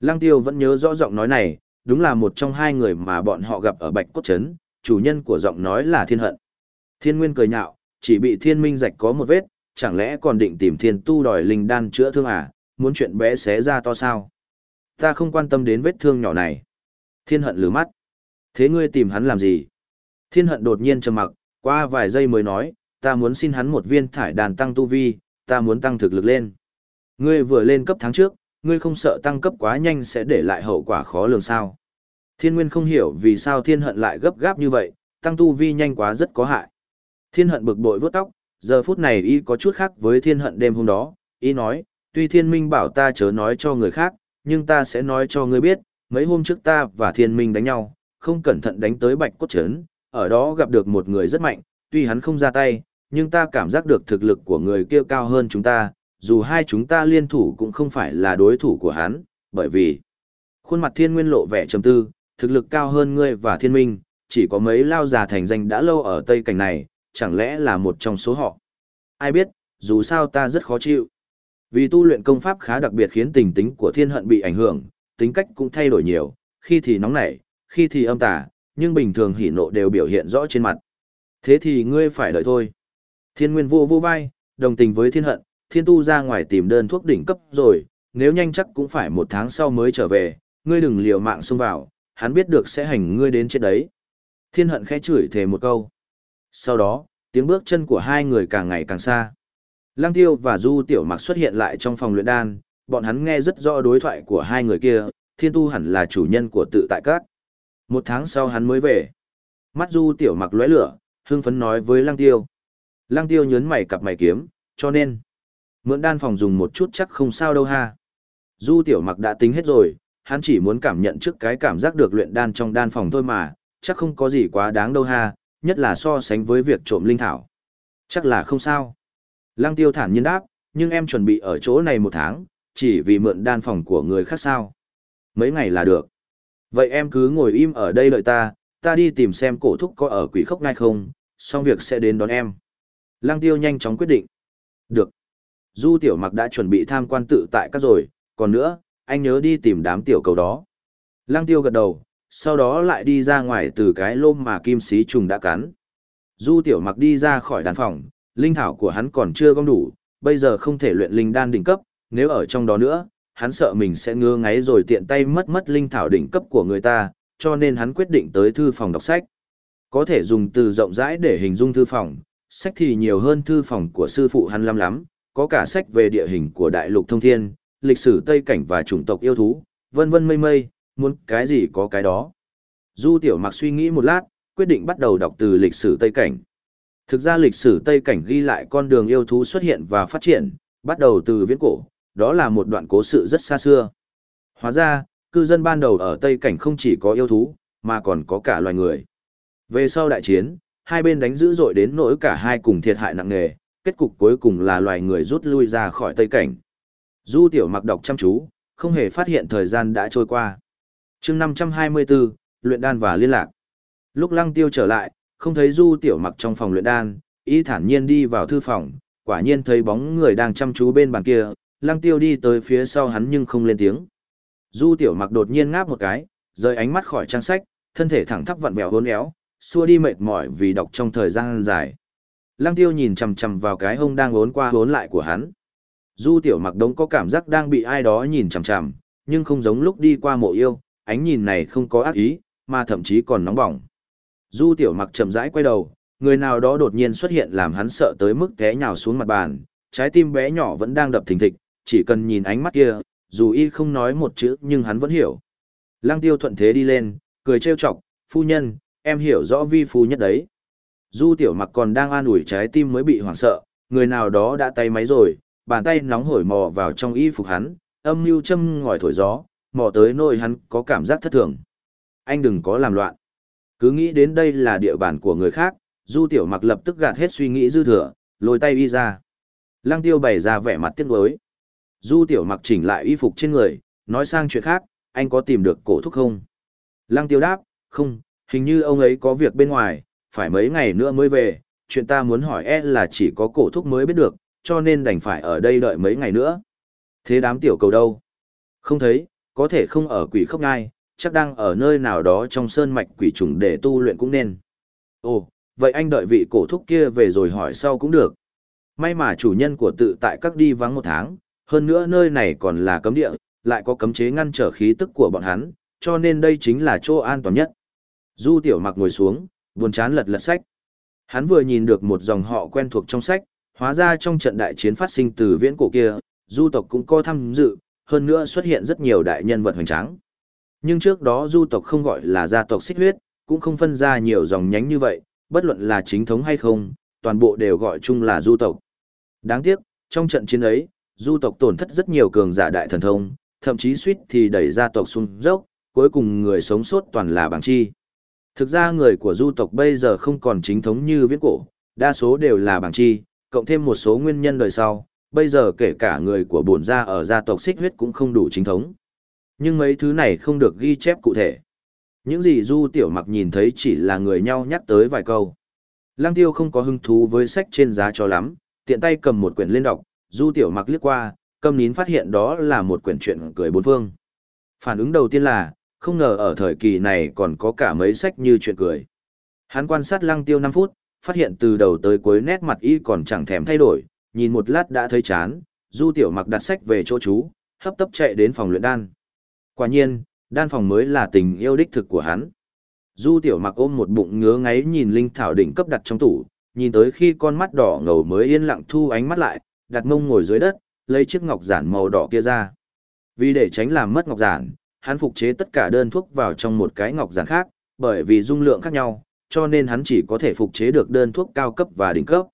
Lăng tiêu vẫn nhớ rõ giọng nói này, đúng là một trong hai người mà bọn họ gặp ở Bạch Cốt Trấn, chủ nhân của giọng nói là thiên hận. Thiên nguyên cười nhạo, chỉ bị thiên minh rạch có một vết, chẳng lẽ còn định tìm thiên tu đòi linh đan chữa thương à, muốn chuyện bé xé ra to sao. Ta không quan tâm đến vết thương nhỏ này. Thiên hận lửa mắt. Thế ngươi tìm hắn làm gì? Thiên hận đột nhiên trầm mặc, qua vài giây mới nói, ta muốn xin hắn một viên thải đàn tăng tu vi, ta muốn tăng thực lực lên. Ngươi vừa lên cấp tháng trước, ngươi không sợ tăng cấp quá nhanh sẽ để lại hậu quả khó lường sao. Thiên Nguyên không hiểu vì sao thiên hận lại gấp gáp như vậy, tăng tu vi nhanh quá rất có hại. Thiên hận bực bội vuốt tóc, giờ phút này y có chút khác với thiên hận đêm hôm đó, y nói, tuy thiên minh bảo ta chớ nói cho người khác, nhưng ta sẽ nói cho ngươi biết, mấy hôm trước ta và thiên minh đánh nhau, không cẩn thận đánh tới bạch cốt trấn, ở đó gặp được một người rất mạnh, tuy hắn không ra tay, nhưng ta cảm giác được thực lực của người kia cao hơn chúng ta, dù hai chúng ta liên thủ cũng không phải là đối thủ của hắn, bởi vì khuôn mặt thiên nguyên lộ vẻ trầm tư, thực lực cao hơn ngươi và thiên minh, chỉ có mấy lao già thành danh đã lâu ở Tây Cảnh này, chẳng lẽ là một trong số họ. Ai biết, dù sao ta rất khó chịu. Vì tu luyện công pháp khá đặc biệt khiến tình tính của thiên hận bị ảnh hưởng, tính cách cũng thay đổi nhiều, khi thì nóng nảy, khi thì âm tà, nhưng bình thường hỉ nộ đều biểu hiện rõ trên mặt. Thế thì ngươi phải đợi thôi. Thiên nguyên vô vô vai, đồng tình với thiên hận, thiên tu ra ngoài tìm đơn thuốc đỉnh cấp rồi, nếu nhanh chắc cũng phải một tháng sau mới trở về, ngươi đừng liều mạng xông vào, hắn biết được sẽ hành ngươi đến chết đấy. Thiên hận khẽ chửi thề một câu. Sau đó, tiếng bước chân của hai người càng ngày càng xa. Lăng tiêu và Du Tiểu Mặc xuất hiện lại trong phòng luyện đan, bọn hắn nghe rất rõ đối thoại của hai người kia, thiên tu hẳn là chủ nhân của tự tại các. Một tháng sau hắn mới về. Mắt Du Tiểu Mặc lóe lửa, hưng phấn nói với Lăng tiêu. Lăng tiêu nhớn mày cặp mày kiếm, cho nên, mượn đan phòng dùng một chút chắc không sao đâu ha. Du Tiểu Mặc đã tính hết rồi, hắn chỉ muốn cảm nhận trước cái cảm giác được luyện đan trong đan phòng thôi mà, chắc không có gì quá đáng đâu ha, nhất là so sánh với việc trộm linh thảo. Chắc là không sao. Lăng tiêu thản nhiên đáp, nhưng em chuẩn bị ở chỗ này một tháng, chỉ vì mượn đan phòng của người khác sao. Mấy ngày là được. Vậy em cứ ngồi im ở đây đợi ta, ta đi tìm xem cổ thúc có ở quỷ khốc ngay không, xong việc sẽ đến đón em. Lăng tiêu nhanh chóng quyết định. Được. Du tiểu mặc đã chuẩn bị tham quan tự tại các rồi, còn nữa, anh nhớ đi tìm đám tiểu cầu đó. Lăng tiêu gật đầu, sau đó lại đi ra ngoài từ cái lôm mà kim sĩ trùng đã cắn. Du tiểu mặc đi ra khỏi đàn phòng, linh thảo của hắn còn chưa gom đủ, bây giờ không thể luyện linh đan đỉnh cấp, nếu ở trong đó nữa, hắn sợ mình sẽ ngơ ngáy rồi tiện tay mất mất linh thảo đỉnh cấp của người ta, cho nên hắn quyết định tới thư phòng đọc sách. Có thể dùng từ rộng rãi để hình dung thư phòng, sách thì nhiều hơn thư phòng của sư phụ hắn lắm lắm, có cả sách về địa hình của đại lục thông thiên, lịch sử Tây Cảnh và chủng tộc yêu thú, vân vân mây mây, muốn cái gì có cái đó. Du Tiểu Mặc suy nghĩ một lát, quyết định bắt đầu đọc từ lịch sử Tây Cảnh. Thực ra lịch sử Tây Cảnh ghi lại con đường yêu thú xuất hiện và phát triển, bắt đầu từ viễn cổ, đó là một đoạn cố sự rất xa xưa. Hóa ra, cư dân ban đầu ở Tây Cảnh không chỉ có yêu thú, mà còn có cả loài người. Về sau đại chiến, hai bên đánh dữ dội đến nỗi cả hai cùng thiệt hại nặng nề, kết cục cuối cùng là loài người rút lui ra khỏi Tây Cảnh. Du Tiểu Mặc đọc chăm chú, không hề phát hiện thời gian đã trôi qua. chương 524, luyện đan và liên lạc. Lúc Lăng Tiêu trở lại, không thấy Du Tiểu Mặc trong phòng luyện đan, y thản nhiên đi vào thư phòng, quả nhiên thấy bóng người đang chăm chú bên bàn kia, Lăng Tiêu đi tới phía sau hắn nhưng không lên tiếng. Du Tiểu Mặc đột nhiên ngáp một cái, rời ánh mắt khỏi trang sách, thân thể thẳng thắp vặn vẹo hôn éo, xua đi mệt mỏi vì đọc trong thời gian dài. Lăng Tiêu nhìn chầm chầm vào cái hông đang ốn qua ốn lại của hắn. Du tiểu mặc đống có cảm giác đang bị ai đó nhìn chằm chằm, nhưng không giống lúc đi qua mộ yêu, ánh nhìn này không có ác ý, mà thậm chí còn nóng bỏng. Du tiểu mặc chậm rãi quay đầu, người nào đó đột nhiên xuất hiện làm hắn sợ tới mức té nhào xuống mặt bàn, trái tim bé nhỏ vẫn đang đập thình thịch, chỉ cần nhìn ánh mắt kia, dù y không nói một chữ nhưng hắn vẫn hiểu. Lăng tiêu thuận thế đi lên, cười trêu chọc, phu nhân, em hiểu rõ vi phu nhất đấy. Du tiểu mặc còn đang an ủi trái tim mới bị hoảng sợ, người nào đó đã tay máy rồi, bàn tay nóng hổi mò vào trong y phục hắn, âm mưu châm ngòi thổi gió, mò tới nôi hắn có cảm giác thất thường. Anh đừng có làm loạn. Cứ nghĩ đến đây là địa bàn của người khác, Du Tiểu Mặc lập tức gạt hết suy nghĩ dư thừa, lôi tay y ra. Lăng tiêu bày ra vẻ mặt tiếc nuối. Du tiểu mặc chỉnh lại y phục trên người, nói sang chuyện khác, anh có tìm được cổ thúc không? Lăng tiêu đáp, không, hình như ông ấy có việc bên ngoài, phải mấy ngày nữa mới về, chuyện ta muốn hỏi e là chỉ có cổ thúc mới biết được, cho nên đành phải ở đây đợi mấy ngày nữa. Thế đám tiểu cầu đâu? Không thấy, có thể không ở quỷ khốc ngai, chắc đang ở nơi nào đó trong sơn mạch quỷ trùng để tu luyện cũng nên. Ồ, vậy anh đợi vị cổ thúc kia về rồi hỏi sau cũng được. May mà chủ nhân của tự tại các đi vắng một tháng, hơn nữa nơi này còn là cấm địa, lại có cấm chế ngăn trở khí tức của bọn hắn, cho nên đây chính là chỗ an toàn nhất. Du tiểu mặc ngồi xuống, buồn chán lật lật sách. Hắn vừa nhìn được một dòng họ quen thuộc trong sách, hóa ra trong trận đại chiến phát sinh từ viễn cổ kia, du tộc cũng có tham dự, hơn nữa xuất hiện rất nhiều đại nhân vật hoành tráng. Nhưng trước đó du tộc không gọi là gia tộc xích huyết, cũng không phân ra nhiều dòng nhánh như vậy, bất luận là chính thống hay không, toàn bộ đều gọi chung là du tộc. Đáng tiếc, trong trận chiến ấy, du tộc tổn thất rất nhiều cường giả đại thần thông, thậm chí suýt thì đẩy gia tộc xuống dốc, cuối cùng người sống sót toàn là bảng chi. Thực ra người của du tộc bây giờ không còn chính thống như viễn cổ, đa số đều là bảng chi, cộng thêm một số nguyên nhân đời sau, bây giờ kể cả người của bổn gia ở gia tộc xích huyết cũng không đủ chính thống. Nhưng mấy thứ này không được ghi chép cụ thể. Những gì Du Tiểu Mặc nhìn thấy chỉ là người nhau nhắc tới vài câu. Lăng Tiêu không có hứng thú với sách trên giá cho lắm, tiện tay cầm một quyển lên đọc, Du Tiểu Mặc liếc qua, cầm nín phát hiện đó là một quyển truyện cười bốn phương. Phản ứng đầu tiên là, không ngờ ở thời kỳ này còn có cả mấy sách như chuyện cười. Hắn quan sát Lăng Tiêu 5 phút, phát hiện từ đầu tới cuối nét mặt y còn chẳng thèm thay đổi, nhìn một lát đã thấy chán, Du Tiểu Mặc đặt sách về chỗ chú, hấp tấp chạy đến phòng luyện đan. Quả nhiên, đan phòng mới là tình yêu đích thực của hắn. Du Tiểu Mặc ôm một bụng ngứa ngáy nhìn linh thảo đỉnh cấp đặt trong tủ, nhìn tới khi con mắt đỏ ngầu mới yên lặng thu ánh mắt lại, đặt mông ngồi dưới đất, lấy chiếc ngọc giản màu đỏ kia ra. Vì để tránh làm mất ngọc giản, hắn phục chế tất cả đơn thuốc vào trong một cái ngọc giản khác, bởi vì dung lượng khác nhau, cho nên hắn chỉ có thể phục chế được đơn thuốc cao cấp và đỉnh cấp.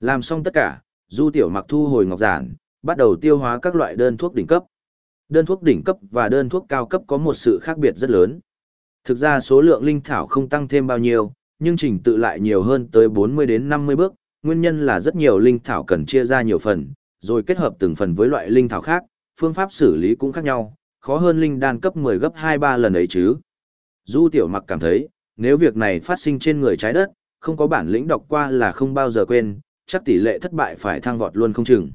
Làm xong tất cả, Du Tiểu Mặc thu hồi ngọc giản, bắt đầu tiêu hóa các loại đơn thuốc đỉnh cấp. Đơn thuốc đỉnh cấp và đơn thuốc cao cấp có một sự khác biệt rất lớn. Thực ra số lượng linh thảo không tăng thêm bao nhiêu, nhưng trình tự lại nhiều hơn tới 40 đến 50 bước, nguyên nhân là rất nhiều linh thảo cần chia ra nhiều phần, rồi kết hợp từng phần với loại linh thảo khác, phương pháp xử lý cũng khác nhau, khó hơn linh đan cấp 10 gấp 2-3 lần ấy chứ. Du Tiểu Mặc cảm thấy, nếu việc này phát sinh trên người trái đất, không có bản lĩnh đọc qua là không bao giờ quên, chắc tỷ lệ thất bại phải thăng vọt luôn không chừng.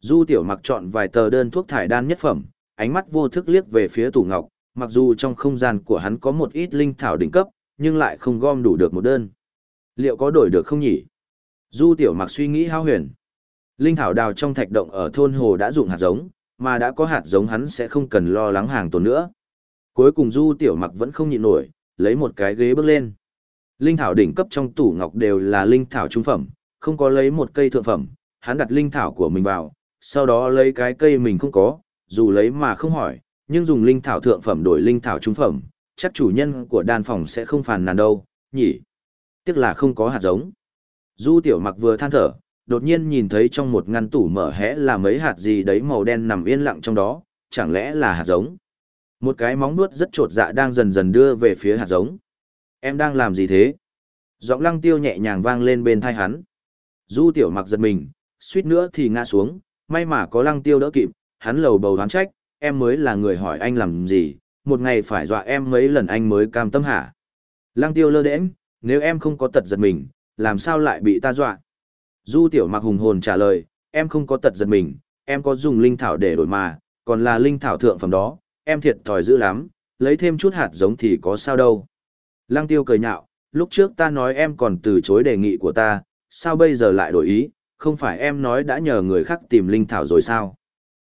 Du Tiểu Mặc chọn vài tờ đơn thuốc thải đan nhất phẩm, ánh mắt vô thức liếc về phía tủ ngọc, mặc dù trong không gian của hắn có một ít linh thảo đỉnh cấp, nhưng lại không gom đủ được một đơn. Liệu có đổi được không nhỉ? Du Tiểu Mặc suy nghĩ hao huyền. Linh thảo đào trong thạch động ở thôn hồ đã dụng hạt giống, mà đã có hạt giống hắn sẽ không cần lo lắng hàng tồn nữa. Cuối cùng Du Tiểu Mặc vẫn không nhịn nổi, lấy một cái ghế bước lên. Linh thảo đỉnh cấp trong tủ ngọc đều là linh thảo trung phẩm, không có lấy một cây thượng phẩm, hắn đặt linh thảo của mình vào, sau đó lấy cái cây mình không có, dù lấy mà không hỏi, nhưng dùng linh thảo thượng phẩm đổi linh thảo trung phẩm, chắc chủ nhân của đan phòng sẽ không phàn nàn đâu, nhỉ? Tiếc là không có hạt giống. Du tiểu mặc vừa than thở, đột nhiên nhìn thấy trong một ngăn tủ mở hẽ là mấy hạt gì đấy màu đen nằm yên lặng trong đó, chẳng lẽ là hạt giống? Một cái móng nuốt rất trột dạ đang dần dần đưa về phía hạt giống. Em đang làm gì thế? Giọng lăng tiêu nhẹ nhàng vang lên bên thai hắn. Du tiểu mặc giật mình, suýt nữa thì ngã xuống, may mà có lăng tiêu đỡ kịp, hắn lầu bầu đoán trách, em mới là người hỏi anh làm gì, một ngày phải dọa em mấy lần anh mới cam tâm hả. Lăng tiêu lơ đễnh, nếu em không có tật giật mình, làm sao lại bị ta dọa? Du tiểu mặc hùng hồn trả lời, em không có tật giật mình, em có dùng linh thảo để đổi mà, còn là linh thảo thượng phẩm đó, em thiệt thòi dữ lắm, lấy thêm chút hạt giống thì có sao đâu. Lăng tiêu cười nhạo, lúc trước ta nói em còn từ chối đề nghị của ta, sao bây giờ lại đổi ý, không phải em nói đã nhờ người khác tìm linh thảo rồi sao?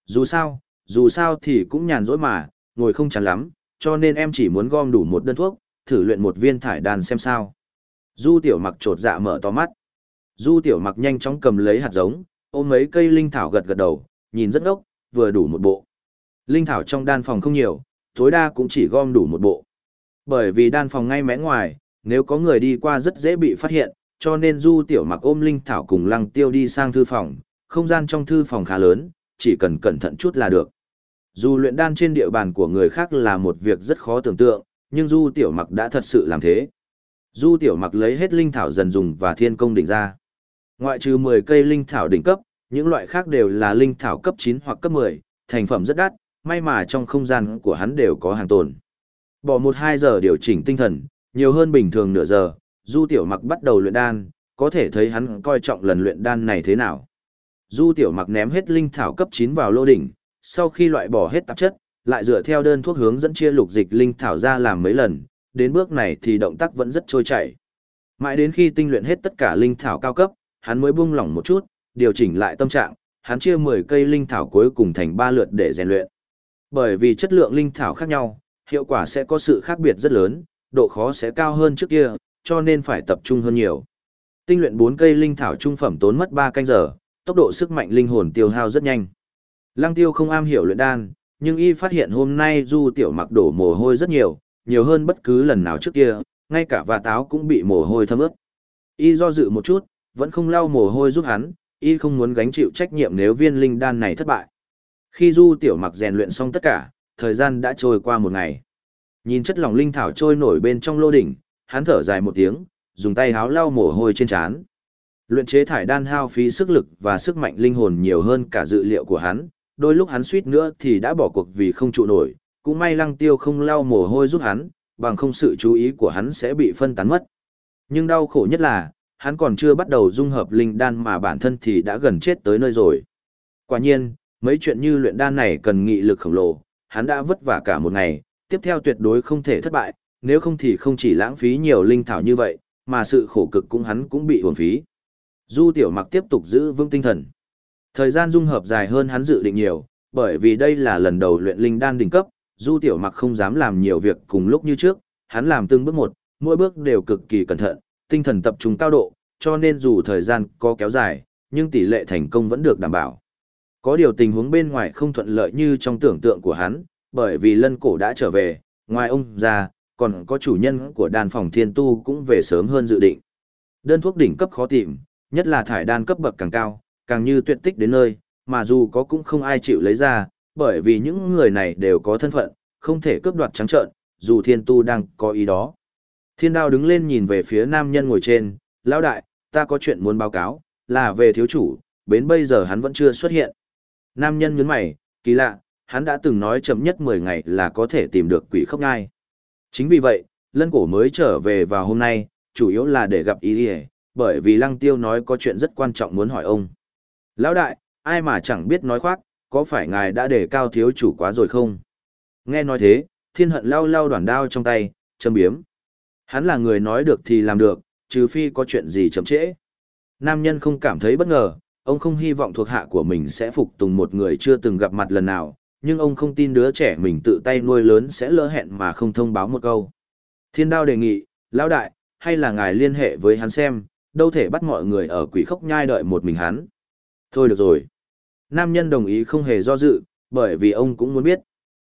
Dù sao, dù sao thì cũng nhàn rỗi mà, ngồi không chán lắm, cho nên em chỉ muốn gom đủ một đơn thuốc, thử luyện một viên thải đàn xem sao. Du tiểu mặc trột dạ mở to mắt. Du tiểu mặc nhanh chóng cầm lấy hạt giống, ôm mấy cây linh thảo gật gật đầu, nhìn rất ngốc, vừa đủ một bộ. Linh thảo trong đan phòng không nhiều, tối đa cũng chỉ gom đủ một bộ. Bởi vì đan phòng ngay mé ngoài, nếu có người đi qua rất dễ bị phát hiện, cho nên Du Tiểu Mặc ôm Linh Thảo cùng Lăng Tiêu đi sang thư phòng, không gian trong thư phòng khá lớn, chỉ cần cẩn thận chút là được. Dù luyện đan trên địa bàn của người khác là một việc rất khó tưởng tượng, nhưng Du Tiểu Mặc đã thật sự làm thế. Du Tiểu Mặc lấy hết Linh Thảo dần dùng và thiên công đỉnh ra. Ngoại trừ 10 cây linh thảo đỉnh cấp, những loại khác đều là linh thảo cấp 9 hoặc cấp 10, thành phẩm rất đắt, may mà trong không gian của hắn đều có hàng tồn. Bỏ 1-2 giờ điều chỉnh tinh thần, nhiều hơn bình thường nửa giờ, Du Tiểu Mặc bắt đầu luyện đan, có thể thấy hắn coi trọng lần luyện đan này thế nào. Du Tiểu Mặc ném hết linh thảo cấp 9 vào lô đỉnh, sau khi loại bỏ hết tạp chất, lại dựa theo đơn thuốc hướng dẫn chia lục dịch linh thảo ra làm mấy lần, đến bước này thì động tác vẫn rất trôi chảy. Mãi đến khi tinh luyện hết tất cả linh thảo cao cấp, hắn mới buông lỏng một chút, điều chỉnh lại tâm trạng, hắn chia 10 cây linh thảo cuối cùng thành 3 lượt để rèn luyện. Bởi vì chất lượng linh thảo khác nhau, hiệu quả sẽ có sự khác biệt rất lớn, độ khó sẽ cao hơn trước kia, cho nên phải tập trung hơn nhiều. Tinh luyện 4 cây linh thảo trung phẩm tốn mất 3 canh giờ, tốc độ sức mạnh linh hồn tiêu hao rất nhanh. Lăng Tiêu không am hiểu luyện đan, nhưng y phát hiện hôm nay Du Tiểu Mặc đổ mồ hôi rất nhiều, nhiều hơn bất cứ lần nào trước kia, ngay cả và táo cũng bị mồ hôi thấm ướt. Y do dự một chút, vẫn không lau mồ hôi giúp hắn, y không muốn gánh chịu trách nhiệm nếu viên linh đan này thất bại. Khi Du Tiểu Mặc rèn luyện xong tất cả, thời gian đã trôi qua một ngày. Nhìn chất lỏng linh thảo trôi nổi bên trong lô đỉnh, hắn thở dài một tiếng, dùng tay háo lau mồ hôi trên trán. Luyện chế thải đan hao phí sức lực và sức mạnh linh hồn nhiều hơn cả dự liệu của hắn, đôi lúc hắn suýt nữa thì đã bỏ cuộc vì không trụ nổi, cũng may lăng tiêu không lau mồ hôi giúp hắn, bằng không sự chú ý của hắn sẽ bị phân tán mất. Nhưng đau khổ nhất là, hắn còn chưa bắt đầu dung hợp linh đan mà bản thân thì đã gần chết tới nơi rồi. Quả nhiên, mấy chuyện như luyện đan này cần nghị lực khổng lồ, hắn đã vất vả cả một ngày, tiếp theo tuyệt đối không thể thất bại, nếu không thì không chỉ lãng phí nhiều linh thảo như vậy, mà sự khổ cực cũng hắn cũng bị uổng phí. Du tiểu mặc tiếp tục giữ vững tinh thần. Thời gian dung hợp dài hơn hắn dự định nhiều, bởi vì đây là lần đầu luyện linh đan đỉnh cấp, Du Tiểu Mặc không dám làm nhiều việc cùng lúc như trước, hắn làm từng bước một, mỗi bước đều cực kỳ cẩn thận, tinh thần tập trung cao độ, cho nên dù thời gian có kéo dài, nhưng tỷ lệ thành công vẫn được đảm bảo. Có điều tình huống bên ngoài không thuận lợi như trong tưởng tượng của hắn, bởi vì lân cổ đã trở về, ngoài ông ra, còn có chủ nhân của đàn phòng thiên tu cũng về sớm hơn dự định. Đơn thuốc đỉnh cấp khó tìm, nhất là thải đan cấp bậc càng cao, càng như tuyệt tích đến nơi, mà dù có cũng không ai chịu lấy ra, bởi vì những người này đều có thân phận, không thể cướp đoạt trắng trợn, dù thiên tu đang có ý đó. Thiên đao đứng lên nhìn về phía nam nhân ngồi trên, lão đại, ta có chuyện muốn báo cáo, là về thiếu chủ, đến bây giờ hắn vẫn chưa xuất hiện. Nam nhân nhấn mày, kỳ lạ, hắn đã từng nói chậm nhất 10 ngày là có thể tìm được quỷ Khóc ngai. Chính vì vậy, lân cổ mới trở về vào hôm nay, chủ yếu là để gặp ý đi bởi vì lăng tiêu nói có chuyện rất quan trọng muốn hỏi ông. Lão đại, ai mà chẳng biết nói khoác, có phải ngài đã để cao thiếu chủ quá rồi không? Nghe nói thế, thiên hận lao lao đoàn đao trong tay, châm biếm. Hắn là người nói được thì làm được, trừ phi có chuyện gì chậm trễ. Nam nhân không cảm thấy bất ngờ, ông không hy vọng thuộc hạ của mình sẽ phục tùng một người chưa từng gặp mặt lần nào, nhưng ông không tin đứa trẻ mình tự tay nuôi lớn sẽ lỡ hẹn mà không thông báo một câu. Thiên đao đề nghị, lão đại, hay là ngài liên hệ với hắn xem, đâu thể bắt mọi người ở quỷ khốc nhai đợi một mình hắn. Thôi được rồi. Nam nhân đồng ý không hề do dự, bởi vì ông cũng muốn biết.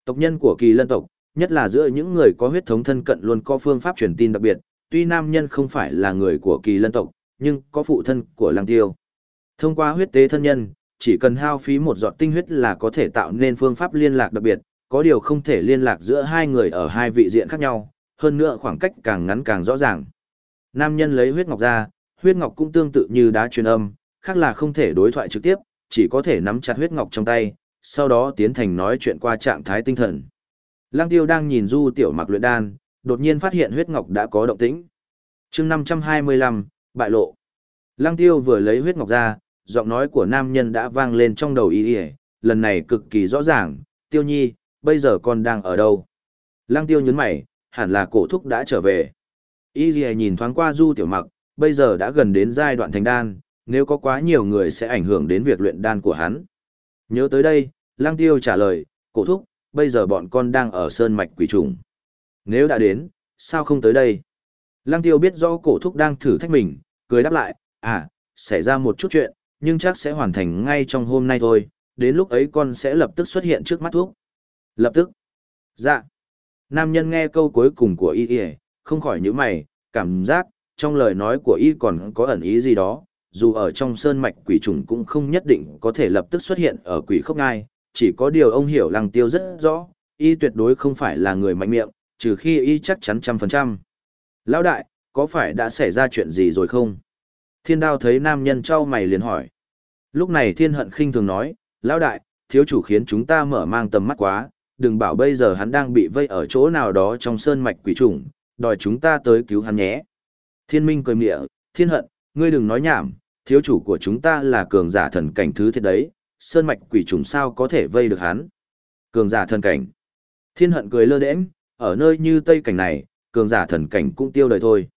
Tộc nhân của kỳ lân tộc, nhất là giữa những người có huyết thống thân cận luôn có phương pháp truyền tin đặc biệt, tuy nam nhân không phải là người của kỳ lân tộc, nhưng có phụ thân của lang tiêu. Thông qua huyết tế thân nhân, chỉ cần hao phí một giọt tinh huyết là có thể tạo nên phương pháp liên lạc đặc biệt, có điều không thể liên lạc giữa hai người ở hai vị diện khác nhau, hơn nữa khoảng cách càng ngắn càng rõ ràng. Nam nhân lấy huyết ngọc ra, huyết ngọc cũng tương tự như đá truyền âm, khác là không thể đối thoại trực tiếp, chỉ có thể nắm chặt huyết ngọc trong tay, sau đó tiến thành nói chuyện qua trạng thái tinh thần. Lăng tiêu đang nhìn du tiểu mặc luyện đan, đột nhiên phát hiện huyết ngọc đã có động tĩnh. chương 525, bại lộ. Lăng tiêu vừa lấy huyết ngọc ra, giọng nói của nam nhân đã vang lên trong đầu ý ý, lần này cực kỳ rõ ràng, tiêu nhi, bây giờ con đang ở đâu? Lăng tiêu nhấn mày, hẳn là cổ thúc đã trở về. Y nhìn thoáng qua du tiểu mặc, bây giờ đã gần đến giai đoạn thành đan, nếu có quá nhiều người sẽ ảnh hưởng đến việc luyện đan của hắn. Nhớ tới đây, Lang Tiêu trả lời, cổ thúc, bây giờ bọn con đang ở sơn mạch quỷ trùng. Nếu đã đến, sao không tới đây? Lang Tiêu biết rõ cổ thúc đang thử thách mình, cười đáp lại, à, xảy ra một chút chuyện, nhưng chắc sẽ hoàn thành ngay trong hôm nay thôi, đến lúc ấy con sẽ lập tức xuất hiện trước mắt thuốc. Lập tức. Dạ. Nam nhân nghe câu cuối cùng của y y, không khỏi nhíu mày, cảm giác, trong lời nói của y còn có ẩn ý gì đó, dù ở trong sơn mạch quỷ trùng cũng không nhất định có thể lập tức xuất hiện ở quỷ khốc ngai, chỉ có điều ông hiểu lăng tiêu rất rõ, y tuyệt đối không phải là người mạnh miệng, trừ khi y chắc chắn trăm phần trăm. Lão đại, có phải đã xảy ra chuyện gì rồi không? Thiên đao thấy nam nhân trao mày liền hỏi. Lúc này thiên hận khinh thường nói, lão đại, thiếu chủ khiến chúng ta mở mang tầm mắt quá, đừng bảo bây giờ hắn đang bị vây ở chỗ nào đó trong sơn mạch quỷ trùng, đòi chúng ta tới cứu hắn nhé. Thiên minh cười mịa, thiên hận, ngươi đừng nói nhảm, thiếu chủ của chúng ta là cường giả thần cảnh thứ thiệt đấy, sơn mạch quỷ trùng sao có thể vây được hắn. Cường giả thần cảnh. Thiên hận cười lơ đễnh, ở nơi như Tây cảnh này, cường giả thần cảnh cũng tiêu đời thôi.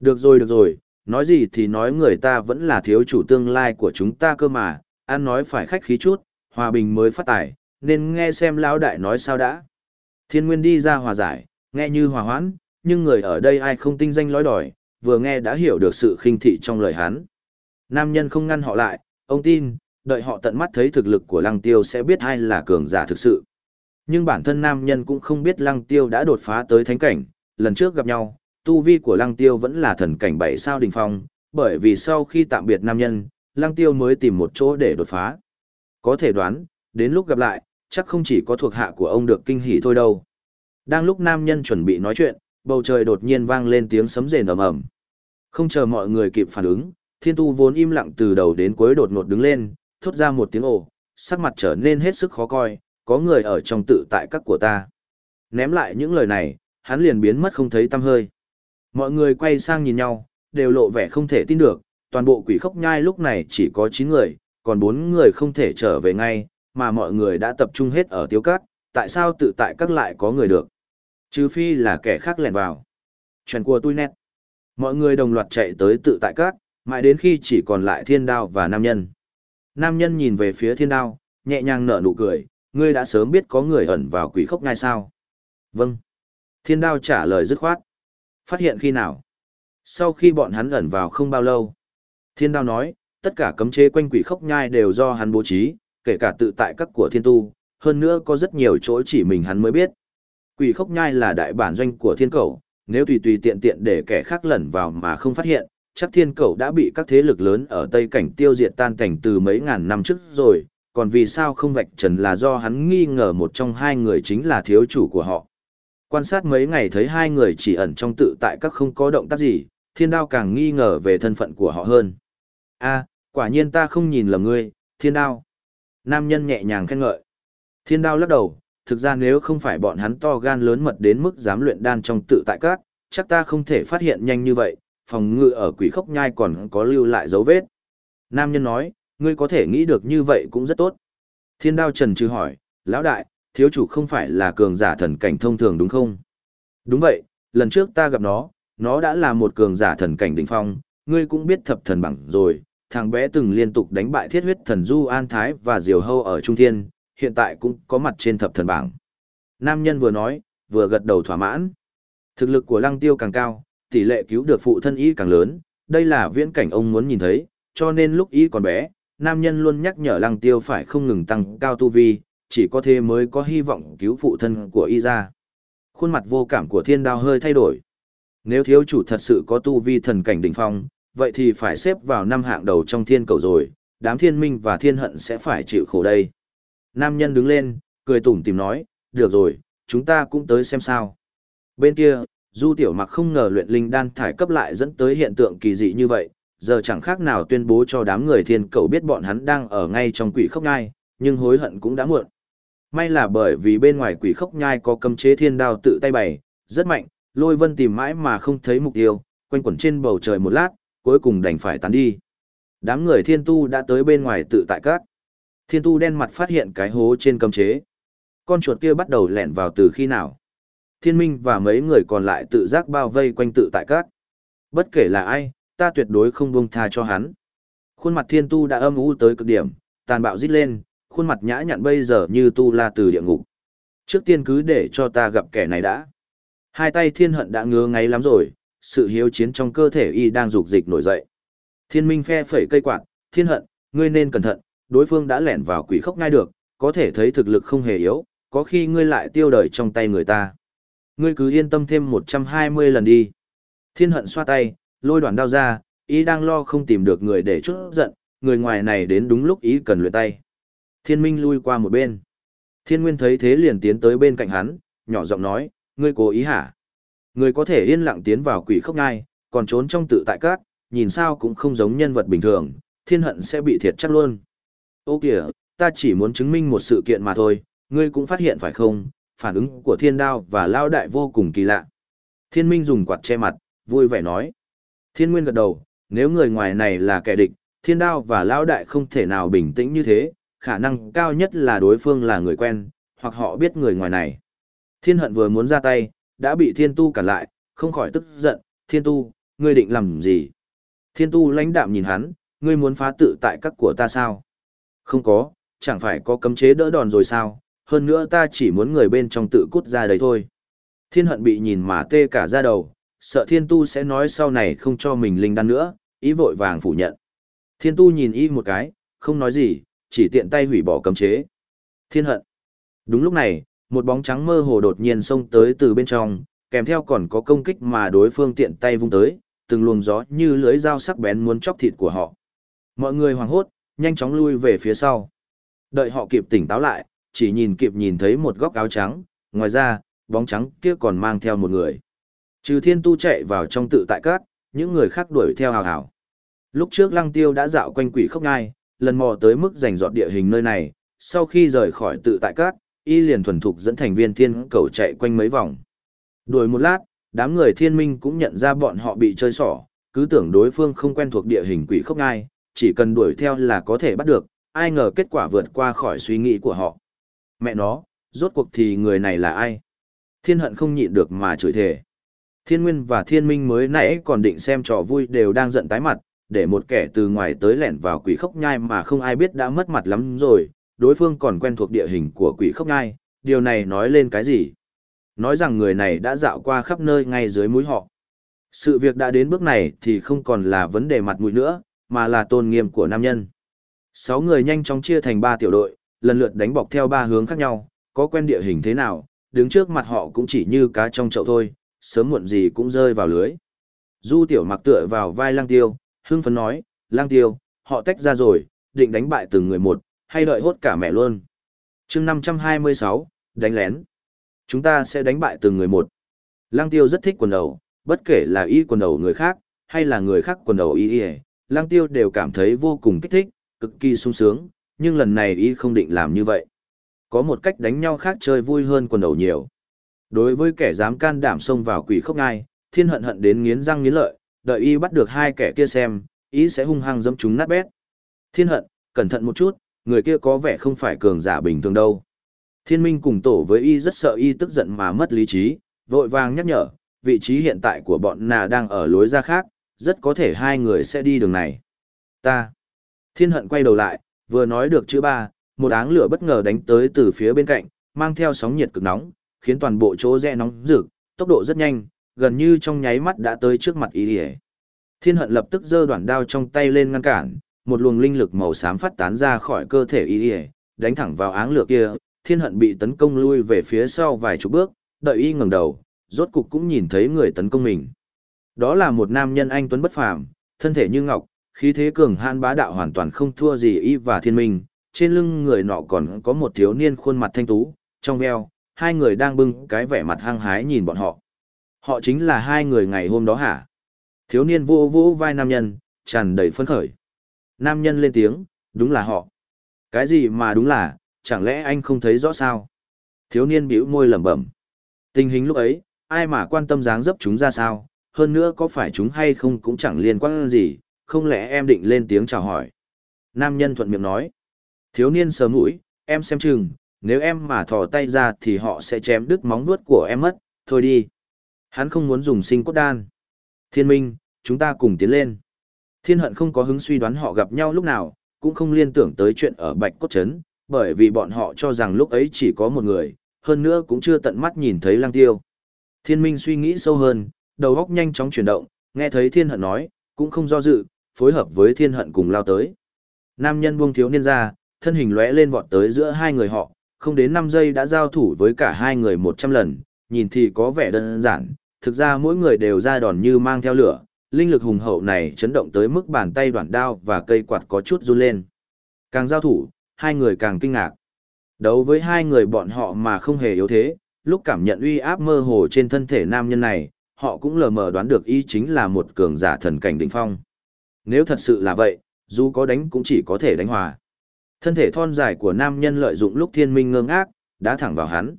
Được rồi được rồi, nói gì thì nói người ta vẫn là thiếu chủ tương lai của chúng ta cơ mà, ăn nói phải khách khí chút, hòa bình mới phát tài, nên nghe xem lão đại nói sao đã. Thiên Nguyên đi ra hòa giải, nghe như hòa hoãn, nhưng người ở đây ai không tinh danh lói đòi, vừa nghe đã hiểu được sự khinh thị trong lời hắn. Nam nhân không ngăn họ lại, ông tin, đợi họ tận mắt thấy thực lực của lăng tiêu sẽ biết ai là cường giả thực sự. Nhưng bản thân nam nhân cũng không biết lăng tiêu đã đột phá tới thánh cảnh, lần trước gặp nhau, tu vi của lăng tiêu vẫn là thần cảnh bảy sao đỉnh phong, bởi vì sau khi tạm biệt nam nhân, lăng tiêu mới tìm một chỗ để đột phá. Có thể đoán, đến lúc gặp lại, chắc không chỉ có thuộc hạ của ông được kinh hỉ thôi đâu. Đang lúc nam nhân chuẩn bị nói chuyện, bầu trời đột nhiên vang lên tiếng sấm rền ầm ầm. Không chờ mọi người kịp phản ứng, thiên tu vốn im lặng từ đầu đến cuối đột ngột đứng lên, thốt ra một tiếng ồ, sắc mặt trở nên hết sức khó coi, có người ở trong tự tại các của ta. Ném lại những lời này, hắn liền biến mất không thấy tăm hơi. Mọi người quay sang nhìn nhau, đều lộ vẻ không thể tin được, toàn bộ quỷ khốc nhai lúc này chỉ có 9 người, còn 4 người không thể trở về ngay, mà mọi người đã tập trung hết ở tiêu cát, tại sao tự tại các lại có người được? Trừ phi là kẻ khác lẻn vào. Chuyện của tôi nét. Mọi người đồng loạt chạy tới tự tại các, mãi đến khi chỉ còn lại thiên đao và nam nhân. Nam nhân nhìn về phía thiên đao, nhẹ nhàng nở nụ cười, ngươi đã sớm biết có người ẩn vào quỷ khốc ngay sao? Vâng. Thiên đao trả lời dứt khoát. Phát hiện khi nào? Sau khi bọn hắn ẩn vào không bao lâu. Thiên đao nói, tất cả cấm chế quanh quỷ khốc nhai đều do hắn bố trí, kể cả tự tại các của thiên tu, hơn nữa có rất nhiều chỗ chỉ mình hắn mới biết. Quỷ khốc nhai là đại bản doanh của thiên cầu, nếu tùy tùy tiện tiện để kẻ khác lẩn vào mà không phát hiện, chắc thiên cầu đã bị các thế lực lớn ở Tây Cảnh tiêu diệt tan cảnh từ mấy ngàn năm trước rồi, còn vì sao không vạch trần là do hắn nghi ngờ một trong hai người chính là thiếu chủ của họ. Quan sát mấy ngày thấy hai người chỉ ẩn trong tự tại các không có động tác gì, thiên đao càng nghi ngờ về thân phận của họ hơn. a quả nhiên ta không nhìn lầm ngươi, thiên đao. Nam nhân nhẹ nhàng khen ngợi. Thiên đao lắc đầu, thực ra nếu không phải bọn hắn to gan lớn mật đến mức dám luyện đan trong tự tại các, chắc ta không thể phát hiện nhanh như vậy, phòng ngự ở quỷ khốc nhai còn có lưu lại dấu vết. Nam nhân nói, ngươi có thể nghĩ được như vậy cũng rất tốt. Thiên đao trần trừ hỏi, lão đại, thiếu chủ không phải là cường giả thần cảnh thông thường đúng không? Đúng vậy, lần trước ta gặp nó, nó đã là một cường giả thần cảnh đỉnh phong, ngươi cũng biết thập thần bằng rồi, thằng bé từng liên tục đánh bại thiết huyết thần Du An Thái và Diều Hâu ở Trung Thiên, hiện tại cũng có mặt trên thập thần bảng. Nam nhân vừa nói, vừa gật đầu thỏa mãn. Thực lực của lăng tiêu càng cao, tỷ lệ cứu được phụ thân y càng lớn, đây là viễn cảnh ông muốn nhìn thấy, cho nên lúc y còn bé, nam nhân luôn nhắc nhở lăng tiêu phải không ngừng tăng cao tu vi, chỉ có thế mới có hy vọng cứu phụ thân của y ra. Khuôn mặt vô cảm của thiên đao hơi thay đổi. Nếu thiếu chủ thật sự có tu vi thần cảnh đỉnh phong, vậy thì phải xếp vào năm hạng đầu trong thiên cầu rồi, đám thiên minh và thiên hận sẽ phải chịu khổ đây. Nam nhân đứng lên, cười tủm tìm nói, được rồi, chúng ta cũng tới xem sao. Bên kia, Du Tiểu Mặc không ngờ luyện linh đan thải cấp lại dẫn tới hiện tượng kỳ dị như vậy, giờ chẳng khác nào tuyên bố cho đám người thiên cầu biết bọn hắn đang ở ngay trong quỷ khốc nhai, nhưng hối hận cũng đã muộn. May là bởi vì bên ngoài quỷ khốc nhai có cấm chế thiên đao tự tay bày, rất mạnh, lôi vân tìm mãi mà không thấy mục tiêu, quanh quẩn trên bầu trời một lát, cuối cùng đành phải tán đi. Đám người thiên tu đã tới bên ngoài tự tại các. Thiên tu đen mặt phát hiện cái hố trên cấm chế. Con chuột kia bắt đầu lẻn vào từ khi nào. Thiên minh và mấy người còn lại tự giác bao vây quanh tự tại các. Bất kể là ai, ta tuyệt đối không buông tha cho hắn. Khuôn mặt thiên tu đã âm u tới cực điểm, tàn bạo rít lên, khuôn mặt nhã nhặn bây giờ như tu la từ địa ngục. Trước tiên cứ để cho ta gặp kẻ này đã. Hai tay thiên hận đã ngứa ngáy lắm rồi, sự hiếu chiến trong cơ thể y đang dục dịch nổi dậy. Thiên minh phe phẩy cây quạt, thiên hận, ngươi nên cẩn thận, đối phương đã lẻn vào quỷ khốc ngay được, có thể thấy thực lực không hề yếu, có khi ngươi lại tiêu đời trong tay người ta. Ngươi cứ yên tâm thêm 120 lần đi. Thiên hận xoa tay, lôi đoạn đao ra, ý đang lo không tìm được người để chút giận, người ngoài này đến đúng lúc ý cần luyện tay. Thiên minh lui qua một bên. Thiên nguyên thấy thế liền tiến tới bên cạnh hắn, nhỏ giọng nói, ngươi cố ý hả? Ngươi có thể yên lặng tiến vào quỷ khốc ngai, còn trốn trong tự tại các, nhìn sao cũng không giống nhân vật bình thường, thiên hận sẽ bị thiệt chắc luôn. Ô kìa, ta chỉ muốn chứng minh một sự kiện mà thôi, ngươi cũng phát hiện phải không, phản ứng của thiên đao và lao đại vô cùng kỳ lạ. Thiên minh dùng quạt che mặt, vui vẻ nói. Thiên nguyên gật đầu, nếu người ngoài này là kẻ địch, thiên đao và lao đại không thể nào bình tĩnh như thế, khả năng cao nhất là đối phương là người quen, hoặc họ biết người ngoài này. Thiên hận vừa muốn ra tay, đã bị thiên tu cản lại, không khỏi tức giận, thiên tu, ngươi định làm gì? Thiên tu lãnh đạm nhìn hắn, ngươi muốn phá tự tại các của ta sao? Không có, chẳng phải có cấm chế đỡ đòn rồi sao? Hơn nữa ta chỉ muốn người bên trong tự cút ra đấy thôi. Thiên hận bị nhìn mà tê cả ra đầu, sợ thiên tu sẽ nói sau này không cho mình linh đan nữa, ý vội vàng phủ nhận. Thiên tu nhìn y một cái, không nói gì, chỉ tiện tay hủy bỏ cấm chế. Thiên hận. Đúng lúc này, một bóng trắng mơ hồ đột nhiên xông tới từ bên trong, kèm theo còn có công kích mà đối phương tiện tay vung tới, từng luồng gió như lưới dao sắc bén muốn chóc thịt của họ. Mọi người hoảng hốt, nhanh chóng lui về phía sau. Đợi họ kịp tỉnh táo lại, chỉ nhìn kịp nhìn thấy một góc áo trắng, ngoài ra, bóng trắng kia còn mang theo một người. Trừ thiên tu chạy vào trong tự tại cát, những người khác đuổi theo hào hào. Lúc trước lăng tiêu đã dạo quanh quỷ khốc ngai, lần mò tới mức giành dọn địa hình nơi này, sau khi rời khỏi tự tại cát, y liền thuần thục dẫn thành viên thiên cầu chạy quanh mấy vòng. Đuổi một lát, đám người thiên minh cũng nhận ra bọn họ bị chơi xỏ, cứ tưởng đối phương không quen thuộc địa hình quỷ khốc ngai, chỉ cần đuổi theo là có thể bắt được, ai ngờ kết quả vượt qua khỏi suy nghĩ của họ. Mẹ nó, rốt cuộc thì người này là ai? Thiên hận không nhịn được mà chửi thề. Thiên nguyên và thiên minh mới nãy còn định xem trò vui đều đang giận tái mặt, để một kẻ từ ngoài tới lẻn vào quỷ khốc nhai mà không ai biết đã mất mặt lắm rồi, đối phương còn quen thuộc địa hình của quỷ khốc nhai, điều này nói lên cái gì? Nói rằng người này đã dạo qua khắp nơi ngay dưới mũi họ. Sự việc đã đến bước này thì không còn là vấn đề mặt mũi nữa, mà là tôn nghiêm của nam nhân. Sáu người nhanh chóng chia thành ba tiểu đội, lần lượt đánh bọc theo ba hướng khác nhau, có quen địa hình thế nào, đứng trước mặt họ cũng chỉ như cá trong chậu thôi, sớm muộn gì cũng rơi vào lưới. Du tiểu mặc tựa vào vai lang tiêu, hưng phấn nói, lang tiêu, họ tách ra rồi, định đánh bại từng người một, hay đợi hốt cả mẹ luôn. chương 526, đánh lén. Chúng ta sẽ đánh bại từng người một. Lang tiêu rất thích quần đầu, bất kể là y quần đầu người khác, hay là người khác quần đầu y y, lang tiêu đều cảm thấy vô cùng kích thích, cực kỳ sung sướng, nhưng lần này y không định làm như vậy. Có một cách đánh nhau khác chơi vui hơn quần đầu nhiều. Đối với kẻ dám can đảm xông vào quỷ khốc ngai, thiên hận hận đến nghiến răng nghiến lợi, đợi y bắt được hai kẻ kia xem, y sẽ hung hăng dẫm chúng nát bét. Thiên hận, cẩn thận một chút, người kia có vẻ không phải cường giả bình thường đâu. Thiên minh cùng tổ với y rất sợ y tức giận mà mất lý trí, vội vàng nhắc nhở, vị trí hiện tại của bọn nà đang ở lối ra khác, rất có thể hai người sẽ đi đường này. Ta. Thiên hận quay đầu lại, vừa nói được chữ ba, một áng lửa bất ngờ đánh tới từ phía bên cạnh, mang theo sóng nhiệt cực nóng, khiến toàn bộ chỗ rẽ nóng rực, tốc độ rất nhanh, gần như trong nháy mắt đã tới trước mặt y Thiên hận lập tức giơ đoạn đao trong tay lên ngăn cản, một luồng linh lực màu xám phát tán ra khỏi cơ thể y đánh thẳng vào áng lửa kia, thiên hận bị tấn công lui về phía sau vài chục bước, đợi y ngẩng đầu, rốt cục cũng nhìn thấy người tấn công mình. Đó là một nam nhân anh tuấn bất phàm, thân thể như ngọc, khí thế cường hãn bá đạo hoàn toàn không thua gì y và thiên minh, trên lưng người nọ còn có một thiếu niên khuôn mặt thanh tú, trong veo, hai người đang bưng cái vẻ mặt hăng hái nhìn bọn họ. Họ chính là hai người ngày hôm đó hả? Thiếu niên vô vô vai nam nhân, tràn đầy phấn khởi. Nam nhân lên tiếng, đúng là họ. Cái gì mà đúng là, chẳng lẽ anh không thấy rõ sao? Thiếu niên bĩu môi lẩm bẩm. Tình hình lúc ấy, ai mà quan tâm dáng dấp chúng ra sao, hơn nữa có phải chúng hay không cũng chẳng liên quan gì, không lẽ em định lên tiếng chào hỏi. Nam nhân thuận miệng nói. Thiếu niên sờ mũi, em xem chừng, nếu em mà thò tay ra thì họ sẽ chém đứt móng vuốt của em mất, thôi đi. Hắn không muốn dùng sinh cốt đan. Thiên minh, chúng ta cùng tiến lên. Thiên hận không có hứng suy đoán họ gặp nhau lúc nào, cũng không liên tưởng tới chuyện ở Bạch Cốt Trấn, bởi vì bọn họ cho rằng lúc ấy chỉ có một người, hơn nữa cũng chưa tận mắt nhìn thấy lang tiêu. Thiên minh suy nghĩ sâu hơn, đầu óc nhanh chóng chuyển động, nghe thấy thiên hận nói, cũng không do dự, phối hợp với thiên hận cùng lao tới. Nam nhân buông thiếu niên ra, thân hình lóe lên vọt tới giữa hai người họ, không đến 5 giây đã giao thủ với cả hai người 100 lần, nhìn thì có vẻ đơn giản, thực ra mỗi người đều ra đòn như mang theo lửa, linh lực hùng hậu này chấn động tới mức bàn tay đoạn đao và cây quạt có chút run lên. Càng giao thủ, hai người càng kinh ngạc. Đấu với hai người bọn họ mà không hề yếu thế, lúc cảm nhận uy áp mơ hồ trên thân thể nam nhân này, họ cũng lờ mờ đoán được y chính là một cường giả thần cảnh đỉnh phong. Nếu thật sự là vậy, dù có đánh cũng chỉ có thể đánh hòa. Thân thể thon dài của nam nhân lợi dụng lúc thiên minh ngơ ngác, đã thẳng vào hắn.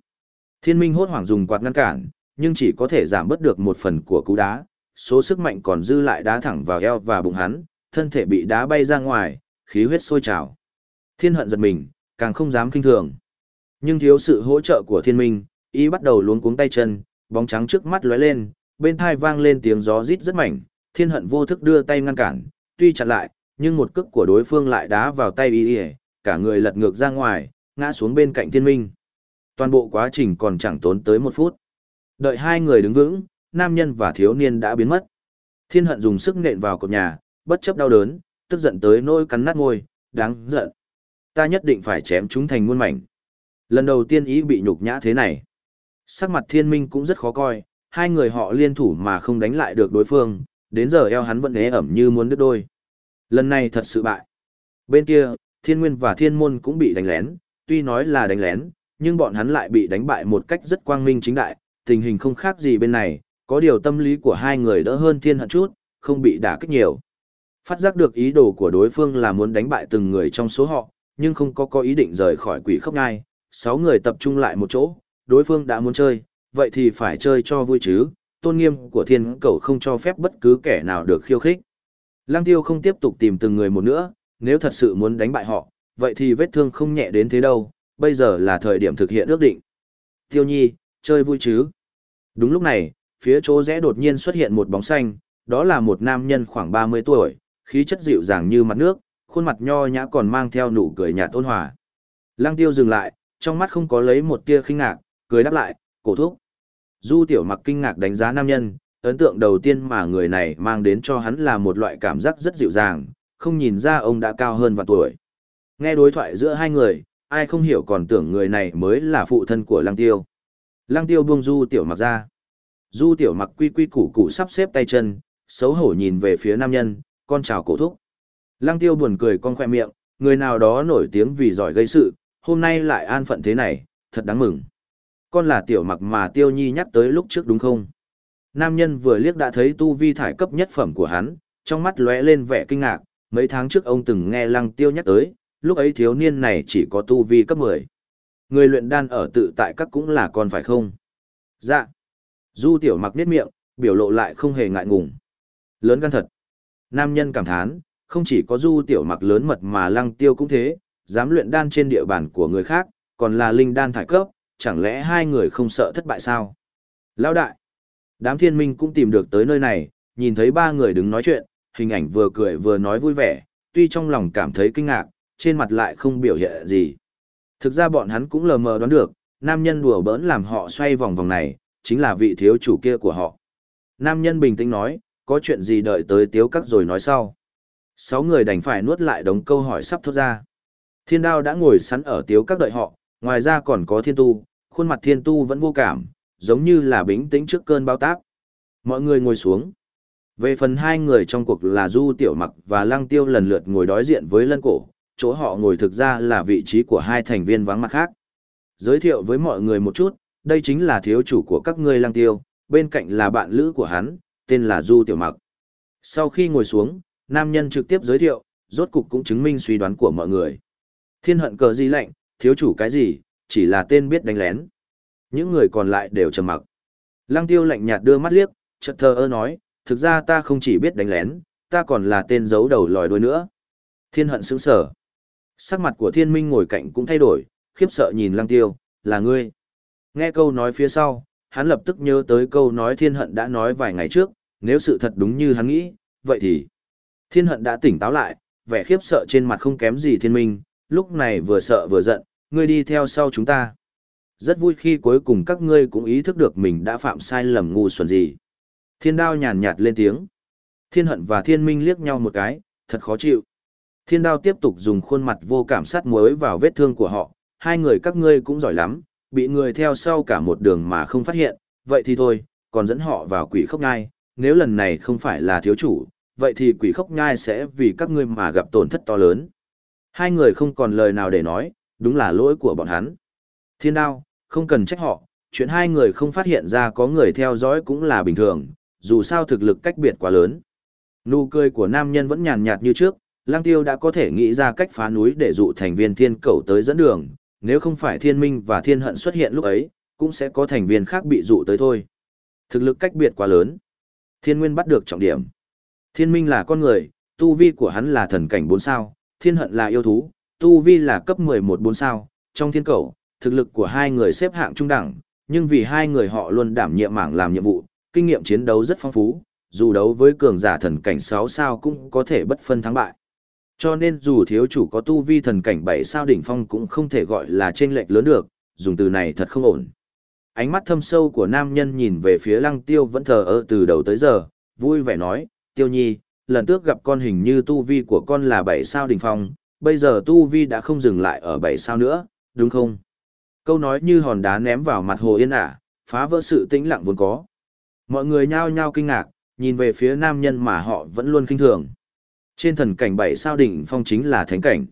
Thiên minh hốt hoảng dùng quạt ngăn cản, nhưng chỉ có thể giảm bớt được một phần của cú đá, số sức mạnh còn dư lại đá thẳng vào eo và bụng hắn, thân thể bị đá bay ra ngoài, khí huyết sôi trào. Thiên hận giật mình, càng không dám kinh thường. Nhưng thiếu sự hỗ trợ của thiên minh, y bắt đầu luống cuống tay chân, bóng trắng trước mắt lóe lên, bên thai vang lên tiếng gió rít rất mạnh, thiên hận vô thức đưa tay ngăn cản, tuy chặn lại, nhưng một cước của đối phương lại đá vào tay y y, cả người lật ngược ra ngoài, ngã xuống bên cạnh thiên minh. Toàn bộ quá trình còn chẳng tốn tới một phút. Đợi hai người đứng vững, nam nhân và thiếu niên đã biến mất. Thiên hận dùng sức nện vào cột nhà, bất chấp đau đớn, tức giận tới nỗi cắn nát ngôi, đáng giận. Ta nhất định phải chém chúng thành muôn mảnh. Lần đầu tiên ý bị nhục nhã thế này. Sắc mặt thiên minh cũng rất khó coi, hai người họ liên thủ mà không đánh lại được đối phương, đến giờ eo hắn vẫn ế ẩm như muốn đứt đôi. Lần này thật sự bại. Bên kia, thiên nguyên và thiên môn cũng bị đánh lén, tuy nói là đánh lén, nhưng bọn hắn lại bị đánh bại một cách rất quang minh chính đại, tình hình không khác gì bên này, có điều tâm lý của hai người đỡ hơn thiên hận chút, không bị đả kích nhiều. Phát giác được ý đồ của đối phương là muốn đánh bại từng người trong số họ, nhưng không có có ý định rời khỏi quỷ khốc ngai. Sáu người tập trung lại một chỗ, đối phương đã muốn chơi, vậy thì phải chơi cho vui chứ, tôn nghiêm của thiên cầu không cho phép bất cứ kẻ nào được khiêu khích. Lăng tiêu không tiếp tục tìm từng người một nữa, nếu thật sự muốn đánh bại họ, vậy thì vết thương không nhẹ đến thế đâu, bây giờ là thời điểm thực hiện ước định. Tiêu nhi, chơi vui chứ? Đúng lúc này, phía chỗ rẽ đột nhiên xuất hiện một bóng xanh, đó là một nam nhân khoảng 30 tuổi, khí chất dịu dàng như mặt nước, khuôn mặt nho nhã còn mang theo nụ cười nhạt ôn hòa. Lăng tiêu dừng lại, trong mắt không có lấy một tia khinh ngạc, cười đáp lại, cổ thúc. Du tiểu mặc kinh ngạc đánh giá nam nhân, ấn tượng đầu tiên mà người này mang đến cho hắn là một loại cảm giác rất dịu dàng, không nhìn ra ông đã cao hơn vạn tuổi. Nghe đối thoại giữa hai người, ai không hiểu còn tưởng người này mới là phụ thân của lăng tiêu. Lăng tiêu buông du tiểu mặc ra. Du tiểu mặc quy quy củ củ sắp xếp tay chân, xấu hổ nhìn về phía nam nhân, con chào cổ thúc. Lăng tiêu buồn cười con khoe miệng, người nào đó nổi tiếng vì giỏi gây sự, hôm nay lại an phận thế này, thật đáng mừng. Con là tiểu mặc mà tiêu nhi nhắc tới lúc trước đúng không? Nam nhân vừa liếc đã thấy tu vi thải cấp nhất phẩm của hắn, trong mắt lóe lên vẻ kinh ngạc, mấy tháng trước ông từng nghe lăng tiêu nhắc tới, lúc ấy thiếu niên này chỉ có tu vi cấp 10. Người luyện đan ở tự tại các cũng là con phải không? Dạ. Du tiểu mặc niết miệng, biểu lộ lại không hề ngại ngùng. Lớn gan thật. Nam nhân cảm thán, không chỉ có du tiểu mặc lớn mật mà lăng tiêu cũng thế, dám luyện đan trên địa bàn của người khác, còn là linh đan thải cấp, chẳng lẽ hai người không sợ thất bại sao? Lão đại, đám thiên minh cũng tìm được tới nơi này, nhìn thấy ba người đứng nói chuyện, hình ảnh vừa cười vừa nói vui vẻ, tuy trong lòng cảm thấy kinh ngạc, trên mặt lại không biểu hiện gì. Thực ra bọn hắn cũng lờ mờ đoán được, nam nhân đùa bỡn làm họ xoay vòng vòng này, chính là vị thiếu chủ kia của họ. Nam nhân bình tĩnh nói, có chuyện gì đợi tới tiếu cắt rồi nói sau. Sáu người đành phải nuốt lại đống câu hỏi sắp thốt ra. Thiên đao đã ngồi sẵn ở tiếu các đợi họ, ngoài ra còn có thiên tu, khuôn mặt thiên tu vẫn vô cảm, giống như là bình tĩnh trước cơn bao táp. Mọi người ngồi xuống. Về phần hai người trong cuộc là Du Tiểu Mặc và Lăng Tiêu lần lượt ngồi đối diện với lân cổ, chỗ họ ngồi thực ra là vị trí của hai thành viên vắng mặt khác. Giới thiệu với mọi người một chút, đây chính là thiếu chủ của các ngươi Lăng Tiêu, bên cạnh là bạn lữ của hắn, tên là Du Tiểu Mặc. Sau khi ngồi xuống, nam nhân trực tiếp giới thiệu, rốt cục cũng chứng minh suy đoán của mọi người. Thiên hận cờ di lạnh, thiếu chủ cái gì, chỉ là tên biết đánh lén. Những người còn lại đều trầm mặc. Lăng tiêu lạnh nhạt đưa mắt liếc, chợt thờ ơ nói, thực ra ta không chỉ biết đánh lén, ta còn là tên giấu đầu lòi đuôi nữa. Thiên hận sững sở. Sắc mặt của thiên minh ngồi cạnh cũng thay đổi, khiếp sợ nhìn lăng tiêu, là ngươi. Nghe câu nói phía sau, hắn lập tức nhớ tới câu nói thiên hận đã nói vài ngày trước, nếu sự thật đúng như hắn nghĩ, vậy thì... Thiên hận đã tỉnh táo lại, vẻ khiếp sợ trên mặt không kém gì thiên minh, lúc này vừa sợ vừa giận, ngươi đi theo sau chúng ta. Rất vui khi cuối cùng các ngươi cũng ý thức được mình đã phạm sai lầm ngu xuẩn gì. Thiên đao nhàn nhạt lên tiếng. Thiên hận và thiên minh liếc nhau một cái, thật khó chịu. Thiên đao tiếp tục dùng khuôn mặt vô cảm sát muối vào vết thương của họ. Hai người các ngươi cũng giỏi lắm, bị người theo sau cả một đường mà không phát hiện. Vậy thì thôi, còn dẫn họ vào quỷ khốc ngai. Nếu lần này không phải là thiếu chủ, vậy thì quỷ khốc nhai sẽ vì các ngươi mà gặp tổn thất to lớn. Hai người không còn lời nào để nói, đúng là lỗi của bọn hắn. Thiên đao, không cần trách họ, chuyện hai người không phát hiện ra có người theo dõi cũng là bình thường, dù sao thực lực cách biệt quá lớn. Nụ cười của nam nhân vẫn nhàn nhạt như trước, lang tiêu đã có thể nghĩ ra cách phá núi để dụ thành viên thiên cầu tới dẫn đường, nếu không phải thiên minh và thiên hận xuất hiện lúc ấy, cũng sẽ có thành viên khác bị dụ tới thôi. Thực lực cách biệt quá lớn. Thiên nguyên bắt được trọng điểm. Thiên minh là con người, tu vi của hắn là thần cảnh 4 sao, thiên hận là yêu thú, tu vi là cấp 11 4 sao, trong thiên cầu, thực lực của hai người xếp hạng trung đẳng, nhưng vì hai người họ luôn đảm nhiệm mảng làm nhiệm vụ, kinh nghiệm chiến đấu rất phong phú, dù đấu với cường giả thần cảnh 6 sao cũng có thể bất phân thắng bại. Cho nên dù thiếu chủ có tu vi thần cảnh 7 sao đỉnh phong cũng không thể gọi là chênh lệch lớn được, dùng từ này thật không ổn. Ánh mắt thâm sâu của nam nhân nhìn về phía lăng tiêu vẫn thờ ơ từ đầu tới giờ, vui vẻ nói, tiêu nhi, lần trước gặp con hình như tu vi của con là 7 sao đỉnh phong, bây giờ tu vi đã không dừng lại ở bảy sao nữa, đúng không? Câu nói như hòn đá ném vào mặt hồ yên ả, phá vỡ sự tĩnh lặng vốn có. Mọi người nhao nhao kinh ngạc, nhìn về phía nam nhân mà họ vẫn luôn kinh thường. Trên thần cảnh bảy sao đỉnh phong chính là thánh cảnh.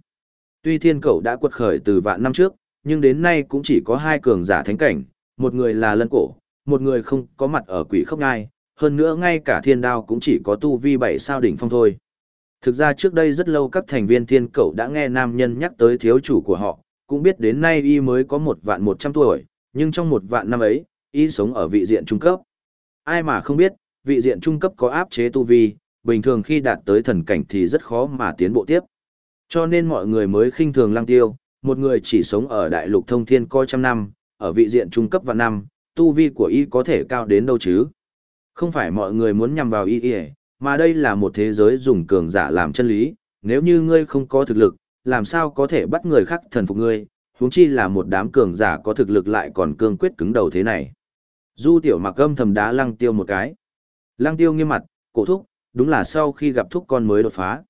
Tuy thiên cầu đã quật khởi từ vạn năm trước, nhưng đến nay cũng chỉ có hai cường giả thánh cảnh, một người là lân cổ, một người không có mặt ở quỷ khốc ngai, hơn nữa ngay cả thiên đao cũng chỉ có tu vi bảy sao đỉnh phong thôi. Thực ra trước đây rất lâu các thành viên thiên cậu đã nghe nam nhân nhắc tới thiếu chủ của họ, cũng biết đến nay y mới có một vạn một trăm tuổi, nhưng trong một vạn năm ấy, y sống ở vị diện trung cấp. Ai mà không biết, vị diện trung cấp có áp chế tu vi, bình thường khi đạt tới thần cảnh thì rất khó mà tiến bộ tiếp. Cho nên mọi người mới khinh thường lăng tiêu, một người chỉ sống ở đại lục thông thiên coi trăm năm, ở vị diện trung cấp và năm, tu vi của y có thể cao đến đâu chứ. Không phải mọi người muốn nhằm vào y y, mà đây là một thế giới dùng cường giả làm chân lý, nếu như ngươi không có thực lực, làm sao có thể bắt người khác thần phục ngươi, huống chi là một đám cường giả có thực lực lại còn cương quyết cứng đầu thế này. Du tiểu mặc âm thầm đá lăng tiêu một cái. Lăng tiêu nghiêm mặt, cổ thúc, đúng là sau khi gặp thúc con mới đột phá.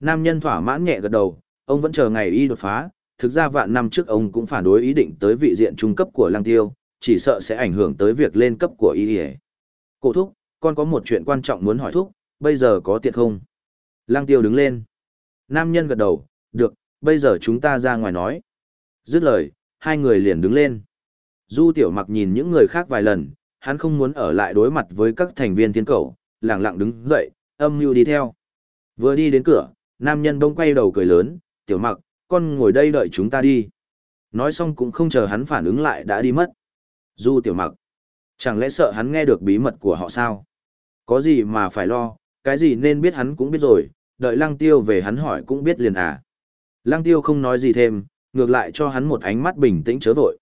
Nam nhân thỏa mãn nhẹ gật đầu, ông vẫn chờ ngày y đột phá, thực ra vạn năm trước ông cũng phản đối ý định tới vị diện trung cấp của lăng tiêu, chỉ sợ sẽ ảnh hưởng tới việc lên cấp của y. Cổ thúc, con có một chuyện quan trọng muốn hỏi thúc, bây giờ có tiện không? Lăng tiêu đứng lên. Nam nhân gật đầu, được, bây giờ chúng ta ra ngoài nói. Dứt lời, hai người liền đứng lên. Du tiểu mặc nhìn những người khác vài lần, hắn không muốn ở lại đối mặt với các thành viên thiên cầu, lặng lặng đứng dậy, âm mưu đi theo. Vừa đi đến cửa, nam nhân bỗng quay đầu cười lớn, tiểu mặc, con ngồi đây đợi chúng ta đi. Nói xong cũng không chờ hắn phản ứng lại đã đi mất. Du tiểu mặc, chẳng lẽ sợ hắn nghe được bí mật của họ sao? Có gì mà phải lo, cái gì nên biết hắn cũng biết rồi, đợi lăng tiêu về hắn hỏi cũng biết liền à. Lăng tiêu không nói gì thêm, ngược lại cho hắn một ánh mắt bình tĩnh chớ vội.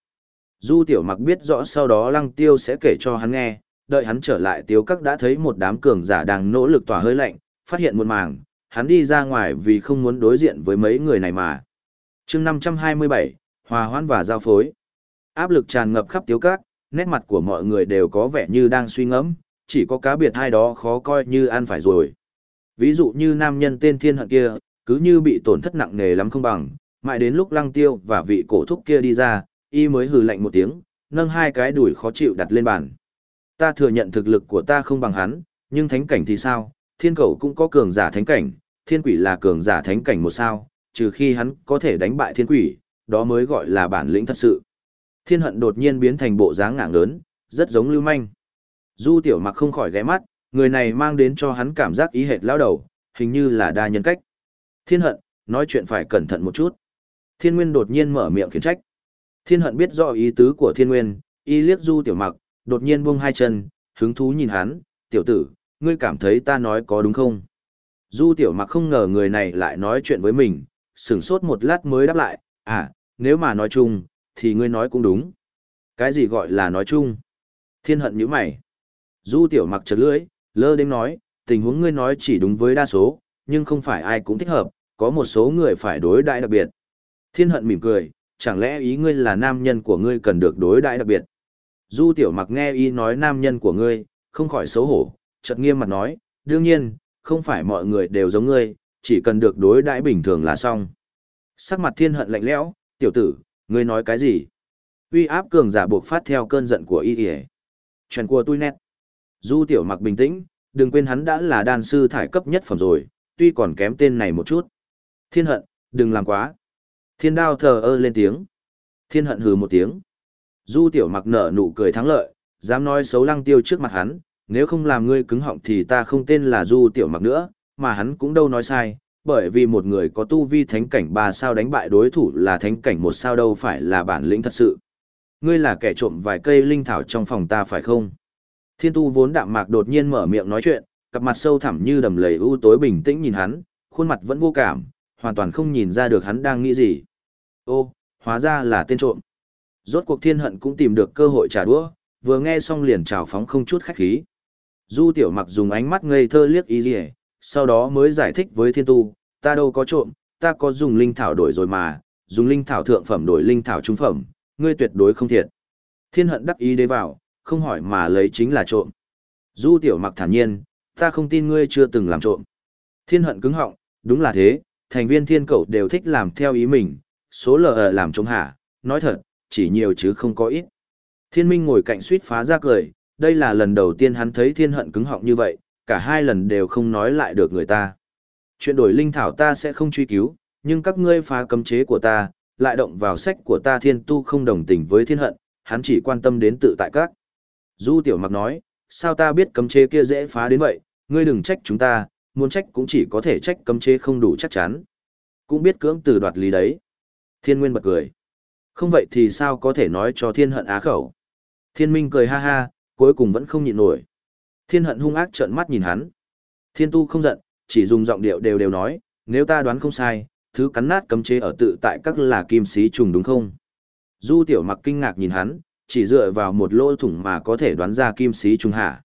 Du tiểu mặc biết rõ sau đó lăng tiêu sẽ kể cho hắn nghe, đợi hắn trở lại tiêu các đã thấy một đám cường giả đang nỗ lực tỏa hơi lạnh, phát hiện một màng, hắn đi ra ngoài vì không muốn đối diện với mấy người này mà. chương 527, Hòa hoãn và giao phối. Áp lực tràn ngập khắp tiêu các, nét mặt của mọi người đều có vẻ như đang suy ngẫm, chỉ có cá biệt hai đó khó coi như ăn phải rồi. Ví dụ như nam nhân tên thiên hận kia, cứ như bị tổn thất nặng nề lắm không bằng, mãi đến lúc lăng tiêu và vị cổ thúc kia đi ra, y mới hừ lạnh một tiếng, nâng hai cái đùi khó chịu đặt lên bàn. Ta thừa nhận thực lực của ta không bằng hắn, nhưng thánh cảnh thì sao? Thiên cầu cũng có cường giả thánh cảnh, thiên quỷ là cường giả thánh cảnh một sao, trừ khi hắn có thể đánh bại thiên quỷ, đó mới gọi là bản lĩnh thật sự. Thiên hận đột nhiên biến thành bộ dáng ngạng lớn, rất giống lưu manh. Du tiểu mặc không khỏi ghé mắt, người này mang đến cho hắn cảm giác ý hệt lao đầu, hình như là đa nhân cách. Thiên hận, nói chuyện phải cẩn thận một chút. Thiên Nguyên đột nhiên mở miệng khiển trách. Thiên hận biết rõ ý tứ của Thiên Nguyên, y liếc du tiểu mặc, đột nhiên buông hai chân, hứng thú nhìn hắn, tiểu tử, ngươi cảm thấy ta nói có đúng không? Du tiểu mặc không ngờ người này lại nói chuyện với mình, sửng sốt một lát mới đáp lại, à, nếu mà nói chung, thì ngươi nói cũng đúng. Cái gì gọi là nói chung? Thiên hận như mày. Du tiểu mặc chật lưỡi, lơ đến nói, tình huống ngươi nói chỉ đúng với đa số, nhưng không phải ai cũng thích hợp, có một số người phải đối đại đặc biệt. Thiên hận mỉm cười, chẳng lẽ ý ngươi là nam nhân của ngươi cần được đối đại đặc biệt? Du tiểu mặc nghe ý nói nam nhân của ngươi, không khỏi xấu hổ, chợt nghiêm mặt nói, đương nhiên, không phải mọi người đều giống ngươi, chỉ cần được đối đãi bình thường là xong. Sắc mặt thiên hận lạnh lẽo, tiểu tử, ngươi nói cái gì? Uy áp cường giả buộc phát theo cơn giận của y y. Chuyện của tôi nét. Du tiểu mặc bình tĩnh, đừng quên hắn đã là đan sư thải cấp nhất phẩm rồi, tuy còn kém tên này một chút. Thiên hận, đừng làm quá. Thiên đao thờ ơ lên tiếng. Thiên hận hừ một tiếng. Du tiểu mặc nở nụ cười thắng lợi, dám nói xấu lăng tiêu trước mặt hắn, nếu không làm ngươi cứng họng thì ta không tên là Du Tiểu Mặc nữa, mà hắn cũng đâu nói sai, bởi vì một người có tu vi thánh cảnh ba sao đánh bại đối thủ là thánh cảnh một sao đâu phải là bản lĩnh thật sự. Ngươi là kẻ trộm vài cây linh thảo trong phòng ta phải không? Thiên tu vốn đạm mạc đột nhiên mở miệng nói chuyện, cặp mặt sâu thẳm như đầm lầy u tối bình tĩnh nhìn hắn, khuôn mặt vẫn vô cảm, hoàn toàn không nhìn ra được hắn đang nghĩ gì. Ô, hóa ra là tên trộm. Rốt cuộc thiên hận cũng tìm được cơ hội trả đũa, vừa nghe xong liền trào phóng không chút khách khí. Du tiểu mặc dùng ánh mắt ngây thơ liếc ý gì sau đó mới giải thích với thiên tu, ta đâu có trộm, ta có dùng linh thảo đổi rồi mà, dùng linh thảo thượng phẩm đổi linh thảo trung phẩm, ngươi tuyệt đối không thiệt. Thiên hận đắc ý đế vào, không hỏi mà lấy chính là trộm. Du tiểu mặc thản nhiên, ta không tin ngươi chưa từng làm trộm. Thiên hận cứng họng, đúng là thế, thành viên thiên cầu đều thích làm theo ý mình, số lờ làm trộm hả, nói thật, chỉ nhiều chứ không có ít. Thiên minh ngồi cạnh suýt phá ra cười, đây là lần đầu tiên hắn thấy thiên hận cứng họng như vậy, cả hai lần đều không nói lại được người ta. Chuyện đổi linh thảo ta sẽ không truy cứu, nhưng các ngươi phá cấm chế của ta, lại động vào sách của ta thiên tu không đồng tình với thiên hận, hắn chỉ quan tâm đến tự tại các. Du tiểu mặc nói, sao ta biết cấm chế kia dễ phá đến vậy, ngươi đừng trách chúng ta, muốn trách cũng chỉ có thể trách cấm chế không đủ chắc chắn. Cũng biết cưỡng từ đoạt lý đấy. Thiên Nguyên bật cười. Không vậy thì sao có thể nói cho thiên hận á khẩu. Thiên Minh cười ha ha, cuối cùng vẫn không nhịn nổi. Thiên hận hung ác trợn mắt nhìn hắn. Thiên tu không giận, chỉ dùng giọng điệu đều đều nói, nếu ta đoán không sai, thứ cắn nát cấm chế ở tự tại các là kim sĩ trùng đúng không? Du tiểu mặc kinh ngạc nhìn hắn, chỉ dựa vào một lỗ thủng mà có thể đoán ra kim sĩ trùng hạ.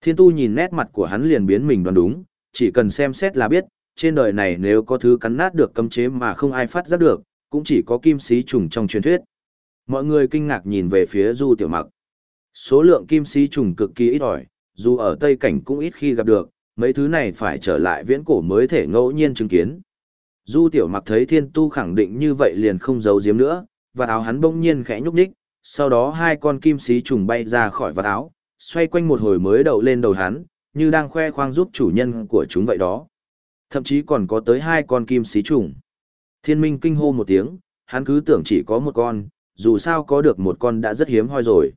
Thiên tu nhìn nét mặt của hắn liền biến mình đoán đúng, chỉ cần xem xét là biết, trên đời này nếu có thứ cắn nát được cấm chế mà không ai phát giác được, cũng chỉ có kim sĩ trùng trong truyền thuyết. Mọi người kinh ngạc nhìn về phía Du Tiểu Mặc. Số lượng kim sĩ trùng cực kỳ ít ỏi, dù ở Tây Cảnh cũng ít khi gặp được, mấy thứ này phải trở lại viễn cổ mới thể ngẫu nhiên chứng kiến. Du Tiểu Mặc thấy Thiên Tu khẳng định như vậy liền không giấu giếm nữa, và áo hắn bỗng nhiên khẽ nhúc nhích, sau đó hai con kim xí trùng bay ra khỏi vạt áo, xoay quanh một hồi mới đậu lên đầu hắn, như đang khoe khoang giúp chủ nhân của chúng vậy đó. Thậm chí còn có tới hai con kim xí trùng. Thiên minh kinh hô một tiếng, hắn cứ tưởng chỉ có một con, dù sao có được một con đã rất hiếm hoi rồi.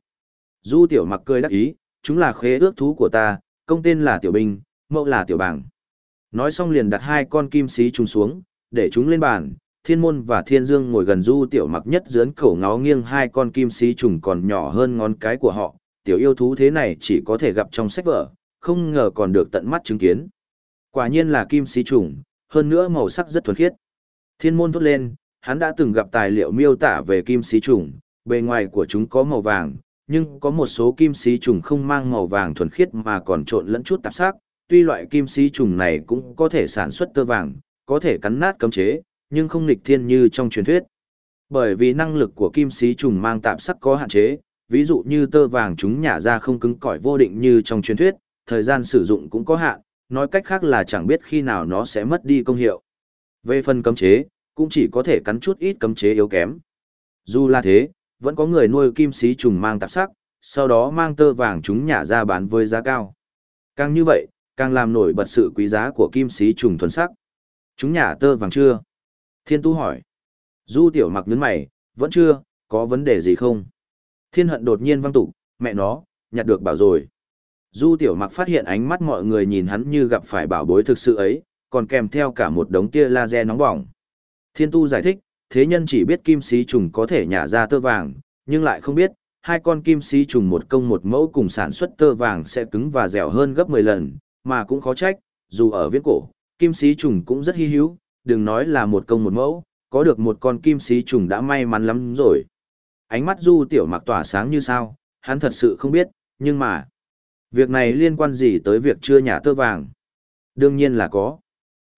Du tiểu mặc cười đắc ý, chúng là khế ước thú của ta, công tên là tiểu binh, mẫu là tiểu bảng. Nói xong liền đặt hai con kim xí trùng xuống, để chúng lên bàn, thiên môn và thiên dương ngồi gần du tiểu mặc nhất dướn cổ ngó nghiêng hai con kim sĩ trùng còn nhỏ hơn ngón cái của họ, tiểu yêu thú thế này chỉ có thể gặp trong sách vở, không ngờ còn được tận mắt chứng kiến. Quả nhiên là kim sĩ trùng, hơn nữa màu sắc rất thuần khiết. Thiên môn thốt lên, hắn đã từng gặp tài liệu miêu tả về kim sĩ trùng, bề ngoài của chúng có màu vàng, nhưng có một số kim sĩ trùng không mang màu vàng thuần khiết mà còn trộn lẫn chút tạp sắc. Tuy loại kim sĩ trùng này cũng có thể sản xuất tơ vàng, có thể cắn nát cấm chế, nhưng không nghịch thiên như trong truyền thuyết. Bởi vì năng lực của kim sĩ trùng mang tạp sắc có hạn chế, ví dụ như tơ vàng chúng nhả ra không cứng cỏi vô định như trong truyền thuyết, thời gian sử dụng cũng có hạn, nói cách khác là chẳng biết khi nào nó sẽ mất đi công hiệu. Về phần cấm chế, cũng chỉ có thể cắn chút ít cấm chế yếu kém. Dù là thế, vẫn có người nuôi kim sĩ trùng mang tạp sắc, sau đó mang tơ vàng chúng nhả ra bán với giá cao. Càng như vậy, càng làm nổi bật sự quý giá của kim sĩ trùng thuần sắc. Chúng nhả tơ vàng chưa? Thiên tu hỏi. Du tiểu mặc nhấn mày, vẫn chưa, có vấn đề gì không? Thiên hận đột nhiên văng tục, mẹ nó, nhặt được bảo rồi. Du tiểu mặc phát hiện ánh mắt mọi người nhìn hắn như gặp phải bảo bối thực sự ấy, còn kèm theo cả một đống tia laser nóng bỏng. Thiên tu giải thích, thế nhân chỉ biết kim sĩ trùng có thể nhả ra tơ vàng, nhưng lại không biết, hai con kim sĩ trùng một công một mẫu cùng sản xuất tơ vàng sẽ cứng và dẻo hơn gấp 10 lần, mà cũng khó trách, dù ở viễn cổ, kim sĩ trùng cũng rất hy hữu, đừng nói là một công một mẫu, có được một con kim sĩ trùng đã may mắn lắm rồi. Ánh mắt du tiểu mặc tỏa sáng như sao, hắn thật sự không biết, nhưng mà, việc này liên quan gì tới việc chưa nhà tơ vàng? Đương nhiên là có.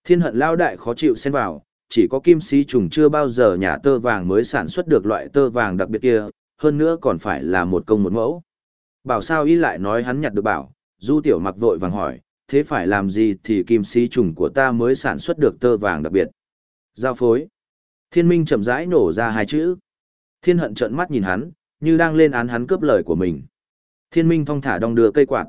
Thiên hận lao đại khó chịu xen vào, chỉ có kim sĩ trùng chưa bao giờ nhà tơ vàng mới sản xuất được loại tơ vàng đặc biệt kia, hơn nữa còn phải là một công một mẫu. Bảo sao y lại nói hắn nhặt được bảo, du tiểu mặc vội vàng hỏi, thế phải làm gì thì kim sĩ trùng của ta mới sản xuất được tơ vàng đặc biệt. Giao phối. Thiên minh chậm rãi nổ ra hai chữ. Thiên hận trợn mắt nhìn hắn, như đang lên án hắn cướp lời của mình. Thiên minh thong thả đong đưa cây quạt.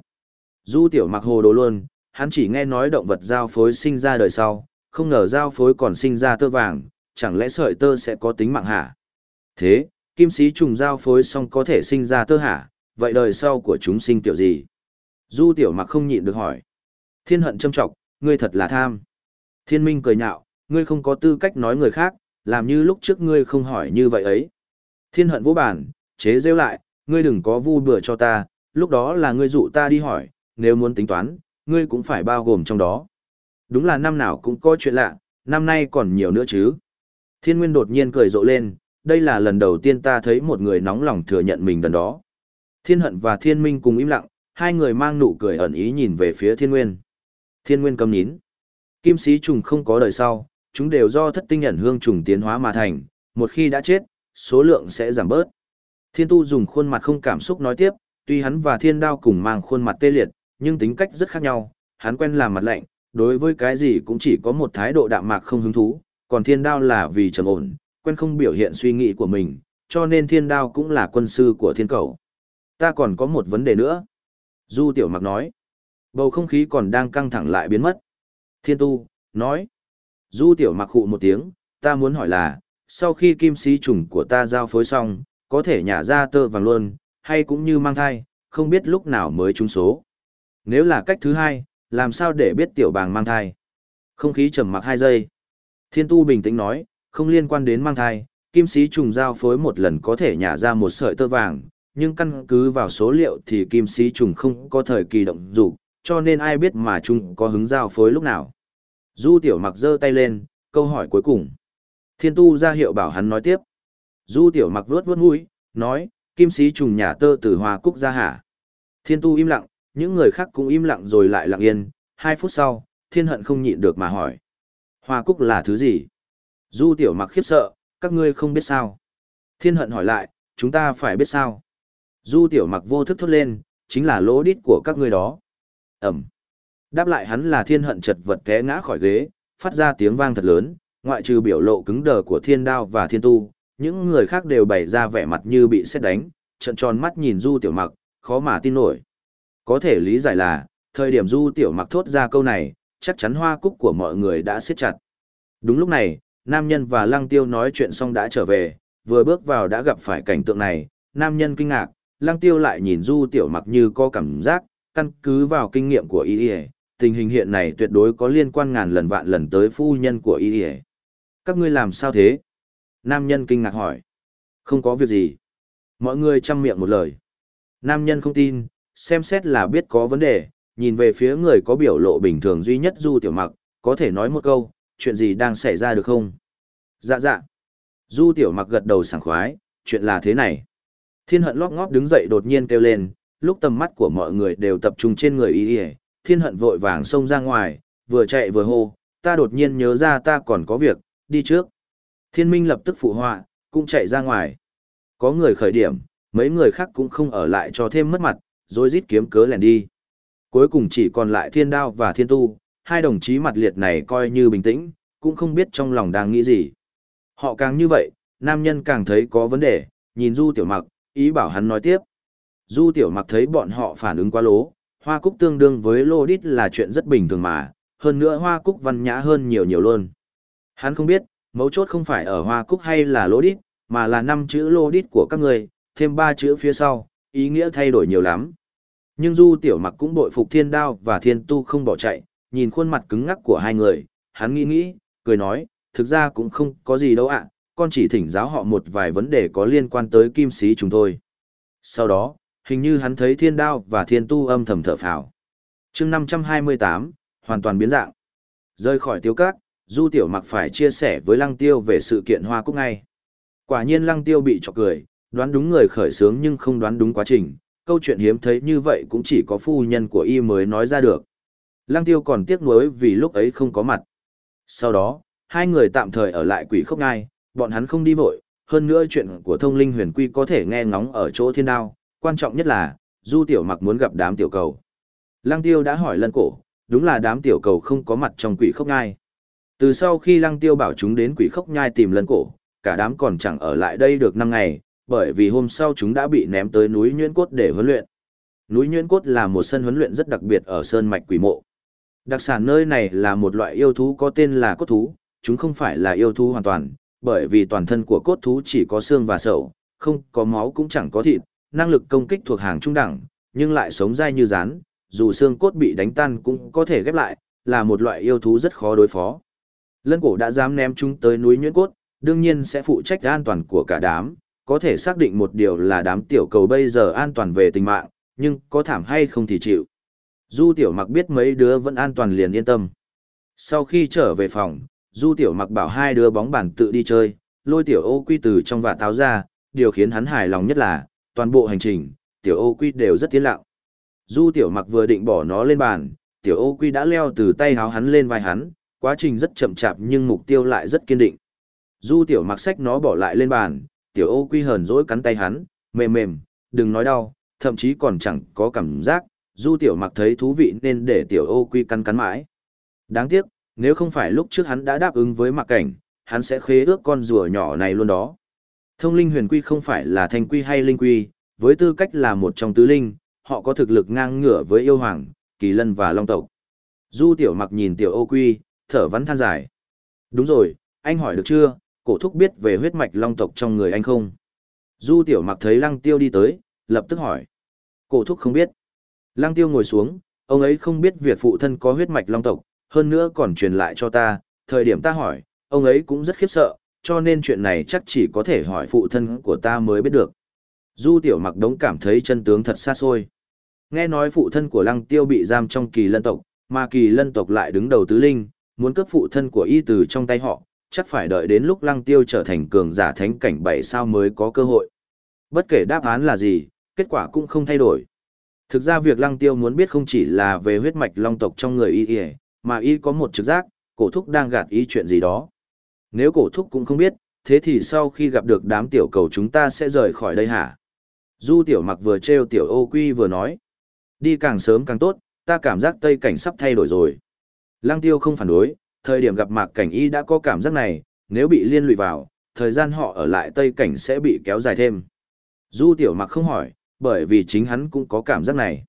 Du tiểu mặc hồ đồ luôn, hắn chỉ nghe nói động vật giao phối sinh ra đời sau, không ngờ giao phối còn sinh ra tơ vàng, chẳng lẽ sợi tơ sẽ có tính mạng hả? Thế, kim sĩ trùng giao phối xong có thể sinh ra tơ hả, vậy đời sau của chúng sinh kiểu gì? Du tiểu mặc không nhịn được hỏi. Thiên hận châm trọng, ngươi thật là tham. Thiên minh cười nhạo, ngươi không có tư cách nói người khác, làm như lúc trước ngươi không hỏi như vậy ấy. Thiên hận vô bản, chế rêu lại, ngươi đừng có vu bừa cho ta, lúc đó là ngươi dụ ta đi hỏi, nếu muốn tính toán, ngươi cũng phải bao gồm trong đó. Đúng là năm nào cũng có chuyện lạ, năm nay còn nhiều nữa chứ. Thiên Nguyên đột nhiên cười rộ lên, đây là lần đầu tiên ta thấy một người nóng lòng thừa nhận mình đần đó. Thiên Hận và Thiên Minh cùng im lặng, hai người mang nụ cười ẩn ý nhìn về phía Thiên Nguyên. Thiên Nguyên cầm nín. Kim sĩ trùng không có đời sau, chúng đều do thất tinh nhận hương trùng tiến hóa mà thành, một khi đã chết, số lượng sẽ giảm bớt. Thiên Tu dùng khuôn mặt không cảm xúc nói tiếp, tuy hắn và Thiên Đao cùng mang khuôn mặt tê liệt, nhưng tính cách rất khác nhau, hắn quen làm mặt lạnh, đối với cái gì cũng chỉ có một thái độ đạm mạc không hứng thú, còn Thiên Đao là vì trầm ổn, quen không biểu hiện suy nghĩ của mình, cho nên Thiên Đao cũng là quân sư của Thiên Cầu. Ta còn có một vấn đề nữa. Du Tiểu Mặc nói. Bầu không khí còn đang căng thẳng lại biến mất. Thiên Tu, nói. Du Tiểu Mặc hụ một tiếng, ta muốn hỏi là, sau khi kim sĩ trùng của ta giao phối xong, có thể nhả ra tơ vàng luôn, hay cũng như mang thai, không biết lúc nào mới trúng số. Nếu là cách thứ hai, làm sao để biết tiểu bàng mang thai? Không khí trầm mặc hai giây. Thiên tu bình tĩnh nói, không liên quan đến mang thai, kim sĩ trùng giao phối một lần có thể nhả ra một sợi tơ vàng, nhưng căn cứ vào số liệu thì kim sĩ trùng không có thời kỳ động dục, cho nên ai biết mà chúng có hứng giao phối lúc nào. Du tiểu mặc giơ tay lên, câu hỏi cuối cùng. Thiên tu ra hiệu bảo hắn nói tiếp. Du tiểu mặc vuốt vuốt mũi, nói, kim sĩ trùng nhà tơ từ hoa cúc ra hả. Thiên tu im lặng, những người khác cũng im lặng rồi lại lặng yên. Hai phút sau, thiên hận không nhịn được mà hỏi. Hoa cúc là thứ gì? Du tiểu mặc khiếp sợ, các ngươi không biết sao. Thiên hận hỏi lại, chúng ta phải biết sao. Du tiểu mặc vô thức thốt lên, chính là lỗ đít của các ngươi đó. Ẩm. Đáp lại hắn là thiên hận chật vật té ngã khỏi ghế, phát ra tiếng vang thật lớn, ngoại trừ biểu lộ cứng đờ của thiên đao và thiên tu, những người khác đều bày ra vẻ mặt như bị xét đánh, trận tròn mắt nhìn du tiểu mặc, khó mà tin nổi. Có thể lý giải là, thời điểm du tiểu mặc thốt ra câu này, chắc chắn hoa cúc của mọi người đã siết chặt. Đúng lúc này, nam nhân và lăng tiêu nói chuyện xong đã trở về, vừa bước vào đã gặp phải cảnh tượng này, nam nhân kinh ngạc, lăng tiêu lại nhìn du tiểu mặc như có cảm giác, căn cứ vào kinh nghiệm của y tình hình hiện này tuyệt đối có liên quan ngàn lần vạn lần tới phu nhân của y Các ngươi làm sao thế? Nam nhân kinh ngạc hỏi. Không có việc gì. Mọi người chăm miệng một lời. Nam nhân không tin, xem xét là biết có vấn đề, nhìn về phía người có biểu lộ bình thường duy nhất Du Tiểu Mặc, có thể nói một câu, chuyện gì đang xảy ra được không? Dạ dạ. Du Tiểu Mặc gật đầu sảng khoái, chuyện là thế này. Thiên hận lóp ngóp đứng dậy đột nhiên kêu lên, lúc tầm mắt của mọi người đều tập trung trên người y ỉa thiên hận vội vàng xông ra ngoài, vừa chạy vừa hô, ta đột nhiên nhớ ra ta còn có việc, đi trước. Thiên minh lập tức phụ họa, cũng chạy ra ngoài. Có người khởi điểm, mấy người khác cũng không ở lại cho thêm mất mặt, rồi rít kiếm cớ lẻn đi. Cuối cùng chỉ còn lại thiên đao và thiên tu, hai đồng chí mặt liệt này coi như bình tĩnh, cũng không biết trong lòng đang nghĩ gì. Họ càng như vậy, nam nhân càng thấy có vấn đề, nhìn Du Tiểu Mặc, ý bảo hắn nói tiếp. Du Tiểu Mặc thấy bọn họ phản ứng quá lố, hoa cúc tương đương với lô đít là chuyện rất bình thường mà, hơn nữa hoa cúc văn nhã hơn nhiều nhiều luôn. Hắn không biết, mấu chốt không phải ở hoa cúc hay là lô đít, mà là năm chữ lô đít của các người, thêm ba chữ phía sau, ý nghĩa thay đổi nhiều lắm. Nhưng Du Tiểu Mặc cũng bội phục thiên đao và thiên tu không bỏ chạy, nhìn khuôn mặt cứng ngắc của hai người, hắn nghĩ nghĩ, cười nói, thực ra cũng không có gì đâu ạ, con chỉ thỉnh giáo họ một vài vấn đề có liên quan tới kim sĩ chúng thôi. Sau đó, hình như hắn thấy thiên đao và thiên tu âm thầm thở phào. chương 528, hoàn toàn biến dạng. Rơi khỏi tiêu cát, Du Tiểu Mặc phải chia sẻ với Lăng Tiêu về sự kiện hoa cúc ngay. Quả nhiên Lăng Tiêu bị chọc cười, đoán đúng người khởi sướng nhưng không đoán đúng quá trình, câu chuyện hiếm thấy như vậy cũng chỉ có phu nhân của y mới nói ra được. Lăng Tiêu còn tiếc nuối vì lúc ấy không có mặt. Sau đó, hai người tạm thời ở lại quỷ khốc ngai, bọn hắn không đi vội, hơn nữa chuyện của thông linh huyền quy có thể nghe ngóng ở chỗ thiên đao, quan trọng nhất là, Du Tiểu Mặc muốn gặp đám tiểu cầu. Lăng Tiêu đã hỏi lân cổ, đúng là đám tiểu cầu không có mặt trong quỷ khốc nhai Từ sau khi Lăng Tiêu bảo chúng đến quỷ khốc nhai tìm lân cổ, cả đám còn chẳng ở lại đây được năm ngày, bởi vì hôm sau chúng đã bị ném tới núi Nhuyễn Cốt để huấn luyện. Núi Nhuyễn Cốt là một sân huấn luyện rất đặc biệt ở Sơn Mạch Quỷ Mộ. Đặc sản nơi này là một loại yêu thú có tên là cốt thú, chúng không phải là yêu thú hoàn toàn, bởi vì toàn thân của cốt thú chỉ có xương và sầu, không có máu cũng chẳng có thịt, năng lực công kích thuộc hàng trung đẳng, nhưng lại sống dai như rắn, dù xương cốt bị đánh tan cũng có thể ghép lại, là một loại yêu thú rất khó đối phó. Lân cổ đã dám ném chúng tới núi nhuyễn cốt, đương nhiên sẽ phụ trách an toàn của cả đám, có thể xác định một điều là đám tiểu cầu bây giờ an toàn về tình mạng, nhưng có thảm hay không thì chịu. Du tiểu mặc biết mấy đứa vẫn an toàn liền yên tâm. Sau khi trở về phòng, Du tiểu mặc bảo hai đứa bóng bàn tự đi chơi, lôi tiểu ô quy từ trong vạt táo ra, điều khiến hắn hài lòng nhất là, toàn bộ hành trình, tiểu ô quy đều rất tiến lặng. Du tiểu mặc vừa định bỏ nó lên bàn, tiểu ô quy đã leo từ tay háo hắn lên vai hắn, quá trình rất chậm chạp nhưng mục tiêu lại rất kiên định. Du tiểu mặc sách nó bỏ lại lên bàn, tiểu ô quy hờn dỗi cắn tay hắn, mềm mềm, đừng nói đau, thậm chí còn chẳng có cảm giác, du tiểu mặc thấy thú vị nên để tiểu ô quy cắn cắn mãi. Đáng tiếc, nếu không phải lúc trước hắn đã đáp ứng với mặc cảnh, hắn sẽ khế ước con rùa nhỏ này luôn đó. Thông linh huyền quy không phải là thanh quy hay linh quy, với tư cách là một trong tứ linh, họ có thực lực ngang ngửa với yêu hoàng, kỳ lân và long tộc. Du tiểu mặc nhìn tiểu ô quy, thở vắn than dài. Đúng rồi, anh hỏi được chưa, cổ thúc biết về huyết mạch long tộc trong người anh không? Du tiểu mặc thấy lăng tiêu đi tới, lập tức hỏi. Cổ thúc không biết. Lăng tiêu ngồi xuống, ông ấy không biết việc phụ thân có huyết mạch long tộc, hơn nữa còn truyền lại cho ta, thời điểm ta hỏi, ông ấy cũng rất khiếp sợ, cho nên chuyện này chắc chỉ có thể hỏi phụ thân của ta mới biết được. Du tiểu mặc đống cảm thấy chân tướng thật xa xôi. Nghe nói phụ thân của lăng tiêu bị giam trong kỳ lân tộc, mà kỳ lân tộc lại đứng đầu tứ linh, muốn cướp phụ thân của y từ trong tay họ, chắc phải đợi đến lúc lăng tiêu trở thành cường giả thánh cảnh bảy sao mới có cơ hội. Bất kể đáp án là gì, kết quả cũng không thay đổi. Thực ra việc lăng tiêu muốn biết không chỉ là về huyết mạch long tộc trong người y y, mà y có một trực giác, cổ thúc đang gạt y chuyện gì đó. Nếu cổ thúc cũng không biết, thế thì sau khi gặp được đám tiểu cầu chúng ta sẽ rời khỏi đây hả? Du tiểu mặc vừa trêu tiểu ô quy vừa nói. Đi càng sớm càng tốt, ta cảm giác tây cảnh sắp thay đổi rồi. Lăng tiêu không phản đối, thời điểm gặp mạc cảnh y đã có cảm giác này, nếu bị liên lụy vào, thời gian họ ở lại tây cảnh sẽ bị kéo dài thêm. Du tiểu mặc không hỏi, bởi vì chính hắn cũng có cảm giác này.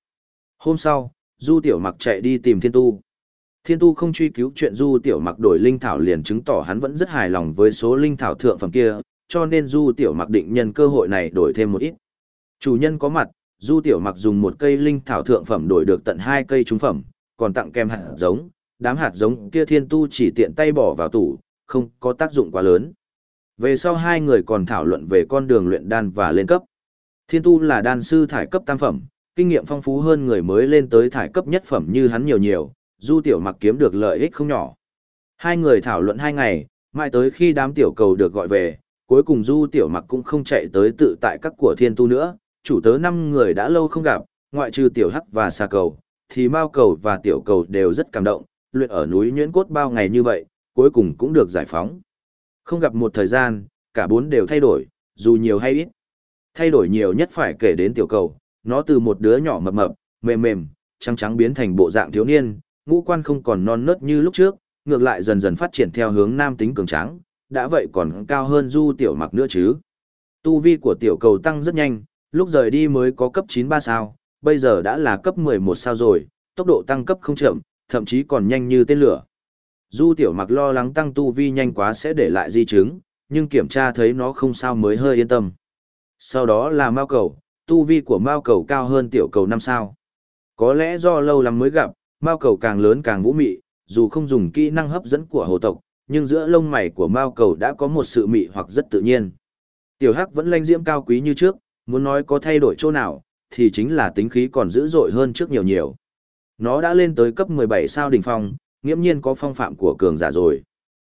Hôm sau, Du tiểu mặc chạy đi tìm thiên tu. Thiên tu không truy cứu chuyện Du tiểu mặc đổi linh thảo liền chứng tỏ hắn vẫn rất hài lòng với số linh thảo thượng phẩm kia, cho nên Du tiểu mặc định nhân cơ hội này đổi thêm một ít. Chủ nhân có mặt, Du tiểu mặc dùng một cây linh thảo thượng phẩm đổi được tận hai cây trung phẩm, còn tặng kèm hạt giống, đám hạt giống kia thiên tu chỉ tiện tay bỏ vào tủ, không có tác dụng quá lớn. Về sau hai người còn thảo luận về con đường luyện đan và lên cấp. Thiên tu là đan sư thải cấp tam phẩm, kinh nghiệm phong phú hơn người mới lên tới thải cấp nhất phẩm như hắn nhiều nhiều, du tiểu mặc kiếm được lợi ích không nhỏ. Hai người thảo luận hai ngày, mãi tới khi đám tiểu cầu được gọi về, cuối cùng du tiểu mặc cũng không chạy tới tự tại các của thiên tu nữa, chủ tớ năm người đã lâu không gặp, ngoại trừ tiểu hắc và xa cầu, thì mao cầu và tiểu cầu đều rất cảm động, luyện ở núi nhuyễn cốt bao ngày như vậy, cuối cùng cũng được giải phóng. Không gặp một thời gian, cả bốn đều thay đổi, dù nhiều hay ít. Thay đổi nhiều nhất phải kể đến tiểu cầu, nó từ một đứa nhỏ mập mập, mềm mềm, trắng trắng biến thành bộ dạng thiếu niên, ngũ quan không còn non nớt như lúc trước, ngược lại dần dần phát triển theo hướng nam tính cường tráng, đã vậy còn cao hơn du tiểu mặc nữa chứ. Tu vi của tiểu cầu tăng rất nhanh, lúc rời đi mới có cấp 93 sao, bây giờ đã là cấp 11 sao rồi, tốc độ tăng cấp không chậm, thậm chí còn nhanh như tên lửa. Du tiểu mặc lo lắng tăng tu vi nhanh quá sẽ để lại di chứng, nhưng kiểm tra thấy nó không sao mới hơi yên tâm. Sau đó là mao cầu, tu vi của mao cầu cao hơn tiểu cầu 5 sao. Có lẽ do lâu lắm mới gặp, mao cầu càng lớn càng vũ mị, dù không dùng kỹ năng hấp dẫn của hồ tộc, nhưng giữa lông mày của mao cầu đã có một sự mị hoặc rất tự nhiên. Tiểu hắc vẫn lanh diễm cao quý như trước, muốn nói có thay đổi chỗ nào, thì chính là tính khí còn dữ dội hơn trước nhiều nhiều. Nó đã lên tới cấp 17 sao đỉnh phong, nghiễm nhiên có phong phạm của cường giả rồi.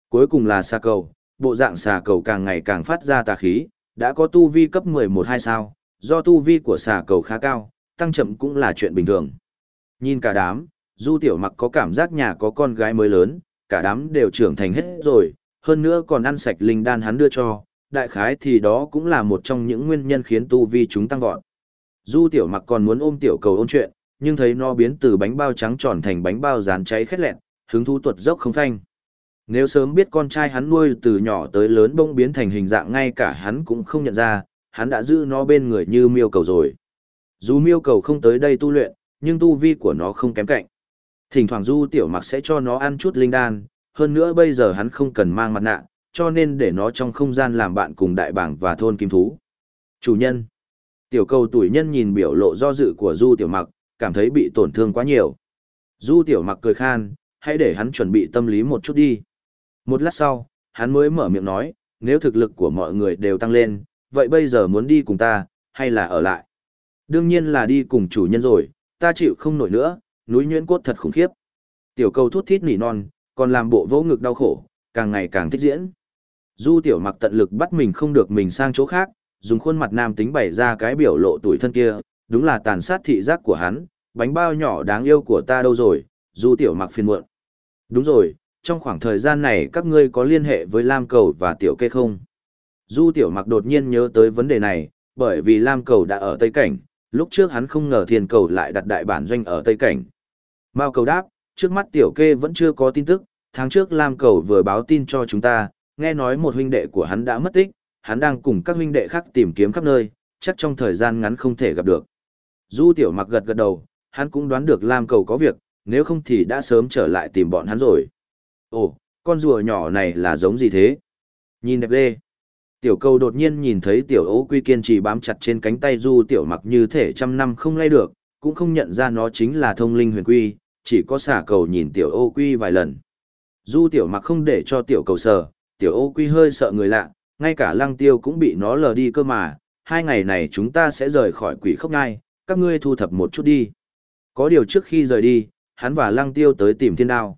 Cuối cùng là xà cầu, bộ dạng xà cầu càng ngày càng phát ra tà khí, đã có tu vi cấp 11-2 sao, do tu vi của xà cầu khá cao, tăng chậm cũng là chuyện bình thường. Nhìn cả đám, Du Tiểu Mặc có cảm giác nhà có con gái mới lớn, cả đám đều trưởng thành hết rồi, hơn nữa còn ăn sạch linh đan hắn đưa cho, đại khái thì đó cũng là một trong những nguyên nhân khiến tu vi chúng tăng vọt. Du Tiểu Mặc còn muốn ôm tiểu cầu ôn chuyện, nhưng thấy nó biến từ bánh bao trắng tròn thành bánh bao rán cháy khét lẹn, hứng thú tuột dốc không phanh. Nếu sớm biết con trai hắn nuôi từ nhỏ tới lớn bỗng biến thành hình dạng ngay cả hắn cũng không nhận ra, hắn đã giữ nó bên người như miêu cầu rồi. Dù miêu cầu không tới đây tu luyện, nhưng tu vi của nó không kém cạnh. Thỉnh thoảng du tiểu mặc sẽ cho nó ăn chút linh đan, hơn nữa bây giờ hắn không cần mang mặt nạ, cho nên để nó trong không gian làm bạn cùng đại bảng và thôn kim thú. Chủ nhân. Tiểu cầu tuổi nhân nhìn biểu lộ do dự của du tiểu mặc, cảm thấy bị tổn thương quá nhiều. Du tiểu mặc cười khan, hãy để hắn chuẩn bị tâm lý một chút đi. Một lát sau, hắn mới mở miệng nói, nếu thực lực của mọi người đều tăng lên, vậy bây giờ muốn đi cùng ta, hay là ở lại? Đương nhiên là đi cùng chủ nhân rồi, ta chịu không nổi nữa, núi nhuyễn cốt thật khủng khiếp. Tiểu cầu thút thít nỉ non, còn làm bộ vỗ ngực đau khổ, càng ngày càng thích diễn. Du tiểu mặc tận lực bắt mình không được mình sang chỗ khác, dùng khuôn mặt nam tính bày ra cái biểu lộ tuổi thân kia, đúng là tàn sát thị giác của hắn, bánh bao nhỏ đáng yêu của ta đâu rồi, du tiểu mặc phiền muộn. Đúng rồi, trong khoảng thời gian này các ngươi có liên hệ với Lam Cầu và Tiểu Kê không? Du Tiểu Mặc đột nhiên nhớ tới vấn đề này, bởi vì Lam Cầu đã ở Tây Cảnh, lúc trước hắn không ngờ Thiên Cầu lại đặt đại bản doanh ở Tây Cảnh. Mao Cầu đáp, trước mắt Tiểu Kê vẫn chưa có tin tức, tháng trước Lam Cầu vừa báo tin cho chúng ta, nghe nói một huynh đệ của hắn đã mất tích, hắn đang cùng các huynh đệ khác tìm kiếm khắp nơi, chắc trong thời gian ngắn không thể gặp được. Du Tiểu Mặc gật gật đầu, hắn cũng đoán được Lam Cầu có việc, nếu không thì đã sớm trở lại tìm bọn hắn rồi. Ồ, con rùa nhỏ này là giống gì thế? Nhìn đẹp lê. Tiểu cầu đột nhiên nhìn thấy tiểu ấu quy kiên trì bám chặt trên cánh tay du tiểu mặc như thể trăm năm không lay được, cũng không nhận ra nó chính là thông linh huyền quy, chỉ có xả cầu nhìn tiểu ô quy vài lần. Du tiểu mặc không để cho tiểu cầu sờ, tiểu ô quy hơi sợ người lạ, ngay cả lăng tiêu cũng bị nó lờ đi cơ mà, hai ngày này chúng ta sẽ rời khỏi quỷ khốc ngai, các ngươi thu thập một chút đi. Có điều trước khi rời đi, hắn và lăng tiêu tới tìm thiên đao.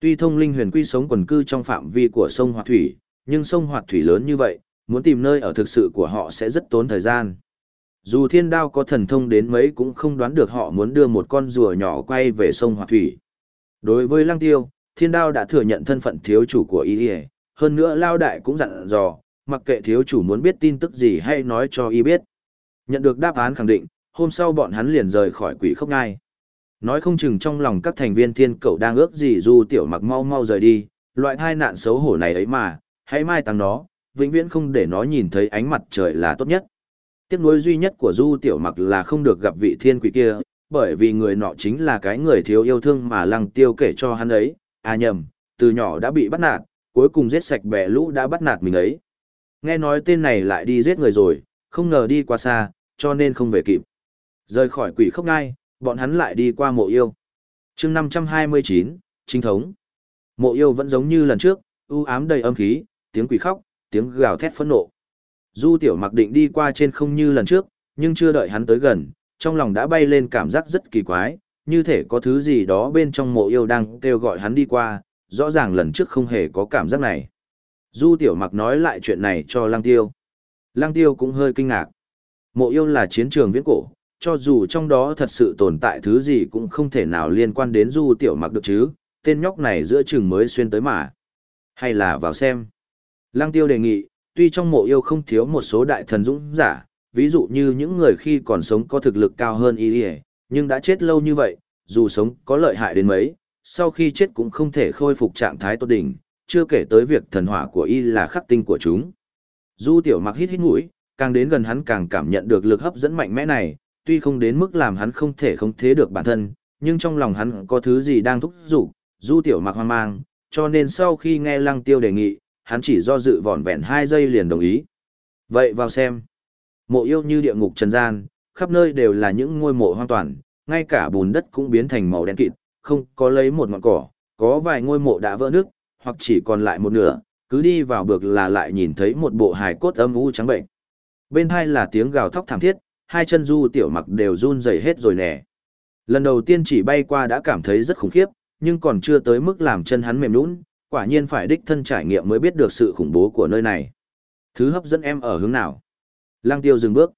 Tuy thông linh huyền quy sống quần cư trong phạm vi của sông Hoạt Thủy, nhưng sông Hoạt Thủy lớn như vậy, muốn tìm nơi ở thực sự của họ sẽ rất tốn thời gian. Dù thiên đao có thần thông đến mấy cũng không đoán được họ muốn đưa một con rùa nhỏ quay về sông Hoạt Thủy. Đối với Lăng Tiêu, thiên đao đã thừa nhận thân phận thiếu chủ của y hơn nữa Lao Đại cũng dặn dò, mặc kệ thiếu chủ muốn biết tin tức gì hay nói cho y biết. Nhận được đáp án khẳng định, hôm sau bọn hắn liền rời khỏi quỷ khốc ngai. Nói không chừng trong lòng các thành viên thiên cậu đang ước gì du tiểu mặc mau mau rời đi, loại thai nạn xấu hổ này ấy mà, hãy mai tăng nó, vĩnh viễn không để nó nhìn thấy ánh mặt trời là tốt nhất. Tiếc nuối duy nhất của du tiểu mặc là không được gặp vị thiên quỷ kia, bởi vì người nọ chính là cái người thiếu yêu thương mà lăng tiêu kể cho hắn ấy, à nhầm, từ nhỏ đã bị bắt nạt, cuối cùng giết sạch bè lũ đã bắt nạt mình ấy. Nghe nói tên này lại đi giết người rồi, không ngờ đi qua xa, cho nên không về kịp. Rời khỏi quỷ khốc ngai, bọn hắn lại đi qua mộ yêu. chương 529, chính thống. Mộ yêu vẫn giống như lần trước, u ám đầy âm khí, tiếng quỷ khóc, tiếng gào thét phẫn nộ. Du tiểu mặc định đi qua trên không như lần trước, nhưng chưa đợi hắn tới gần, trong lòng đã bay lên cảm giác rất kỳ quái, như thể có thứ gì đó bên trong mộ yêu đang kêu gọi hắn đi qua, rõ ràng lần trước không hề có cảm giác này. Du tiểu mặc nói lại chuyện này cho lăng tiêu. Lăng tiêu cũng hơi kinh ngạc. Mộ yêu là chiến trường viễn cổ, cho dù trong đó thật sự tồn tại thứ gì cũng không thể nào liên quan đến du tiểu mặc được chứ, tên nhóc này giữa chừng mới xuyên tới mà. Hay là vào xem. Lăng tiêu đề nghị, tuy trong mộ yêu không thiếu một số đại thần dũng giả, ví dụ như những người khi còn sống có thực lực cao hơn y nhưng đã chết lâu như vậy, dù sống có lợi hại đến mấy, sau khi chết cũng không thể khôi phục trạng thái tốt đỉnh, chưa kể tới việc thần hỏa của y là khắc tinh của chúng. Du tiểu mặc hít hít mũi, càng đến gần hắn càng cảm nhận được lực hấp dẫn mạnh mẽ này, tuy không đến mức làm hắn không thể không thế được bản thân, nhưng trong lòng hắn có thứ gì đang thúc giục, du tiểu mặc hoang mang, cho nên sau khi nghe lăng tiêu đề nghị, hắn chỉ do dự vỏn vẹn hai giây liền đồng ý. Vậy vào xem. Mộ yêu như địa ngục trần gian, khắp nơi đều là những ngôi mộ hoang toàn, ngay cả bùn đất cũng biến thành màu đen kịt, không có lấy một ngọn cỏ, có vài ngôi mộ đã vỡ nước, hoặc chỉ còn lại một nửa, cứ đi vào bược là lại nhìn thấy một bộ hài cốt âm u trắng bệnh. Bên hai là tiếng gào thóc thảm thiết, hai chân du tiểu mặc đều run rẩy hết rồi nè. Lần đầu tiên chỉ bay qua đã cảm thấy rất khủng khiếp, nhưng còn chưa tới mức làm chân hắn mềm nhũn, quả nhiên phải đích thân trải nghiệm mới biết được sự khủng bố của nơi này. Thứ hấp dẫn em ở hướng nào? Lăng tiêu dừng bước.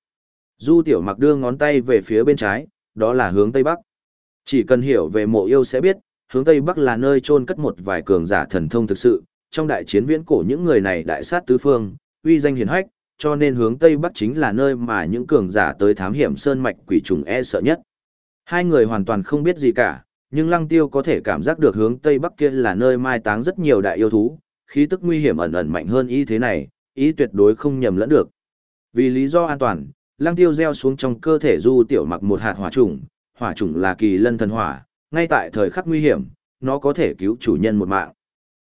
Du tiểu mặc đưa ngón tay về phía bên trái, đó là hướng Tây Bắc. Chỉ cần hiểu về mộ yêu sẽ biết, hướng Tây Bắc là nơi chôn cất một vài cường giả thần thông thực sự. Trong đại chiến viễn cổ những người này đại sát tứ phương, uy danh hiển hách, cho nên hướng Tây Bắc chính là nơi mà những cường giả tới thám hiểm sơn mạch quỷ trùng e sợ nhất. Hai người hoàn toàn không biết gì cả, nhưng Lăng Tiêu có thể cảm giác được hướng Tây Bắc kia là nơi mai táng rất nhiều đại yêu thú, khí tức nguy hiểm ẩn ẩn mạnh hơn ý thế này, ý tuyệt đối không nhầm lẫn được. Vì lý do an toàn, Lăng Tiêu gieo xuống trong cơ thể Du Tiểu Mặc một hạt hỏa trùng, hỏa trùng là kỳ lân thần hỏa, ngay tại thời khắc nguy hiểm, nó có thể cứu chủ nhân một mạng.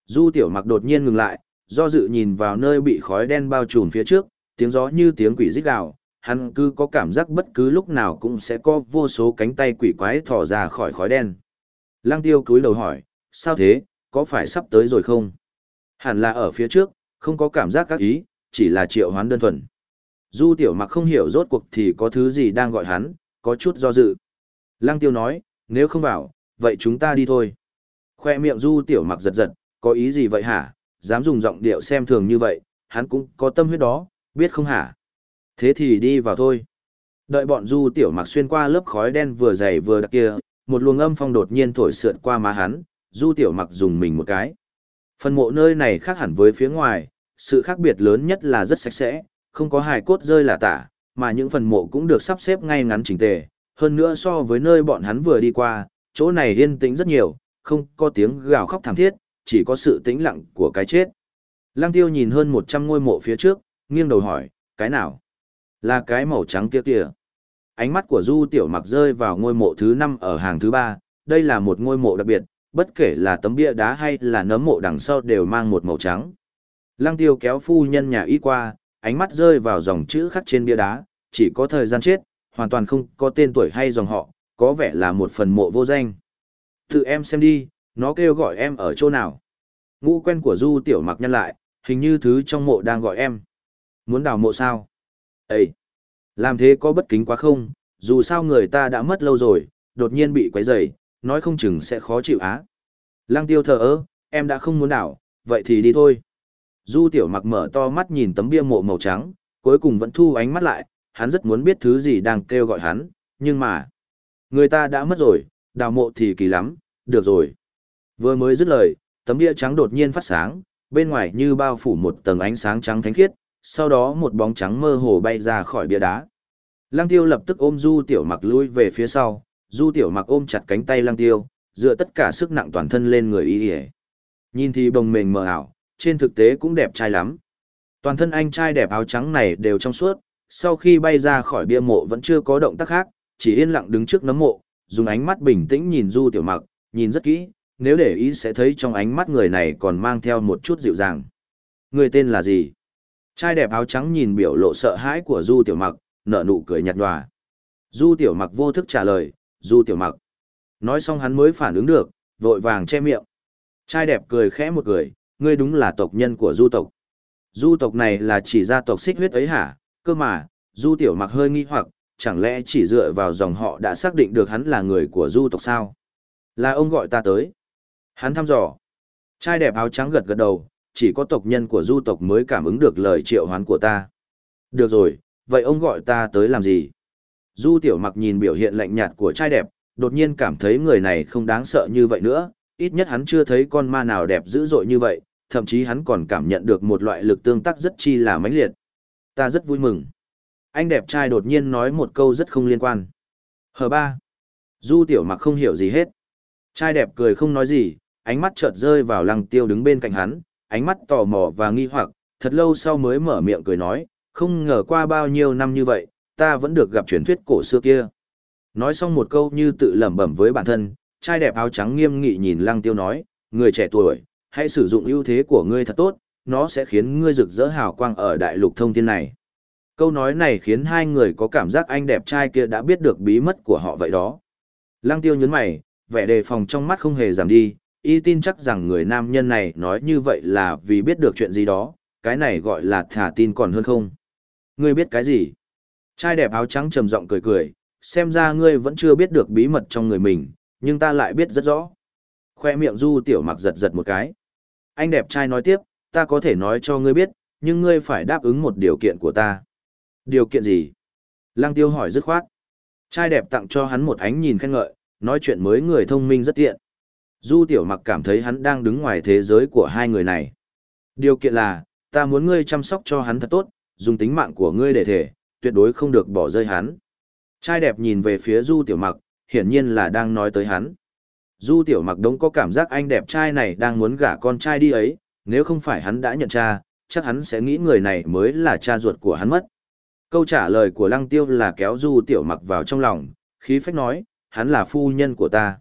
Du Tiểu Mặc đột nhiên ngừng lại, do dự nhìn vào nơi bị khói đen bao trùm phía trước, tiếng gió như tiếng quỷ rít gào, hắn cứ có cảm giác bất cứ lúc nào cũng sẽ có vô số cánh tay quỷ quái thò ra khỏi khói đen. Lăng tiêu cúi đầu hỏi, sao thế, có phải sắp tới rồi không? Hẳn là ở phía trước, không có cảm giác các ý, chỉ là triệu hoán đơn thuần. Du tiểu mặc không hiểu rốt cuộc thì có thứ gì đang gọi hắn, có chút do dự. Lăng tiêu nói, nếu không vào, vậy chúng ta đi thôi. Khoe miệng du tiểu mặc giật giật, có ý gì vậy hả, dám dùng giọng điệu xem thường như vậy, hắn cũng có tâm huyết đó, biết không hả? Thế thì đi vào thôi. Đợi bọn du tiểu mặc xuyên qua lớp khói đen vừa dày vừa đặc kia, một luồng âm phong đột nhiên thổi sượt qua má hắn, du tiểu mặc dùng mình một cái. Phần mộ nơi này khác hẳn với phía ngoài, sự khác biệt lớn nhất là rất sạch sẽ, không có hài cốt rơi là tả, mà những phần mộ cũng được sắp xếp ngay ngắn chỉnh tề. Hơn nữa so với nơi bọn hắn vừa đi qua, chỗ này yên tĩnh rất nhiều, không có tiếng gào khóc thảm thiết, chỉ có sự tĩnh lặng của cái chết. Lăng tiêu nhìn hơn 100 ngôi mộ phía trước, nghiêng đầu hỏi, cái nào? Là cái màu trắng kia kìa. Ánh mắt của Du Tiểu Mặc rơi vào ngôi mộ thứ năm ở hàng thứ ba. đây là một ngôi mộ đặc biệt, bất kể là tấm bia đá hay là nấm mộ đằng sau đều mang một màu trắng. Lăng tiêu kéo phu nhân nhà y qua, ánh mắt rơi vào dòng chữ khắc trên bia đá, chỉ có thời gian chết, hoàn toàn không có tên tuổi hay dòng họ, có vẻ là một phần mộ vô danh. Tự em xem đi, nó kêu gọi em ở chỗ nào. Ngũ quen của Du Tiểu Mặc nhân lại, hình như thứ trong mộ đang gọi em. Muốn đào mộ sao? Ê! Làm thế có bất kính quá không? Dù sao người ta đã mất lâu rồi, đột nhiên bị quấy rầy, nói không chừng sẽ khó chịu á. Lăng tiêu thờ ơ, em đã không muốn đảo, vậy thì đi thôi. Du tiểu mặc mở to mắt nhìn tấm bia mộ màu trắng, cuối cùng vẫn thu ánh mắt lại, hắn rất muốn biết thứ gì đang kêu gọi hắn, nhưng mà... Người ta đã mất rồi, đào mộ thì kỳ lắm, được rồi. Vừa mới dứt lời, tấm bia trắng đột nhiên phát sáng, bên ngoài như bao phủ một tầng ánh sáng trắng thánh khiết, sau đó một bóng trắng mơ hồ bay ra khỏi bia đá. Lăng tiêu lập tức ôm Du tiểu mặc lui về phía sau, Du tiểu mặc ôm chặt cánh tay lăng tiêu, dựa tất cả sức nặng toàn thân lên người y nhìn thì bồng mềm mờ ảo trên thực tế cũng đẹp trai lắm. Toàn thân anh trai đẹp áo trắng này đều trong suốt sau khi bay ra khỏi bia mộ vẫn chưa có động tác khác chỉ yên lặng đứng trước nấm mộ dùng ánh mắt bình tĩnh nhìn du tiểu mặc nhìn rất kỹ nếu để ý sẽ thấy trong ánh mắt người này còn mang theo một chút dịu dàng. Người tên là gì? Trai đẹp áo trắng nhìn biểu lộ sợ hãi của du tiểu mặc nở nụ cười nhạt nhòa du tiểu mặc vô thức trả lời du tiểu mặc Nói xong hắn mới phản ứng được, vội vàng che miệng. Trai đẹp cười khẽ một cười, ngươi đúng là tộc nhân của du tộc. Du tộc này là chỉ gia tộc xích huyết ấy hả? Cơ mà, du tiểu mặc hơi nghi hoặc, chẳng lẽ chỉ dựa vào dòng họ đã xác định được hắn là người của du tộc sao? Là ông gọi ta tới. Hắn thăm dò. Trai đẹp áo trắng gật gật đầu, chỉ có tộc nhân của du tộc mới cảm ứng được lời triệu hoán của ta. Được rồi, vậy ông gọi ta tới làm gì? Du tiểu mặc nhìn biểu hiện lạnh nhạt của trai đẹp, đột nhiên cảm thấy người này không đáng sợ như vậy nữa, ít nhất hắn chưa thấy con ma nào đẹp dữ dội như vậy, thậm chí hắn còn cảm nhận được một loại lực tương tác rất chi là mãnh liệt. Ta rất vui mừng. Anh đẹp trai đột nhiên nói một câu rất không liên quan. Hờ ba. Du tiểu mặc không hiểu gì hết. Trai đẹp cười không nói gì, ánh mắt chợt rơi vào lăng tiêu đứng bên cạnh hắn, ánh mắt tò mò và nghi hoặc, thật lâu sau mới mở miệng cười nói, không ngờ qua bao nhiêu năm như vậy, ta vẫn được gặp truyền thuyết cổ xưa kia. Nói xong một câu như tự lẩm bẩm với bản thân, trai đẹp áo trắng nghiêm nghị nhìn lăng tiêu nói, người trẻ tuổi, hãy sử dụng ưu thế của ngươi thật tốt, nó sẽ khiến ngươi rực rỡ hào quang ở đại lục thông thiên này. Câu nói này khiến hai người có cảm giác anh đẹp trai kia đã biết được bí mật của họ vậy đó. Lăng tiêu nhấn mày, vẻ đề phòng trong mắt không hề giảm đi, y tin chắc rằng người nam nhân này nói như vậy là vì biết được chuyện gì đó, cái này gọi là thả tin còn hơn không. Ngươi biết cái gì? Trai đẹp áo trắng trầm giọng cười cười, xem ra ngươi vẫn chưa biết được bí mật trong người mình, nhưng ta lại biết rất rõ. Khoe miệng du tiểu mặc giật giật một cái. Anh đẹp trai nói tiếp, ta có thể nói cho ngươi biết, nhưng ngươi phải đáp ứng một điều kiện của ta. Điều kiện gì? Lăng tiêu hỏi dứt khoát. Trai đẹp tặng cho hắn một ánh nhìn khen ngợi, nói chuyện mới người thông minh rất tiện. Du tiểu mặc cảm thấy hắn đang đứng ngoài thế giới của hai người này. Điều kiện là, ta muốn ngươi chăm sóc cho hắn thật tốt, dùng tính mạng của ngươi để thể, tuyệt đối không được bỏ rơi hắn. Trai đẹp nhìn về phía Du Tiểu Mặc, hiển nhiên là đang nói tới hắn. Du Tiểu Mặc đống có cảm giác anh đẹp trai này đang muốn gả con trai đi ấy, nếu không phải hắn đã nhận cha, chắc hắn sẽ nghĩ người này mới là cha ruột của hắn mất. Câu trả lời của Lăng Tiêu là kéo Du Tiểu Mặc vào trong lòng, khí phách nói, hắn là phu nhân của ta.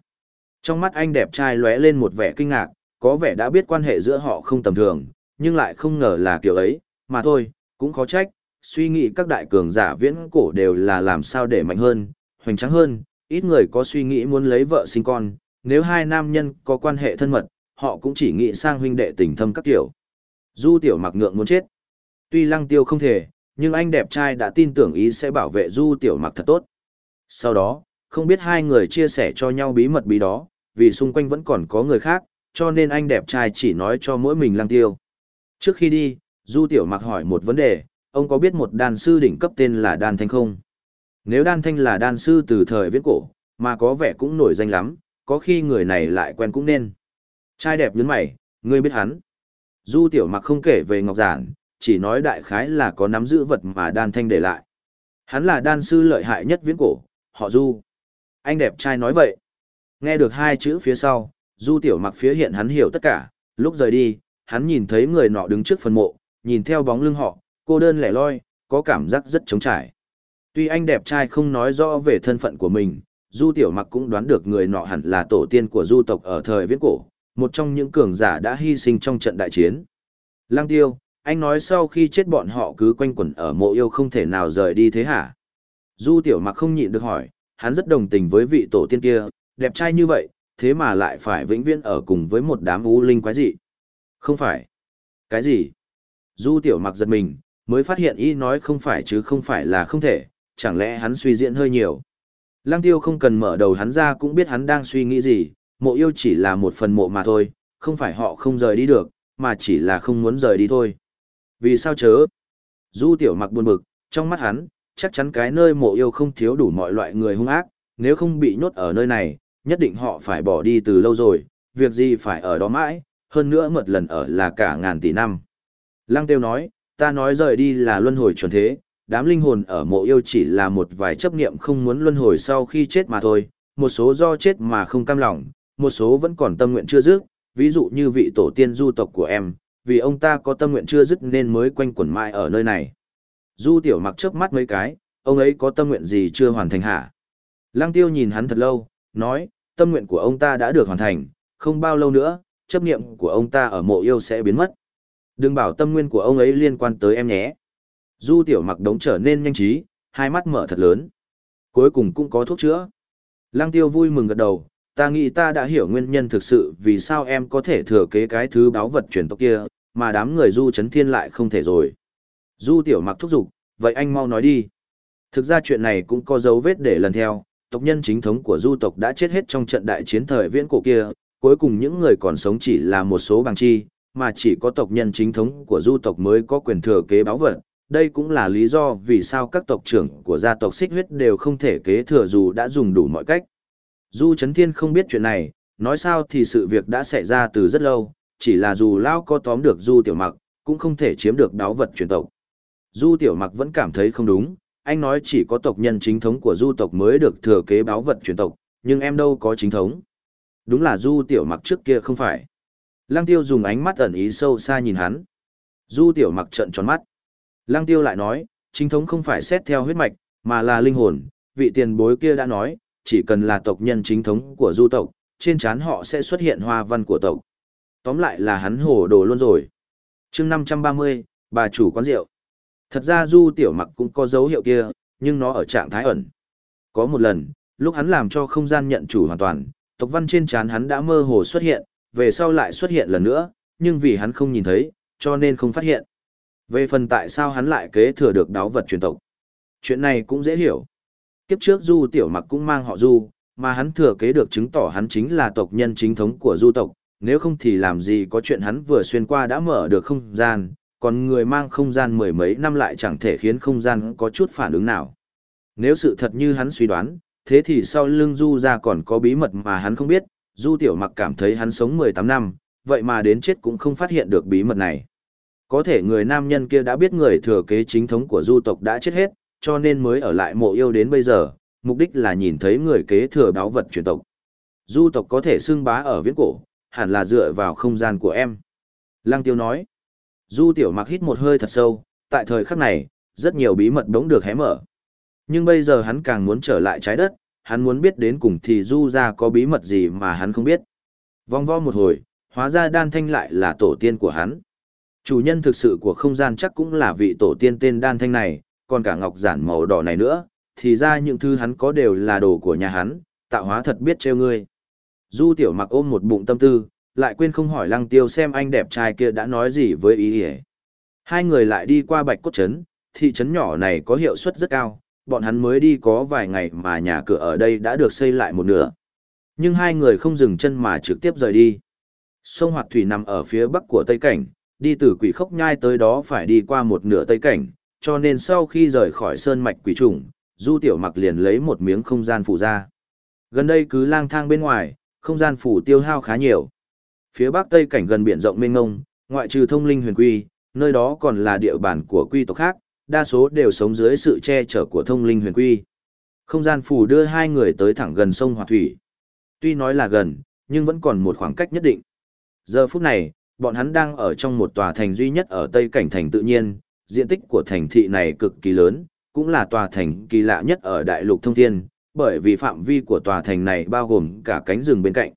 Trong mắt anh đẹp trai lóe lên một vẻ kinh ngạc, có vẻ đã biết quan hệ giữa họ không tầm thường, nhưng lại không ngờ là kiểu ấy, mà thôi, cũng khó trách, suy nghĩ các đại cường giả viễn cổ đều là làm sao để mạnh hơn, hoành tráng hơn, ít người có suy nghĩ muốn lấy vợ sinh con, nếu hai nam nhân có quan hệ thân mật, họ cũng chỉ nghĩ sang huynh đệ tình thâm các kiểu. Du tiểu mặc ngượng muốn chết. Tuy lăng tiêu không thể, nhưng anh đẹp trai đã tin tưởng ý sẽ bảo vệ du tiểu mặc thật tốt. Sau đó, không biết hai người chia sẻ cho nhau bí mật bí đó, vì xung quanh vẫn còn có người khác, cho nên anh đẹp trai chỉ nói cho mỗi mình lăng tiêu. Trước khi đi, du tiểu mặc hỏi một vấn đề, ông có biết một đàn sư đỉnh cấp tên là Đan Thanh không? Nếu Đan Thanh là đan sư từ thời viễn cổ, mà có vẻ cũng nổi danh lắm, có khi người này lại quen cũng nên. Trai đẹp nhấn mày, ngươi biết hắn. Du tiểu mặc không kể về Ngọc Giản, chỉ nói đại khái là có nắm giữ vật mà đan thanh để lại. Hắn là đan sư lợi hại nhất viễn cổ, họ Du. Anh đẹp trai nói vậy. Nghe được hai chữ phía sau, Du tiểu mặc phía hiện hắn hiểu tất cả, lúc rời đi, hắn nhìn thấy người nọ đứng trước phần mộ, nhìn theo bóng lưng họ, cô đơn lẻ loi, có cảm giác rất trống trải. Tuy anh đẹp trai không nói rõ về thân phận của mình, Du Tiểu Mặc cũng đoán được người nọ hẳn là tổ tiên của du tộc ở thời viễn cổ, một trong những cường giả đã hy sinh trong trận đại chiến. Lang Tiêu, anh nói sau khi chết bọn họ cứ quanh quẩn ở mộ yêu không thể nào rời đi thế hả? Du Tiểu Mặc không nhịn được hỏi, hắn rất đồng tình với vị tổ tiên kia, đẹp trai như vậy, thế mà lại phải vĩnh viễn ở cùng với một đám u linh quái dị. Không phải. Cái gì? Du Tiểu Mặc giật mình, mới phát hiện y nói không phải chứ không phải là không thể, chẳng lẽ hắn suy diễn hơi nhiều. Lăng tiêu không cần mở đầu hắn ra cũng biết hắn đang suy nghĩ gì, mộ yêu chỉ là một phần mộ mà thôi, không phải họ không rời đi được, mà chỉ là không muốn rời đi thôi. Vì sao chớ? Du tiểu mặc buồn bực, trong mắt hắn, chắc chắn cái nơi mộ yêu không thiếu đủ mọi loại người hung ác, nếu không bị nhốt ở nơi này, nhất định họ phải bỏ đi từ lâu rồi, việc gì phải ở đó mãi, hơn nữa một lần ở là cả ngàn tỷ năm. Lăng tiêu nói, ta nói rời đi là luân hồi chuẩn thế, đám linh hồn ở mộ yêu chỉ là một vài chấp niệm không muốn luân hồi sau khi chết mà thôi, một số do chết mà không cam lòng, một số vẫn còn tâm nguyện chưa dứt, ví dụ như vị tổ tiên du tộc của em, vì ông ta có tâm nguyện chưa dứt nên mới quanh quẩn mãi ở nơi này. Du tiểu mặc chớp mắt mấy cái, ông ấy có tâm nguyện gì chưa hoàn thành hả? Lăng tiêu nhìn hắn thật lâu, nói, tâm nguyện của ông ta đã được hoàn thành, không bao lâu nữa, chấp niệm của ông ta ở mộ yêu sẽ biến mất. Đừng bảo tâm nguyên của ông ấy liên quan tới em nhé. Du tiểu mặc đống trở nên nhanh trí, hai mắt mở thật lớn. Cuối cùng cũng có thuốc chữa. Lăng tiêu vui mừng gật đầu, ta nghĩ ta đã hiểu nguyên nhân thực sự vì sao em có thể thừa kế cái thứ báo vật truyền tộc kia, mà đám người du chấn thiên lại không thể rồi. Du tiểu mặc thúc giục, vậy anh mau nói đi. Thực ra chuyện này cũng có dấu vết để lần theo, tộc nhân chính thống của du tộc đã chết hết trong trận đại chiến thời viễn cổ kia, cuối cùng những người còn sống chỉ là một số bằng chi, mà chỉ có tộc nhân chính thống của du tộc mới có quyền thừa kế báo vật, đây cũng là lý do vì sao các tộc trưởng của gia tộc xích huyết đều không thể kế thừa dù đã dùng đủ mọi cách. Du Trấn Thiên không biết chuyện này, nói sao thì sự việc đã xảy ra từ rất lâu, chỉ là dù Lao có tóm được Du Tiểu Mặc, cũng không thể chiếm được đáo vật truyền tộc. Du Tiểu Mặc vẫn cảm thấy không đúng, anh nói chỉ có tộc nhân chính thống của Du tộc mới được thừa kế báo vật truyền tộc, nhưng em đâu có chính thống. Đúng là Du Tiểu Mặc trước kia không phải. Lăng Tiêu dùng ánh mắt ẩn ý sâu xa nhìn hắn. Du Tiểu Mặc trợn tròn mắt. Lăng tiêu lại nói, chính thống không phải xét theo huyết mạch, mà là linh hồn, vị tiền bối kia đã nói, chỉ cần là tộc nhân chính thống của du tộc, trên trán họ sẽ xuất hiện hoa văn của tộc. Tóm lại là hắn hồ đồ luôn rồi. chương 530, bà chủ quán rượu. Thật ra du tiểu mặc cũng có dấu hiệu kia, nhưng nó ở trạng thái ẩn. Có một lần, lúc hắn làm cho không gian nhận chủ hoàn toàn, tộc văn trên trán hắn đã mơ hồ xuất hiện, về sau lại xuất hiện lần nữa, nhưng vì hắn không nhìn thấy, cho nên không phát hiện. Về phần tại sao hắn lại kế thừa được đáo vật truyền tộc. Chuyện này cũng dễ hiểu. Kiếp trước Du Tiểu Mặc cũng mang họ Du, mà hắn thừa kế được chứng tỏ hắn chính là tộc nhân chính thống của Du tộc, nếu không thì làm gì có chuyện hắn vừa xuyên qua đã mở được không gian, còn người mang không gian mười mấy năm lại chẳng thể khiến không gian có chút phản ứng nào. Nếu sự thật như hắn suy đoán, thế thì sau lưng Du ra còn có bí mật mà hắn không biết, Du Tiểu Mặc cảm thấy hắn sống 18 năm, vậy mà đến chết cũng không phát hiện được bí mật này. Có thể người nam nhân kia đã biết người thừa kế chính thống của du tộc đã chết hết, cho nên mới ở lại mộ yêu đến bây giờ, mục đích là nhìn thấy người kế thừa báo vật truyền tộc. Du tộc có thể xưng bá ở viễn cổ, hẳn là dựa vào không gian của em. Lăng tiêu nói. Du tiểu mặc hít một hơi thật sâu, tại thời khắc này, rất nhiều bí mật đống được hé mở. Nhưng bây giờ hắn càng muốn trở lại trái đất, hắn muốn biết đến cùng thì Du ra có bí mật gì mà hắn không biết. Vong vo một hồi, hóa ra đan thanh lại là tổ tiên của hắn. Chủ nhân thực sự của không gian chắc cũng là vị tổ tiên tên đan thanh này, còn cả ngọc giản màu đỏ này nữa, thì ra những thứ hắn có đều là đồ của nhà hắn, tạo hóa thật biết trêu ngươi. Du tiểu mặc ôm một bụng tâm tư, lại quên không hỏi lăng tiêu xem anh đẹp trai kia đã nói gì với ý ỉa. Hai người lại đi qua bạch cốt trấn, thị trấn nhỏ này có hiệu suất rất cao, bọn hắn mới đi có vài ngày mà nhà cửa ở đây đã được xây lại một nửa. Nhưng hai người không dừng chân mà trực tiếp rời đi. Sông hoạt thủy nằm ở phía bắc của tây cảnh, đi từ quỷ khốc nhai tới đó phải đi qua một nửa tây cảnh, cho nên sau khi rời khỏi sơn mạch quỷ trùng, du tiểu mặc liền lấy một miếng không gian phủ ra. Gần đây cứ lang thang bên ngoài, không gian phủ tiêu hao khá nhiều. Phía bắc tây cảnh gần biển rộng mênh mông, ngoại trừ thông linh huyền quy, nơi đó còn là địa bàn của quy tộc khác, đa số đều sống dưới sự che chở của thông linh huyền quy. Không gian phủ đưa hai người tới thẳng gần sông Hoạt Thủy. Tuy nói là gần, nhưng vẫn còn một khoảng cách nhất định. Giờ phút này, bọn hắn đang ở trong một tòa thành duy nhất ở Tây Cảnh Thành tự nhiên, diện tích của thành thị này cực kỳ lớn, cũng là tòa thành kỳ lạ nhất ở đại lục thông thiên, bởi vì phạm vi của tòa thành này bao gồm cả cánh rừng bên cạnh.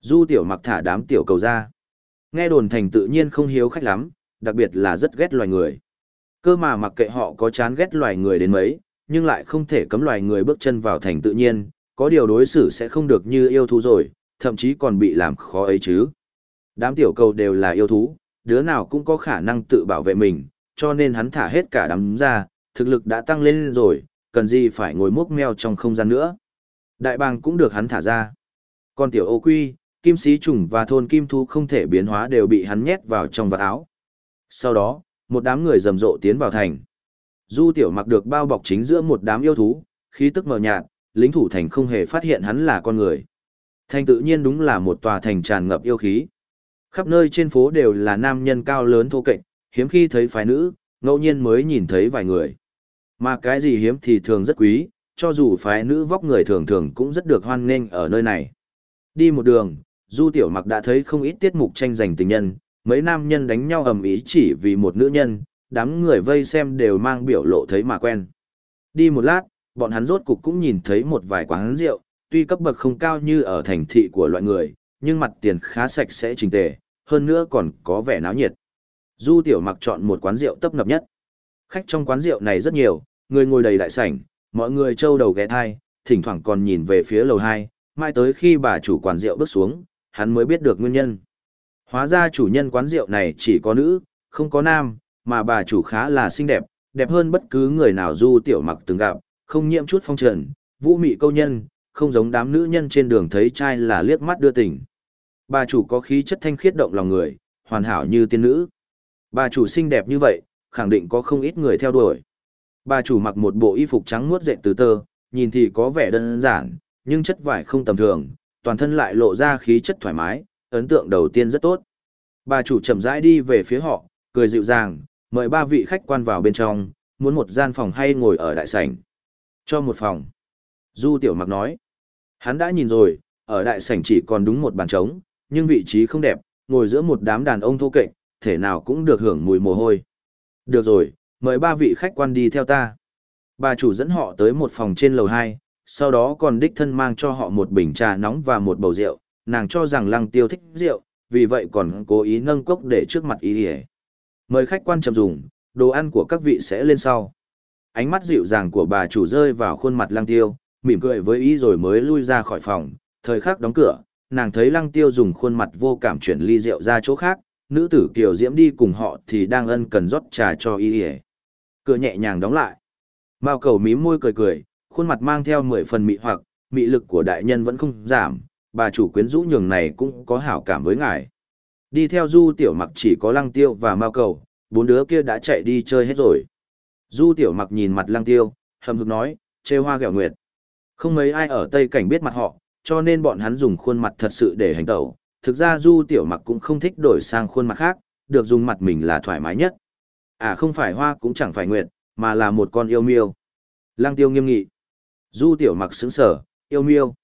Du tiểu mặc thả đám tiểu cầu ra. Nghe đồn thành tự nhiên không hiếu khách lắm, đặc biệt là rất ghét loài người. Cơ mà mặc kệ họ có chán ghét loài người đến mấy, nhưng lại không thể cấm loài người bước chân vào thành tự nhiên, có điều đối xử sẽ không được như yêu thú rồi, thậm chí còn bị làm khó ấy chứ. Đám tiểu cầu đều là yêu thú, đứa nào cũng có khả năng tự bảo vệ mình, cho nên hắn thả hết cả đám ra, thực lực đã tăng lên rồi, cần gì phải ngồi mốc meo trong không gian nữa. Đại bàng cũng được hắn thả ra. Còn tiểu ô quy, kim sĩ trùng và thôn kim thu không thể biến hóa đều bị hắn nhét vào trong vạt áo. Sau đó, một đám người rầm rộ tiến vào thành. Du tiểu mặc được bao bọc chính giữa một đám yêu thú, khí tức mờ nhạt, lính thủ thành không hề phát hiện hắn là con người. Thành tự nhiên đúng là một tòa thành tràn ngập yêu khí. Khắp nơi trên phố đều là nam nhân cao lớn thô kệch, hiếm khi thấy phái nữ, ngẫu nhiên mới nhìn thấy vài người. Mà cái gì hiếm thì thường rất quý, cho dù phái nữ vóc người thường thường cũng rất được hoan nghênh ở nơi này. Đi một đường, Du Tiểu Mặc đã thấy không ít tiết mục tranh giành tình nhân, mấy nam nhân đánh nhau ầm ĩ chỉ vì một nữ nhân, đám người vây xem đều mang biểu lộ thấy mà quen. Đi một lát, bọn hắn rốt cục cũng nhìn thấy một vài quán rượu, tuy cấp bậc không cao như ở thành thị của loại người, nhưng mặt tiền khá sạch sẽ trình tề, hơn nữa còn có vẻ náo nhiệt. Du Tiểu Mặc chọn một quán rượu tấp nập nhất. Khách trong quán rượu này rất nhiều, người ngồi đầy đại sảnh, mọi người trâu đầu ghé thai, thỉnh thoảng còn nhìn về phía lầu 2, mai tới khi bà chủ quán rượu bước xuống, hắn mới biết được nguyên nhân. Hóa ra chủ nhân quán rượu này chỉ có nữ, không có nam, mà bà chủ khá là xinh đẹp, đẹp hơn bất cứ người nào du tiểu mặc từng gặp, không nhiễm chút phong trần, vũ mị câu nhân, không giống đám nữ nhân trên đường thấy trai là liếc mắt đưa tình. Bà chủ có khí chất thanh khiết động lòng người, hoàn hảo như tiên nữ. Bà chủ xinh đẹp như vậy, khẳng định có không ít người theo đuổi. Bà chủ mặc một bộ y phục trắng muốt dệt từ tơ, nhìn thì có vẻ đơn giản, nhưng chất vải không tầm thường, toàn thân lại lộ ra khí chất thoải mái, ấn tượng đầu tiên rất tốt. Bà chủ chậm rãi đi về phía họ, cười dịu dàng, mời ba vị khách quan vào bên trong, muốn một gian phòng hay ngồi ở đại sảnh. Cho một phòng. Du Tiểu Mặc nói. Hắn đã nhìn rồi, ở đại sảnh chỉ còn đúng một bàn trống, nhưng vị trí không đẹp, ngồi giữa một đám đàn ông thô kệch, thể nào cũng được hưởng mùi mồ hôi. Được rồi, mời ba vị khách quan đi theo ta. Bà chủ dẫn họ tới một phòng trên lầu 2, sau đó còn đích thân mang cho họ một bình trà nóng và một bầu rượu, nàng cho rằng lăng tiêu thích rượu, vì vậy còn cố ý nâng cốc để trước mặt ý hề. mời khách quan chậm dùng đồ ăn của các vị sẽ lên sau. Ánh mắt dịu dàng của bà chủ rơi vào khuôn mặt lăng tiêu mỉm cười với ý rồi mới lui ra khỏi phòng. Thời khắc đóng cửa nàng thấy lăng tiêu dùng khuôn mặt vô cảm chuyển ly rượu ra chỗ khác nữ tử kiều diễm đi cùng họ thì đang ân cần rót trà cho y ỉa cửa nhẹ nhàng đóng lại. Mao cầu mím môi cười cười khuôn mặt mang theo mười phần mị hoặc, mị lực của đại nhân vẫn không giảm, bà chủ quyến rũ nhường này cũng có hảo cảm với ngài. Đi theo Du Tiểu Mặc chỉ có Lăng Tiêu và Mao Cầu, bốn đứa kia đã chạy đi chơi hết rồi. Du Tiểu Mặc nhìn mặt Lăng Tiêu, hầm hực nói, chê hoa gẹo nguyệt. Không mấy ai ở Tây Cảnh biết mặt họ, cho nên bọn hắn dùng khuôn mặt thật sự để hành tẩu. Thực ra Du Tiểu Mặc cũng không thích đổi sang khuôn mặt khác, được dùng mặt mình là thoải mái nhất. À không phải hoa cũng chẳng phải nguyệt, mà là một con yêu miêu. Lăng Tiêu nghiêm nghị. Du tiểu mặc sững sở, yêu miêu.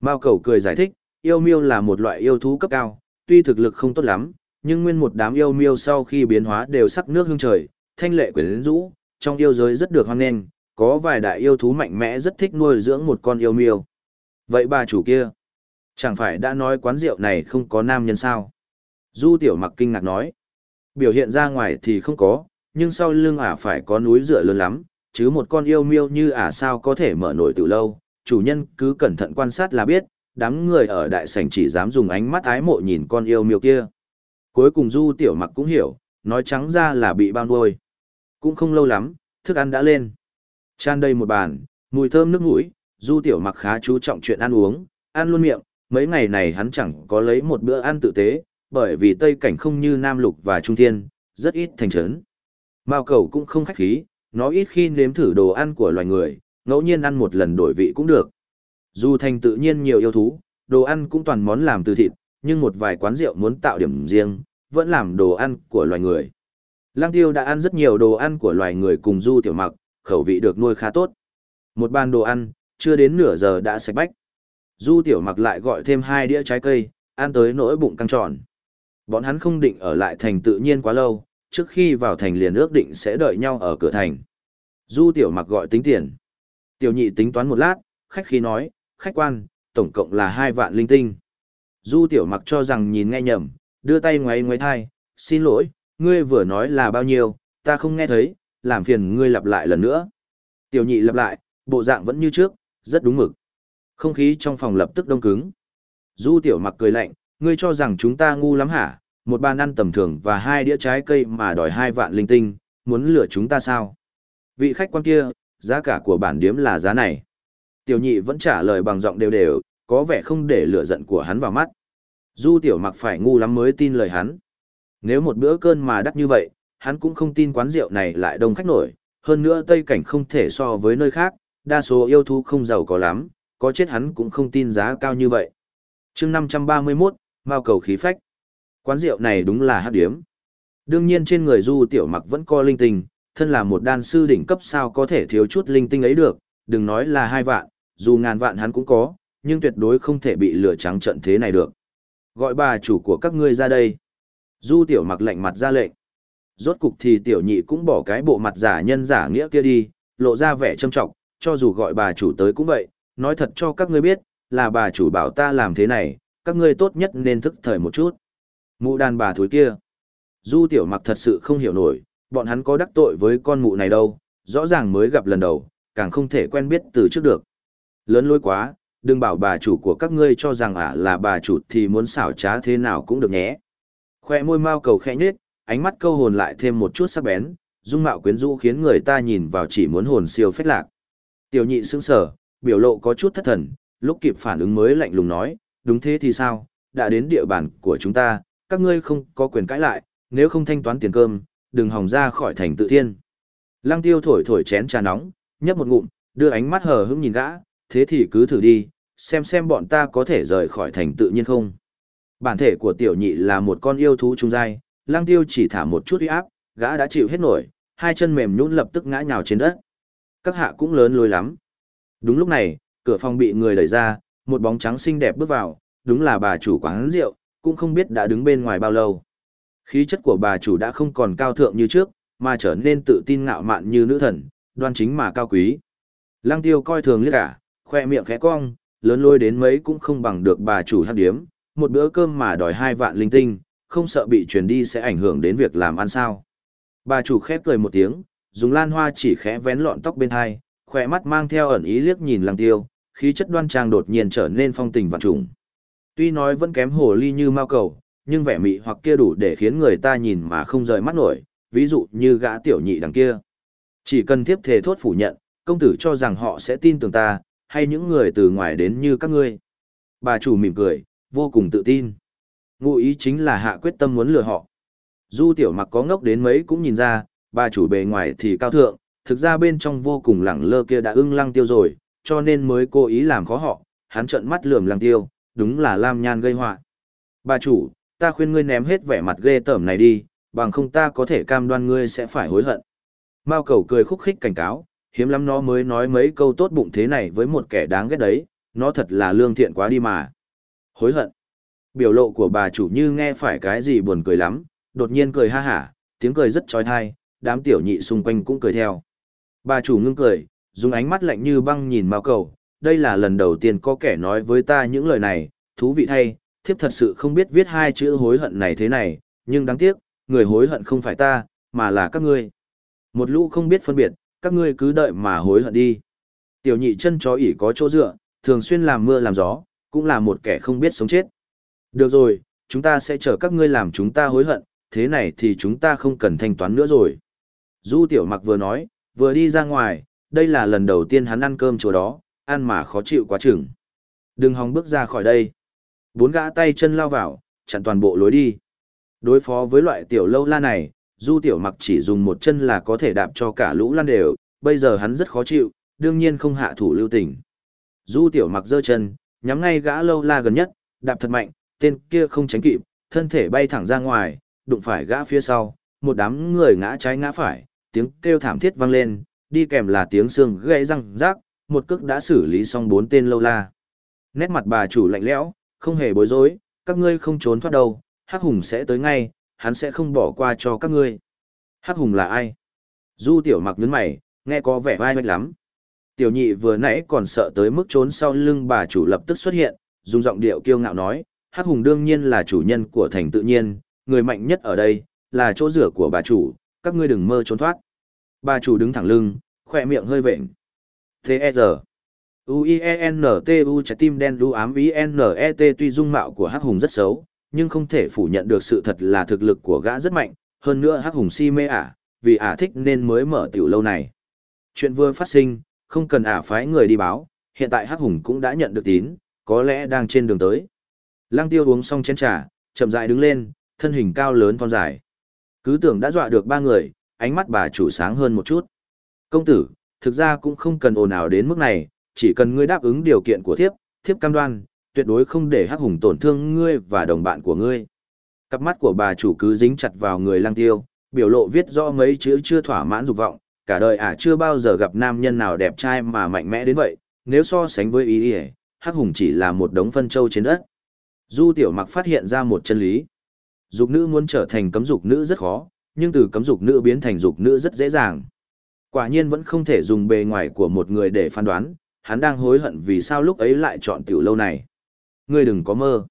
Mao cầu cười giải thích, yêu miêu là một loại yêu thú cấp cao, tuy thực lực không tốt lắm, nhưng nguyên một đám yêu miêu sau khi biến hóa đều sắc nước hương trời, thanh lệ quyến rũ, trong yêu giới rất được hoan nghênh, có vài đại yêu thú mạnh mẽ rất thích nuôi dưỡng một con yêu miêu. Vậy bà chủ kia, chẳng phải đã nói quán rượu này không có nam nhân sao? Du tiểu mặc kinh ngạc nói. Biểu hiện ra ngoài thì không có, nhưng sau lưng ả phải có núi dựa lớn lắm, chứ một con yêu miêu như ả sao có thể mở nổi từ lâu, chủ nhân cứ cẩn thận quan sát là biết, đám người ở đại sảnh chỉ dám dùng ánh mắt ái mộ nhìn con yêu miêu kia. Cuối cùng Du Tiểu Mặc cũng hiểu, nói trắng ra là bị bao nuôi. Cũng không lâu lắm, thức ăn đã lên. Chan đầy một bàn, mùi thơm nước mũi, Du Tiểu Mặc khá chú trọng chuyện ăn uống, ăn luôn miệng, mấy ngày này hắn chẳng có lấy một bữa ăn tự tế, bởi vì Tây Cảnh không như Nam Lục và Trung Thiên, rất ít thành trấn. Mao cầu cũng không khách khí, nó ít khi nếm thử đồ ăn của loài người, ngẫu nhiên ăn một lần đổi vị cũng được. Dù thành tự nhiên nhiều yêu thú, đồ ăn cũng toàn món làm từ thịt, nhưng một vài quán rượu muốn tạo điểm riêng, vẫn làm đồ ăn của loài người. Lăng tiêu đã ăn rất nhiều đồ ăn của loài người cùng du tiểu mặc, khẩu vị được nuôi khá tốt. Một bàn đồ ăn, chưa đến nửa giờ đã sạch bách. Du tiểu mặc lại gọi thêm hai đĩa trái cây, ăn tới nỗi bụng căng tròn. Bọn hắn không định ở lại thành tự nhiên quá lâu, trước khi vào thành liền ước định sẽ đợi nhau ở cửa thành. Du tiểu mặc gọi tính tiền. Tiểu nhị tính toán một lát, khách khí nói, khách quan, tổng cộng là hai vạn linh tinh. Du tiểu mặc cho rằng nhìn nghe nhầm, đưa tay ngoáy ngoáy thai, xin lỗi, ngươi vừa nói là bao nhiêu, ta không nghe thấy, làm phiền ngươi lặp lại lần nữa. Tiểu nhị lặp lại, bộ dạng vẫn như trước, rất đúng mực. Không khí trong phòng lập tức đông cứng. Du tiểu mặc cười lạnh, ngươi cho rằng chúng ta ngu lắm hả? Một bàn ăn tầm thường và hai đĩa trái cây mà đòi hai vạn linh tinh, muốn lừa chúng ta sao? Vị khách quan kia, giá cả của bản điếm là giá này. Tiểu nhị vẫn trả lời bằng giọng đều đều, có vẻ không để lửa giận của hắn vào mắt. Du tiểu mặc phải ngu lắm mới tin lời hắn. Nếu một bữa cơn mà đắt như vậy, hắn cũng không tin quán rượu này lại đông khách nổi, hơn nữa Tây Cảnh không thể so với nơi khác, đa số yêu thú không giàu có lắm, có chết hắn cũng không tin giá cao như vậy. chương 531, Mao cầu khí phách. Quán rượu này đúng là hát điếm. Đương nhiên trên người Du Tiểu Mặc vẫn có linh tinh, thân là một đan sư đỉnh cấp sao có thể thiếu chút linh tinh ấy được, đừng nói là hai vạn, dù ngàn vạn hắn cũng có, nhưng tuyệt đối không thể bị lửa trắng trận thế này được. Gọi bà chủ của các ngươi ra đây. Du Tiểu Mặc lạnh mặt ra lệnh. Rốt cục thì Tiểu Nhị cũng bỏ cái bộ mặt giả nhân giả nghĩa kia đi, lộ ra vẻ trâm trọng, cho dù gọi bà chủ tới cũng vậy, nói thật cho các ngươi biết, là bà chủ bảo ta làm thế này, các ngươi tốt nhất nên thức thời một chút. Mụ đàn bà thối kia. Du tiểu mặc thật sự không hiểu nổi, bọn hắn có đắc tội với con mụ này đâu, rõ ràng mới gặp lần đầu, càng không thể quen biết từ trước được. Lớn lối quá, đừng bảo bà chủ của các ngươi cho rằng ả là bà chủ thì muốn xảo trá thế nào cũng được nhé. Khoe môi mau cầu khẽ nhết, ánh mắt câu hồn lại thêm một chút sắc bén, dung mạo quyến rũ khiến người ta nhìn vào chỉ muốn hồn siêu phách lạc. Tiểu nhị sững sờ, biểu lộ có chút thất thần, lúc kịp phản ứng mới lạnh lùng nói, đúng thế thì sao, đã đến địa bàn của chúng ta, các ngươi không có quyền cãi lại, nếu không thanh toán tiền cơm, đừng hòng ra khỏi thành tự thiên. Lăng tiêu thổi thổi chén trà nóng, nhấp một ngụm, đưa ánh mắt hờ hững nhìn gã, thế thì cứ thử đi, xem xem bọn ta có thể rời khỏi thành tự nhiên không. Bản thể của tiểu nhị là một con yêu thú trung dai, lăng tiêu chỉ thả một chút uy áp, gã đã chịu hết nổi, hai chân mềm nhũn lập tức ngã nhào trên đất. Các hạ cũng lớn lối lắm. Đúng lúc này, cửa phòng bị người đẩy ra, một bóng trắng xinh đẹp bước vào, đúng là bà chủ quán rượu, cũng không biết đã đứng bên ngoài bao lâu. Khí chất của bà chủ đã không còn cao thượng như trước, mà trở nên tự tin ngạo mạn như nữ thần, đoan chính mà cao quý. Lăng tiêu coi thường liếc cả, khoe miệng khẽ cong, lớn lôi đến mấy cũng không bằng được bà chủ hát điếm, một bữa cơm mà đòi hai vạn linh tinh, không sợ bị truyền đi sẽ ảnh hưởng đến việc làm ăn sao. Bà chủ khép cười một tiếng, dùng lan hoa chỉ khẽ vén lọn tóc bên hai, khỏe mắt mang theo ẩn ý liếc nhìn lăng tiêu, khí chất đoan trang đột nhiên trở nên phong tình vạn trùng. Tuy nói vẫn kém hồ ly như mao cầu, nhưng vẻ mị hoặc kia đủ để khiến người ta nhìn mà không rời mắt nổi, ví dụ như gã tiểu nhị đằng kia. Chỉ cần tiếp thề thốt phủ nhận, công tử cho rằng họ sẽ tin tưởng ta, hay những người từ ngoài đến như các ngươi. Bà chủ mỉm cười, vô cùng tự tin. Ngụ ý chính là hạ quyết tâm muốn lừa họ. Du tiểu mặc có ngốc đến mấy cũng nhìn ra, bà chủ bề ngoài thì cao thượng, thực ra bên trong vô cùng lẳng lơ kia đã ưng lăng tiêu rồi, cho nên mới cố ý làm khó họ, hắn trợn mắt lườm lăng tiêu, đúng là lam nhan gây họa. Bà chủ, ta khuyên ngươi ném hết vẻ mặt ghê tởm này đi, bằng không ta có thể cam đoan ngươi sẽ phải hối hận. Mao cầu cười khúc khích cảnh cáo, hiếm lắm nó mới nói mấy câu tốt bụng thế này với một kẻ đáng ghét đấy, nó thật là lương thiện quá đi mà. Hối hận. Biểu lộ của bà chủ như nghe phải cái gì buồn cười lắm, đột nhiên cười ha hả, tiếng cười rất trói thai, đám tiểu nhị xung quanh cũng cười theo. Bà chủ ngưng cười, dùng ánh mắt lạnh như băng nhìn mao cầu đây là lần đầu tiên có kẻ nói với ta những lời này, thú vị thay, thiếp thật sự không biết viết hai chữ hối hận này thế này, nhưng đáng tiếc, người hối hận không phải ta, mà là các ngươi. Một lũ không biết phân biệt, các ngươi cứ đợi mà hối hận đi. Tiểu nhị chân chó ỉ có chỗ dựa, thường xuyên làm mưa làm gió, cũng là một kẻ không biết sống chết. Được rồi, chúng ta sẽ chờ các ngươi làm chúng ta hối hận, thế này thì chúng ta không cần thanh toán nữa rồi. Du tiểu mặc vừa nói, vừa đi ra ngoài, đây là lần đầu tiên hắn ăn cơm chỗ đó, ăn mà khó chịu quá chừng. Đừng hòng bước ra khỏi đây. Bốn gã tay chân lao vào, chặn toàn bộ lối đi. Đối phó với loại tiểu lâu la này, du tiểu mặc chỉ dùng một chân là có thể đạp cho cả lũ lan đều, bây giờ hắn rất khó chịu, đương nhiên không hạ thủ lưu tình. Du tiểu mặc giơ chân, nhắm ngay gã lâu la gần nhất, đạp thật mạnh, tên kia không tránh kịp, thân thể bay thẳng ra ngoài, đụng phải gã phía sau, một đám người ngã trái ngã phải, tiếng kêu thảm thiết vang lên, đi kèm là tiếng xương gãy răng rác, một cước đã xử lý xong bốn tên lâu la. Nét mặt bà chủ lạnh lẽo, không hề bối rối, các ngươi không trốn thoát đâu, Hắc Hùng sẽ tới ngay, hắn sẽ không bỏ qua cho các ngươi. Hắc Hùng là ai? Du tiểu mặc nhướng mày, nghe có vẻ vai mách lắm. Tiểu nhị vừa nãy còn sợ tới mức trốn sau lưng bà chủ lập tức xuất hiện, dùng giọng điệu kiêu ngạo nói, Hắc Hùng đương nhiên là chủ nhân của thành tự nhiên, người mạnh nhất ở đây, là chỗ rửa của bà chủ, các ngươi đừng mơ trốn thoát. Bà chủ đứng thẳng lưng, khỏe miệng hơi vệnh. T.E.R. U-I-E-N-T-U trái tim đen đu ám I-N-E-T tuy dung mạo của Hắc Hùng rất xấu, nhưng không thể phủ nhận được sự thật là thực lực của gã rất mạnh, hơn nữa Hắc Hùng si mê ả, vì ả thích nên mới mở tiểu lâu này. Chuyện vừa phát sinh, không cần ả phái người đi báo, hiện tại Hắc Hùng cũng đã nhận được tín, có lẽ đang trên đường tới. Lăng tiêu uống xong chén trà, chậm rãi đứng lên, thân hình cao lớn thon dài. Cứ tưởng đã dọa được ba người, ánh mắt bà chủ sáng hơn một chút. Công tử, thực ra cũng không cần ồn ào đến mức này, chỉ cần ngươi đáp ứng điều kiện của thiếp, thiếp cam đoan, tuyệt đối không để hắc hùng tổn thương ngươi và đồng bạn của ngươi. Cặp mắt của bà chủ cứ dính chặt vào người lang tiêu, biểu lộ viết rõ mấy chữ chưa thỏa mãn dục vọng, cả đời ả chưa bao giờ gặp nam nhân nào đẹp trai mà mạnh mẽ đến vậy, nếu so sánh với ý ý, hắc hùng chỉ là một đống phân châu trên đất. Du tiểu mặc phát hiện ra một chân lý. Dục nữ muốn trở thành cấm dục nữ rất khó, nhưng từ cấm dục nữ biến thành dục nữ rất dễ dàng. Quả nhiên vẫn không thể dùng bề ngoài của một người để phán đoán, hắn đang hối hận vì sao lúc ấy lại chọn tiểu lâu này. Ngươi đừng có mơ.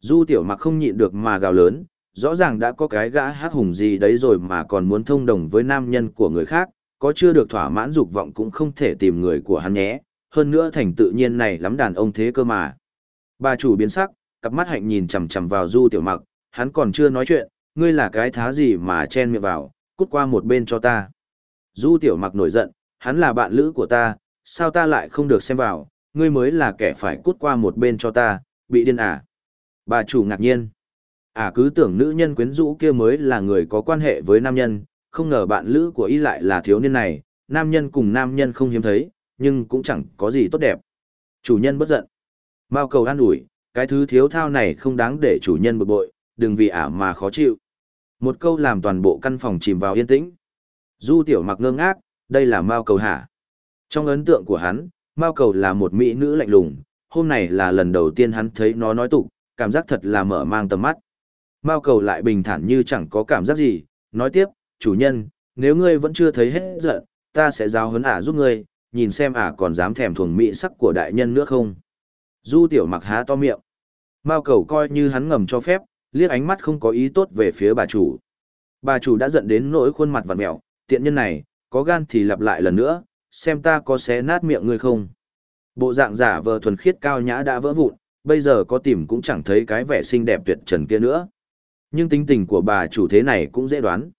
Du tiểu mặc không nhịn được mà gào lớn, rõ ràng đã có cái gã hát hùng gì đấy rồi mà còn muốn thông đồng với nam nhân của người khác, có chưa được thỏa mãn dục vọng cũng không thể tìm người của hắn nhé, hơn nữa thành tự nhiên này lắm đàn ông thế cơ mà. Bà chủ biến sắc, cặp mắt hạnh nhìn chằm chằm vào du tiểu mặc, hắn còn chưa nói chuyện, ngươi là cái thá gì mà chen miệng vào, cút qua một bên cho ta. Du tiểu mặc nổi giận, hắn là bạn lữ của ta, sao ta lại không được xem vào, ngươi mới là kẻ phải cút qua một bên cho ta, bị điên à. Bà chủ ngạc nhiên. À cứ tưởng nữ nhân quyến rũ kia mới là người có quan hệ với nam nhân, không ngờ bạn lữ của y lại là thiếu niên này, nam nhân cùng nam nhân không hiếm thấy, nhưng cũng chẳng có gì tốt đẹp. Chủ nhân bất giận. Mao cầu an ủi, cái thứ thiếu thao này không đáng để chủ nhân bực bội, đừng vì ả mà khó chịu. Một câu làm toàn bộ căn phòng chìm vào yên tĩnh. Du tiểu mặc ngơ ngác, đây là Mao cầu hả? Trong ấn tượng của hắn, Mao cầu là một mỹ nữ lạnh lùng, hôm này là lần đầu tiên hắn thấy nó nói tục, cảm giác thật là mở mang tầm mắt. Mao cầu lại bình thản như chẳng có cảm giác gì, nói tiếp, chủ nhân, nếu ngươi vẫn chưa thấy hết giận, ta sẽ giao hấn ả giúp ngươi, nhìn xem ả còn dám thèm thuồng mỹ sắc của đại nhân nữa không. Du tiểu mặc há to miệng. Mao cầu coi như hắn ngầm cho phép, liếc ánh mắt không có ý tốt về phía bà chủ. Bà chủ đã giận đến nỗi khuôn mặt vặn mẹo, tiện nhân này, có gan thì lặp lại lần nữa, xem ta có xé nát miệng ngươi không. Bộ dạng giả vờ thuần khiết cao nhã đã vỡ vụn, bây giờ có tìm cũng chẳng thấy cái vẻ xinh đẹp tuyệt trần kia nữa. Nhưng tính tình của bà chủ thế này cũng dễ đoán.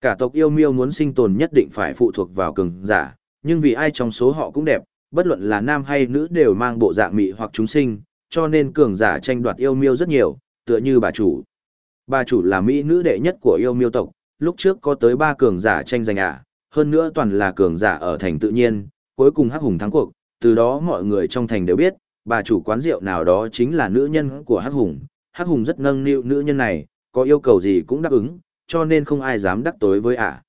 Cả tộc yêu miêu muốn sinh tồn nhất định phải phụ thuộc vào cường giả, nhưng vì ai trong số họ cũng đẹp, bất luận là nam hay nữ đều mang bộ dạng mị hoặc chúng sinh, cho nên cường giả tranh đoạt yêu miêu rất nhiều, tựa như bà chủ. Bà chủ là mỹ nữ đệ nhất của yêu miêu tộc, lúc trước có tới ba cường giả tranh giành ạ, hơn nữa toàn là cường giả ở thành tự nhiên, cuối cùng hắc hùng thắng cuộc, từ đó mọi người trong thành đều biết, bà chủ quán rượu nào đó chính là nữ nhân của hắc hùng. Hắc hùng rất nâng niu nữ nhân này, có yêu cầu gì cũng đáp ứng, cho nên không ai dám đắc tối với ả.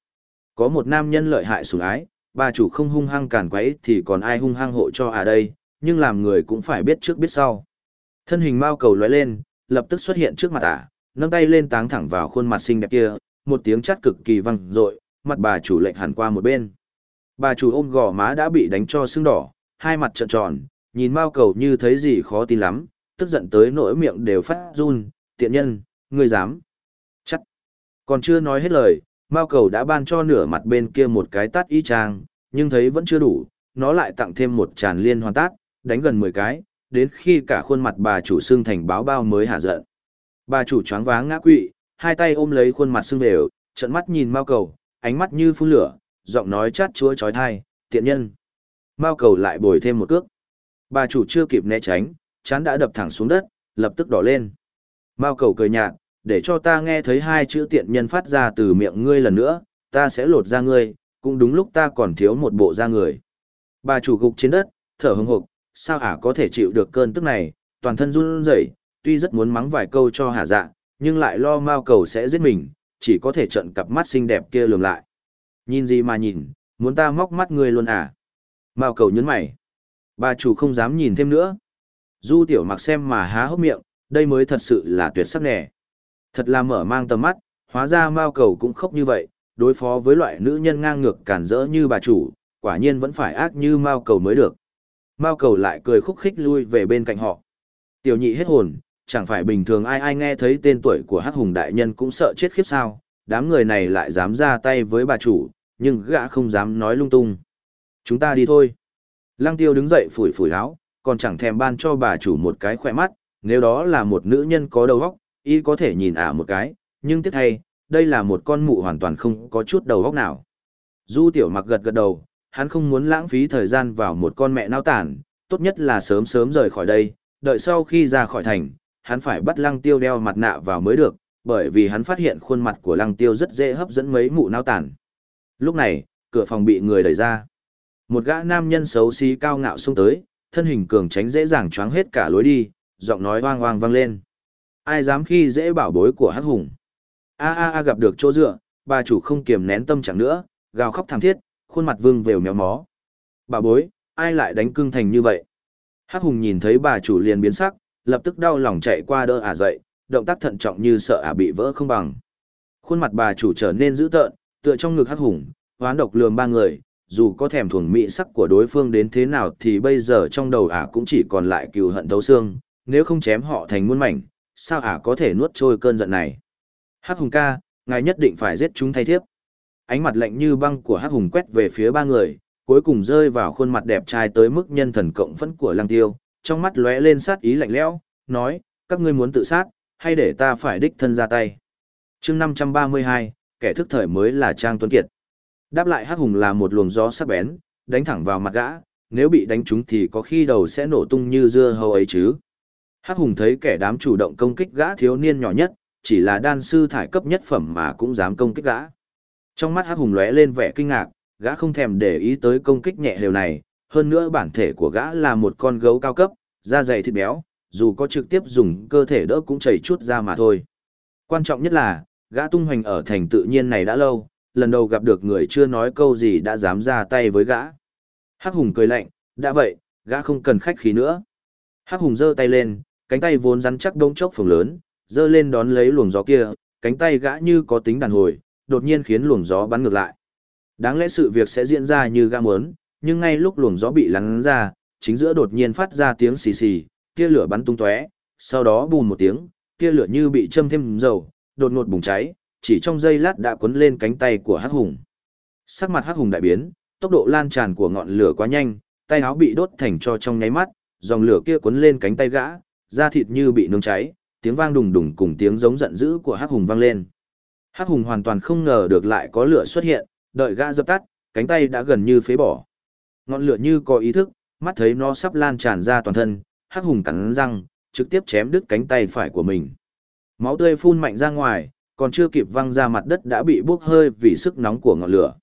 Có một nam nhân lợi hại sủng ái, bà chủ không hung hăng càn quấy thì còn ai hung hăng hộ cho ả đây, nhưng làm người cũng phải biết trước biết sau. Thân hình mao cầu lóe lên, lập tức xuất hiện trước mặt ả, nâng tay lên táng thẳng vào khuôn mặt xinh đẹp kia, một tiếng chát cực kỳ vang dội, mặt bà chủ lệnh hẳn qua một bên. Bà chủ ôm gò má đã bị đánh cho sưng đỏ, hai mặt trợn tròn, nhìn Mao Cầu như thấy gì khó tin lắm, tức giận tới nỗi miệng đều phát run, tiện nhân, ngươi dám. Chắc. Còn chưa nói hết lời, Mao cầu đã ban cho nửa mặt bên kia một cái tát y trang, nhưng thấy vẫn chưa đủ, nó lại tặng thêm một tràn liên hoàn tát, đánh gần 10 cái, đến khi cả khuôn mặt bà chủ xương thành báo bao mới hạ giận. Bà chủ choáng váng ngã quỵ, hai tay ôm lấy khuôn mặt xương đều, trận mắt nhìn Mao cầu, ánh mắt như phun lửa, giọng nói chát chúa chói tai, tiện nhân. Mao cầu lại bồi thêm một cước. Bà chủ chưa kịp né tránh, chán đã đập thẳng xuống đất, lập tức đỏ lên. Mao cầu cười nhạt, để cho ta nghe thấy hai chữ tiện nhân phát ra từ miệng ngươi lần nữa, ta sẽ lột ra ngươi, cũng đúng lúc ta còn thiếu một bộ da người. Bà chủ gục trên đất, thở hững hực, sao ả có thể chịu được cơn tức này, toàn thân run rẩy, tuy rất muốn mắng vài câu cho hả dạ, nhưng lại lo Mao cầu sẽ giết mình, chỉ có thể trận cặp mắt xinh đẹp kia lường lại. Nhìn gì mà nhìn, muốn ta móc mắt ngươi luôn à? Mao cầu nhấn mày. Bà chủ không dám nhìn thêm nữa. Du tiểu mặc xem mà há hốc miệng, đây mới thật sự là tuyệt sắc nè. Thật là mở mang tầm mắt, hóa ra Mao cầu cũng khóc như vậy, đối phó với loại nữ nhân ngang ngược cản rỡ như bà chủ, quả nhiên vẫn phải ác như Mao cầu mới được. Mao cầu lại cười khúc khích lui về bên cạnh họ. Tiểu nhị hết hồn, chẳng phải bình thường ai ai nghe thấy tên tuổi của hắc hùng đại nhân cũng sợ chết khiếp sao, đám người này lại dám ra tay với bà chủ, nhưng gã không dám nói lung tung. Chúng ta đi thôi. Lăng tiêu đứng dậy phủi phủi áo, còn chẳng thèm ban cho bà chủ một cái khỏe mắt, nếu đó là một nữ nhân có đầu óc, y có thể nhìn ả một cái, nhưng tiếc thay, đây là một con mụ hoàn toàn không có chút đầu óc nào. Du tiểu mặc gật gật đầu, hắn không muốn lãng phí thời gian vào một con mẹ nao tản, tốt nhất là sớm sớm rời khỏi đây, đợi sau khi ra khỏi thành, hắn phải bắt lăng tiêu đeo mặt nạ vào mới được, bởi vì hắn phát hiện khuôn mặt của lăng tiêu rất dễ hấp dẫn mấy mụ nao tản. Lúc này, cửa phòng bị người đẩy ra. Một gã nam nhân xấu xí cao ngạo xuống tới, thân hình cường tránh dễ dàng choáng hết cả lối đi, giọng nói hoang hoang vang lên. Ai dám khi dễ bảo bối của hắc hùng. A a a gặp được chỗ dựa, bà chủ không kiềm nén tâm trạng nữa, gào khóc thảm thiết, khuôn mặt vương vèo méo mó. Bà bối, ai lại đánh cưng thành như vậy? Hắc hùng nhìn thấy bà chủ liền biến sắc, lập tức đau lòng chạy qua đỡ ả dậy, động tác thận trọng như sợ ả bị vỡ không bằng. Khuôn mặt bà chủ trở nên dữ tợn, tựa trong ngực hắc hùng, hoán độc lườm ba người, dù có thèm thuồng mỹ sắc của đối phương đến thế nào thì bây giờ trong đầu ả cũng chỉ còn lại cừu hận thấu xương, nếu không chém họ thành muôn mảnh, sao ả có thể nuốt trôi cơn giận này. Hắc hùng ca, ngài nhất định phải giết chúng thay thiếp. Ánh mặt lạnh như băng của Hắc hùng quét về phía ba người, cuối cùng rơi vào khuôn mặt đẹp trai tới mức nhân thần cộng phẫn của lăng tiêu, trong mắt lóe lên sát ý lạnh lẽo, nói, các ngươi muốn tự sát, hay để ta phải đích thân ra tay. chương 532, kẻ thức thời mới là Trang Tuấn Kiệt. Đáp lại Hắc hùng là một luồng gió sắc bén, đánh thẳng vào mặt gã, nếu bị đánh trúng thì có khi đầu sẽ nổ tung như dưa hấu ấy chứ. Hắc hùng thấy kẻ đám chủ động công kích gã thiếu niên nhỏ nhất, chỉ là đan sư thải cấp nhất phẩm mà cũng dám công kích gã. Trong mắt Hắc hùng lóe lên vẻ kinh ngạc, gã không thèm để ý tới công kích nhẹ liều này, hơn nữa bản thể của gã là một con gấu cao cấp, da dày thịt béo, dù có trực tiếp dùng cơ thể đỡ cũng chảy chút ra mà thôi. Quan trọng nhất là, gã tung hoành ở thành tự nhiên này đã lâu, lần đầu gặp được người chưa nói câu gì đã dám ra tay với gã. Hắc hùng cười lạnh, đã vậy, gã không cần khách khí nữa. Hắc hùng giơ tay lên, cánh tay vốn rắn chắc đống chốc phồng lớn, giơ lên đón lấy luồng gió kia, cánh tay gã như có tính đàn hồi, đột nhiên khiến luồng gió bắn ngược lại. Đáng lẽ sự việc sẽ diễn ra như gã muốn, nhưng ngay lúc luồng gió bị lắng ra, chính giữa đột nhiên phát ra tiếng xì xì, tia lửa bắn tung tóe, sau đó bùm một tiếng, tia lửa như bị châm thêm dầu, đột ngột bùng cháy, chỉ trong giây lát đã cuốn lên cánh tay của Hắc Hùng. Sắc mặt Hắc Hùng đại biến, tốc độ lan tràn của ngọn lửa quá nhanh, tay áo bị đốt thành cho trong nháy mắt, dòng lửa kia cuốn lên cánh tay gã, da thịt như bị nướng cháy, tiếng vang đùng đùng cùng tiếng giống giận dữ của Hắc Hùng vang lên. Hắc Hùng hoàn toàn không ngờ được lại có lửa xuất hiện, đợi gã dập tắt, cánh tay đã gần như phế bỏ. Ngọn lửa như có ý thức, mắt thấy nó sắp lan tràn ra toàn thân, Hắc Hùng cắn răng, trực tiếp chém đứt cánh tay phải của mình. Máu tươi phun mạnh ra ngoài, còn chưa kịp văng ra mặt đất đã bị bốc hơi vì sức nóng của ngọn lửa.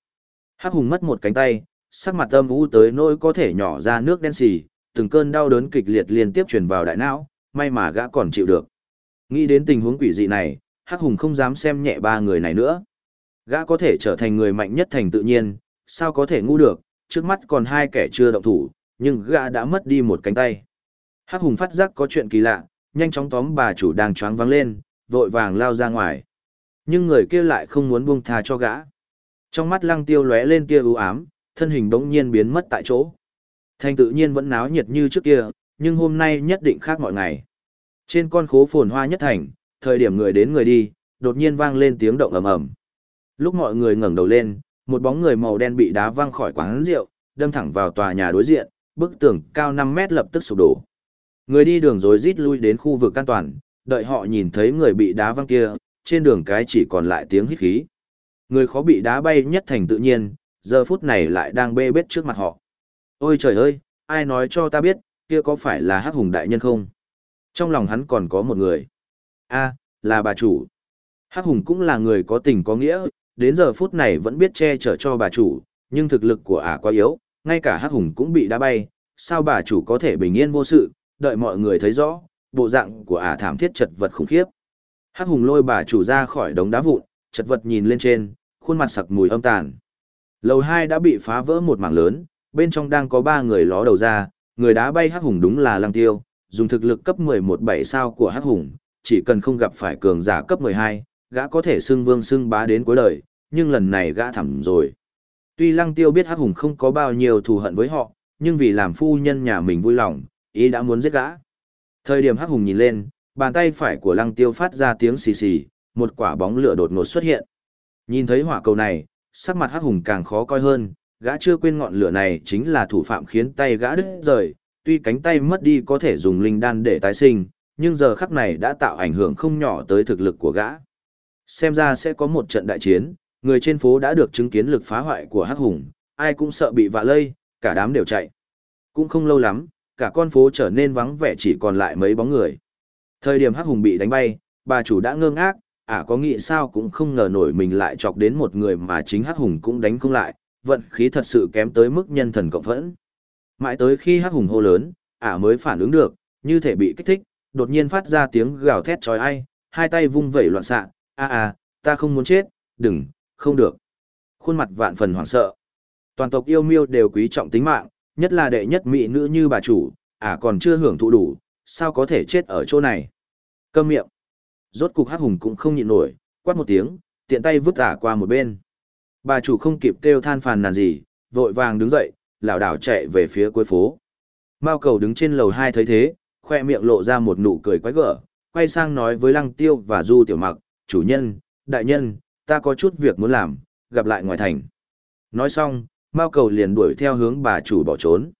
Hắc Hùng mất một cánh tay, sắc mặt âm u tới nỗi có thể nhỏ ra nước đen xì, từng cơn đau đớn kịch liệt liên tiếp truyền vào đại não, may mà gã còn chịu được. Nghĩ đến tình huống quỷ dị này, Hắc Hùng không dám xem nhẹ ba người này nữa. Gã có thể trở thành người mạnh nhất thành tự nhiên, sao có thể ngu được, trước mắt còn hai kẻ chưa động thủ, nhưng gã đã mất đi một cánh tay. Hắc Hùng phát giác có chuyện kỳ lạ, nhanh chóng tóm bà chủ đang choáng vắng lên, vội vàng lao ra ngoài. Nhưng người kia lại không muốn buông tha cho gã. Trong mắt lăng tiêu lóe lên tia ưu ám, thân hình đống nhiên biến mất tại chỗ. Thành tự nhiên vẫn náo nhiệt như trước kia, nhưng hôm nay nhất định khác mọi ngày. Trên con khố phồn hoa nhất thành, thời điểm người đến người đi, đột nhiên vang lên tiếng động ầm ầm. Lúc mọi người ngẩng đầu lên, một bóng người màu đen bị đá văng khỏi quán rượu, đâm thẳng vào tòa nhà đối diện, bức tường cao 5 mét lập tức sụp đổ. Người đi đường rối rít lui đến khu vực an toàn, đợi họ nhìn thấy người bị đá văng kia, trên đường cái chỉ còn lại tiếng hít khí. Người khó bị đá bay nhất thành tự nhiên, giờ phút này lại đang bê bết trước mặt họ. Ôi trời ơi, ai nói cho ta biết, kia có phải là hắc hùng đại nhân không? Trong lòng hắn còn có một người. a là bà chủ. Hắc hùng cũng là người có tình có nghĩa, đến giờ phút này vẫn biết che chở cho bà chủ, nhưng thực lực của ả quá yếu, ngay cả hắc hùng cũng bị đá bay, sao bà chủ có thể bình yên vô sự, đợi mọi người thấy rõ, bộ dạng của ả thảm thiết chật vật khủng khiếp. Hắc hùng lôi bà chủ ra khỏi đống đá vụn, chật vật nhìn lên trên, khuôn mặt sặc mùi âm tàn. Lầu 2 đã bị phá vỡ một mảng lớn, bên trong đang có ba người ló đầu ra, người đá bay hắc hùng đúng là lăng tiêu, dùng thực lực cấp 11 7 sao của hắc hùng, chỉ cần không gặp phải cường giả cấp 12, gã có thể xưng vương xưng bá đến cuối đời, nhưng lần này gã thẳm rồi. Tuy lăng tiêu biết hắc hùng không có bao nhiêu thù hận với họ, nhưng vì làm phu nhân nhà mình vui lòng, ý đã muốn giết gã. Thời điểm hắc hùng nhìn lên, bàn tay phải của lăng tiêu phát ra tiếng xì xì, một quả bóng lửa đột ngột xuất hiện. Nhìn thấy hỏa cầu này, sắc mặt hắc hùng càng khó coi hơn, gã chưa quên ngọn lửa này chính là thủ phạm khiến tay gã đứt rời, tuy cánh tay mất đi có thể dùng linh đan để tái sinh, nhưng giờ khắc này đã tạo ảnh hưởng không nhỏ tới thực lực của gã. Xem ra sẽ có một trận đại chiến, người trên phố đã được chứng kiến lực phá hoại của hắc hùng, ai cũng sợ bị vạ lây, cả đám đều chạy. Cũng không lâu lắm, cả con phố trở nên vắng vẻ chỉ còn lại mấy bóng người. Thời điểm hắc hùng bị đánh bay, bà chủ đã ngơ ngác, à có nghĩ sao cũng không ngờ nổi mình lại chọc đến một người mà chính hắc hùng cũng đánh không lại, vận khí thật sự kém tới mức nhân thần cộng phẫn. Mãi tới khi hắc hùng hô lớn, ả mới phản ứng được, như thể bị kích thích, đột nhiên phát ra tiếng gào thét trói ai, hai tay vung vẩy loạn xạ, a a, ta không muốn chết, đừng, không được. Khuôn mặt vạn phần hoảng sợ. Toàn tộc yêu miêu đều quý trọng tính mạng, nhất là đệ nhất mỹ nữ như bà chủ, à còn chưa hưởng thụ đủ, sao có thể chết ở chỗ này. Câm miệng. Rốt cục hắc hùng cũng không nhịn nổi, quát một tiếng, tiện tay vứt ả qua một bên. Bà chủ không kịp kêu than phàn nàn gì, vội vàng đứng dậy, lảo đảo chạy về phía cuối phố. Mao cầu đứng trên lầu hai thấy thế, khoe miệng lộ ra một nụ cười quái gở, quay sang nói với Lăng Tiêu và Du Tiểu Mặc, chủ nhân, đại nhân, ta có chút việc muốn làm, gặp lại ngoài thành. Nói xong, Mao cầu liền đuổi theo hướng bà chủ bỏ trốn.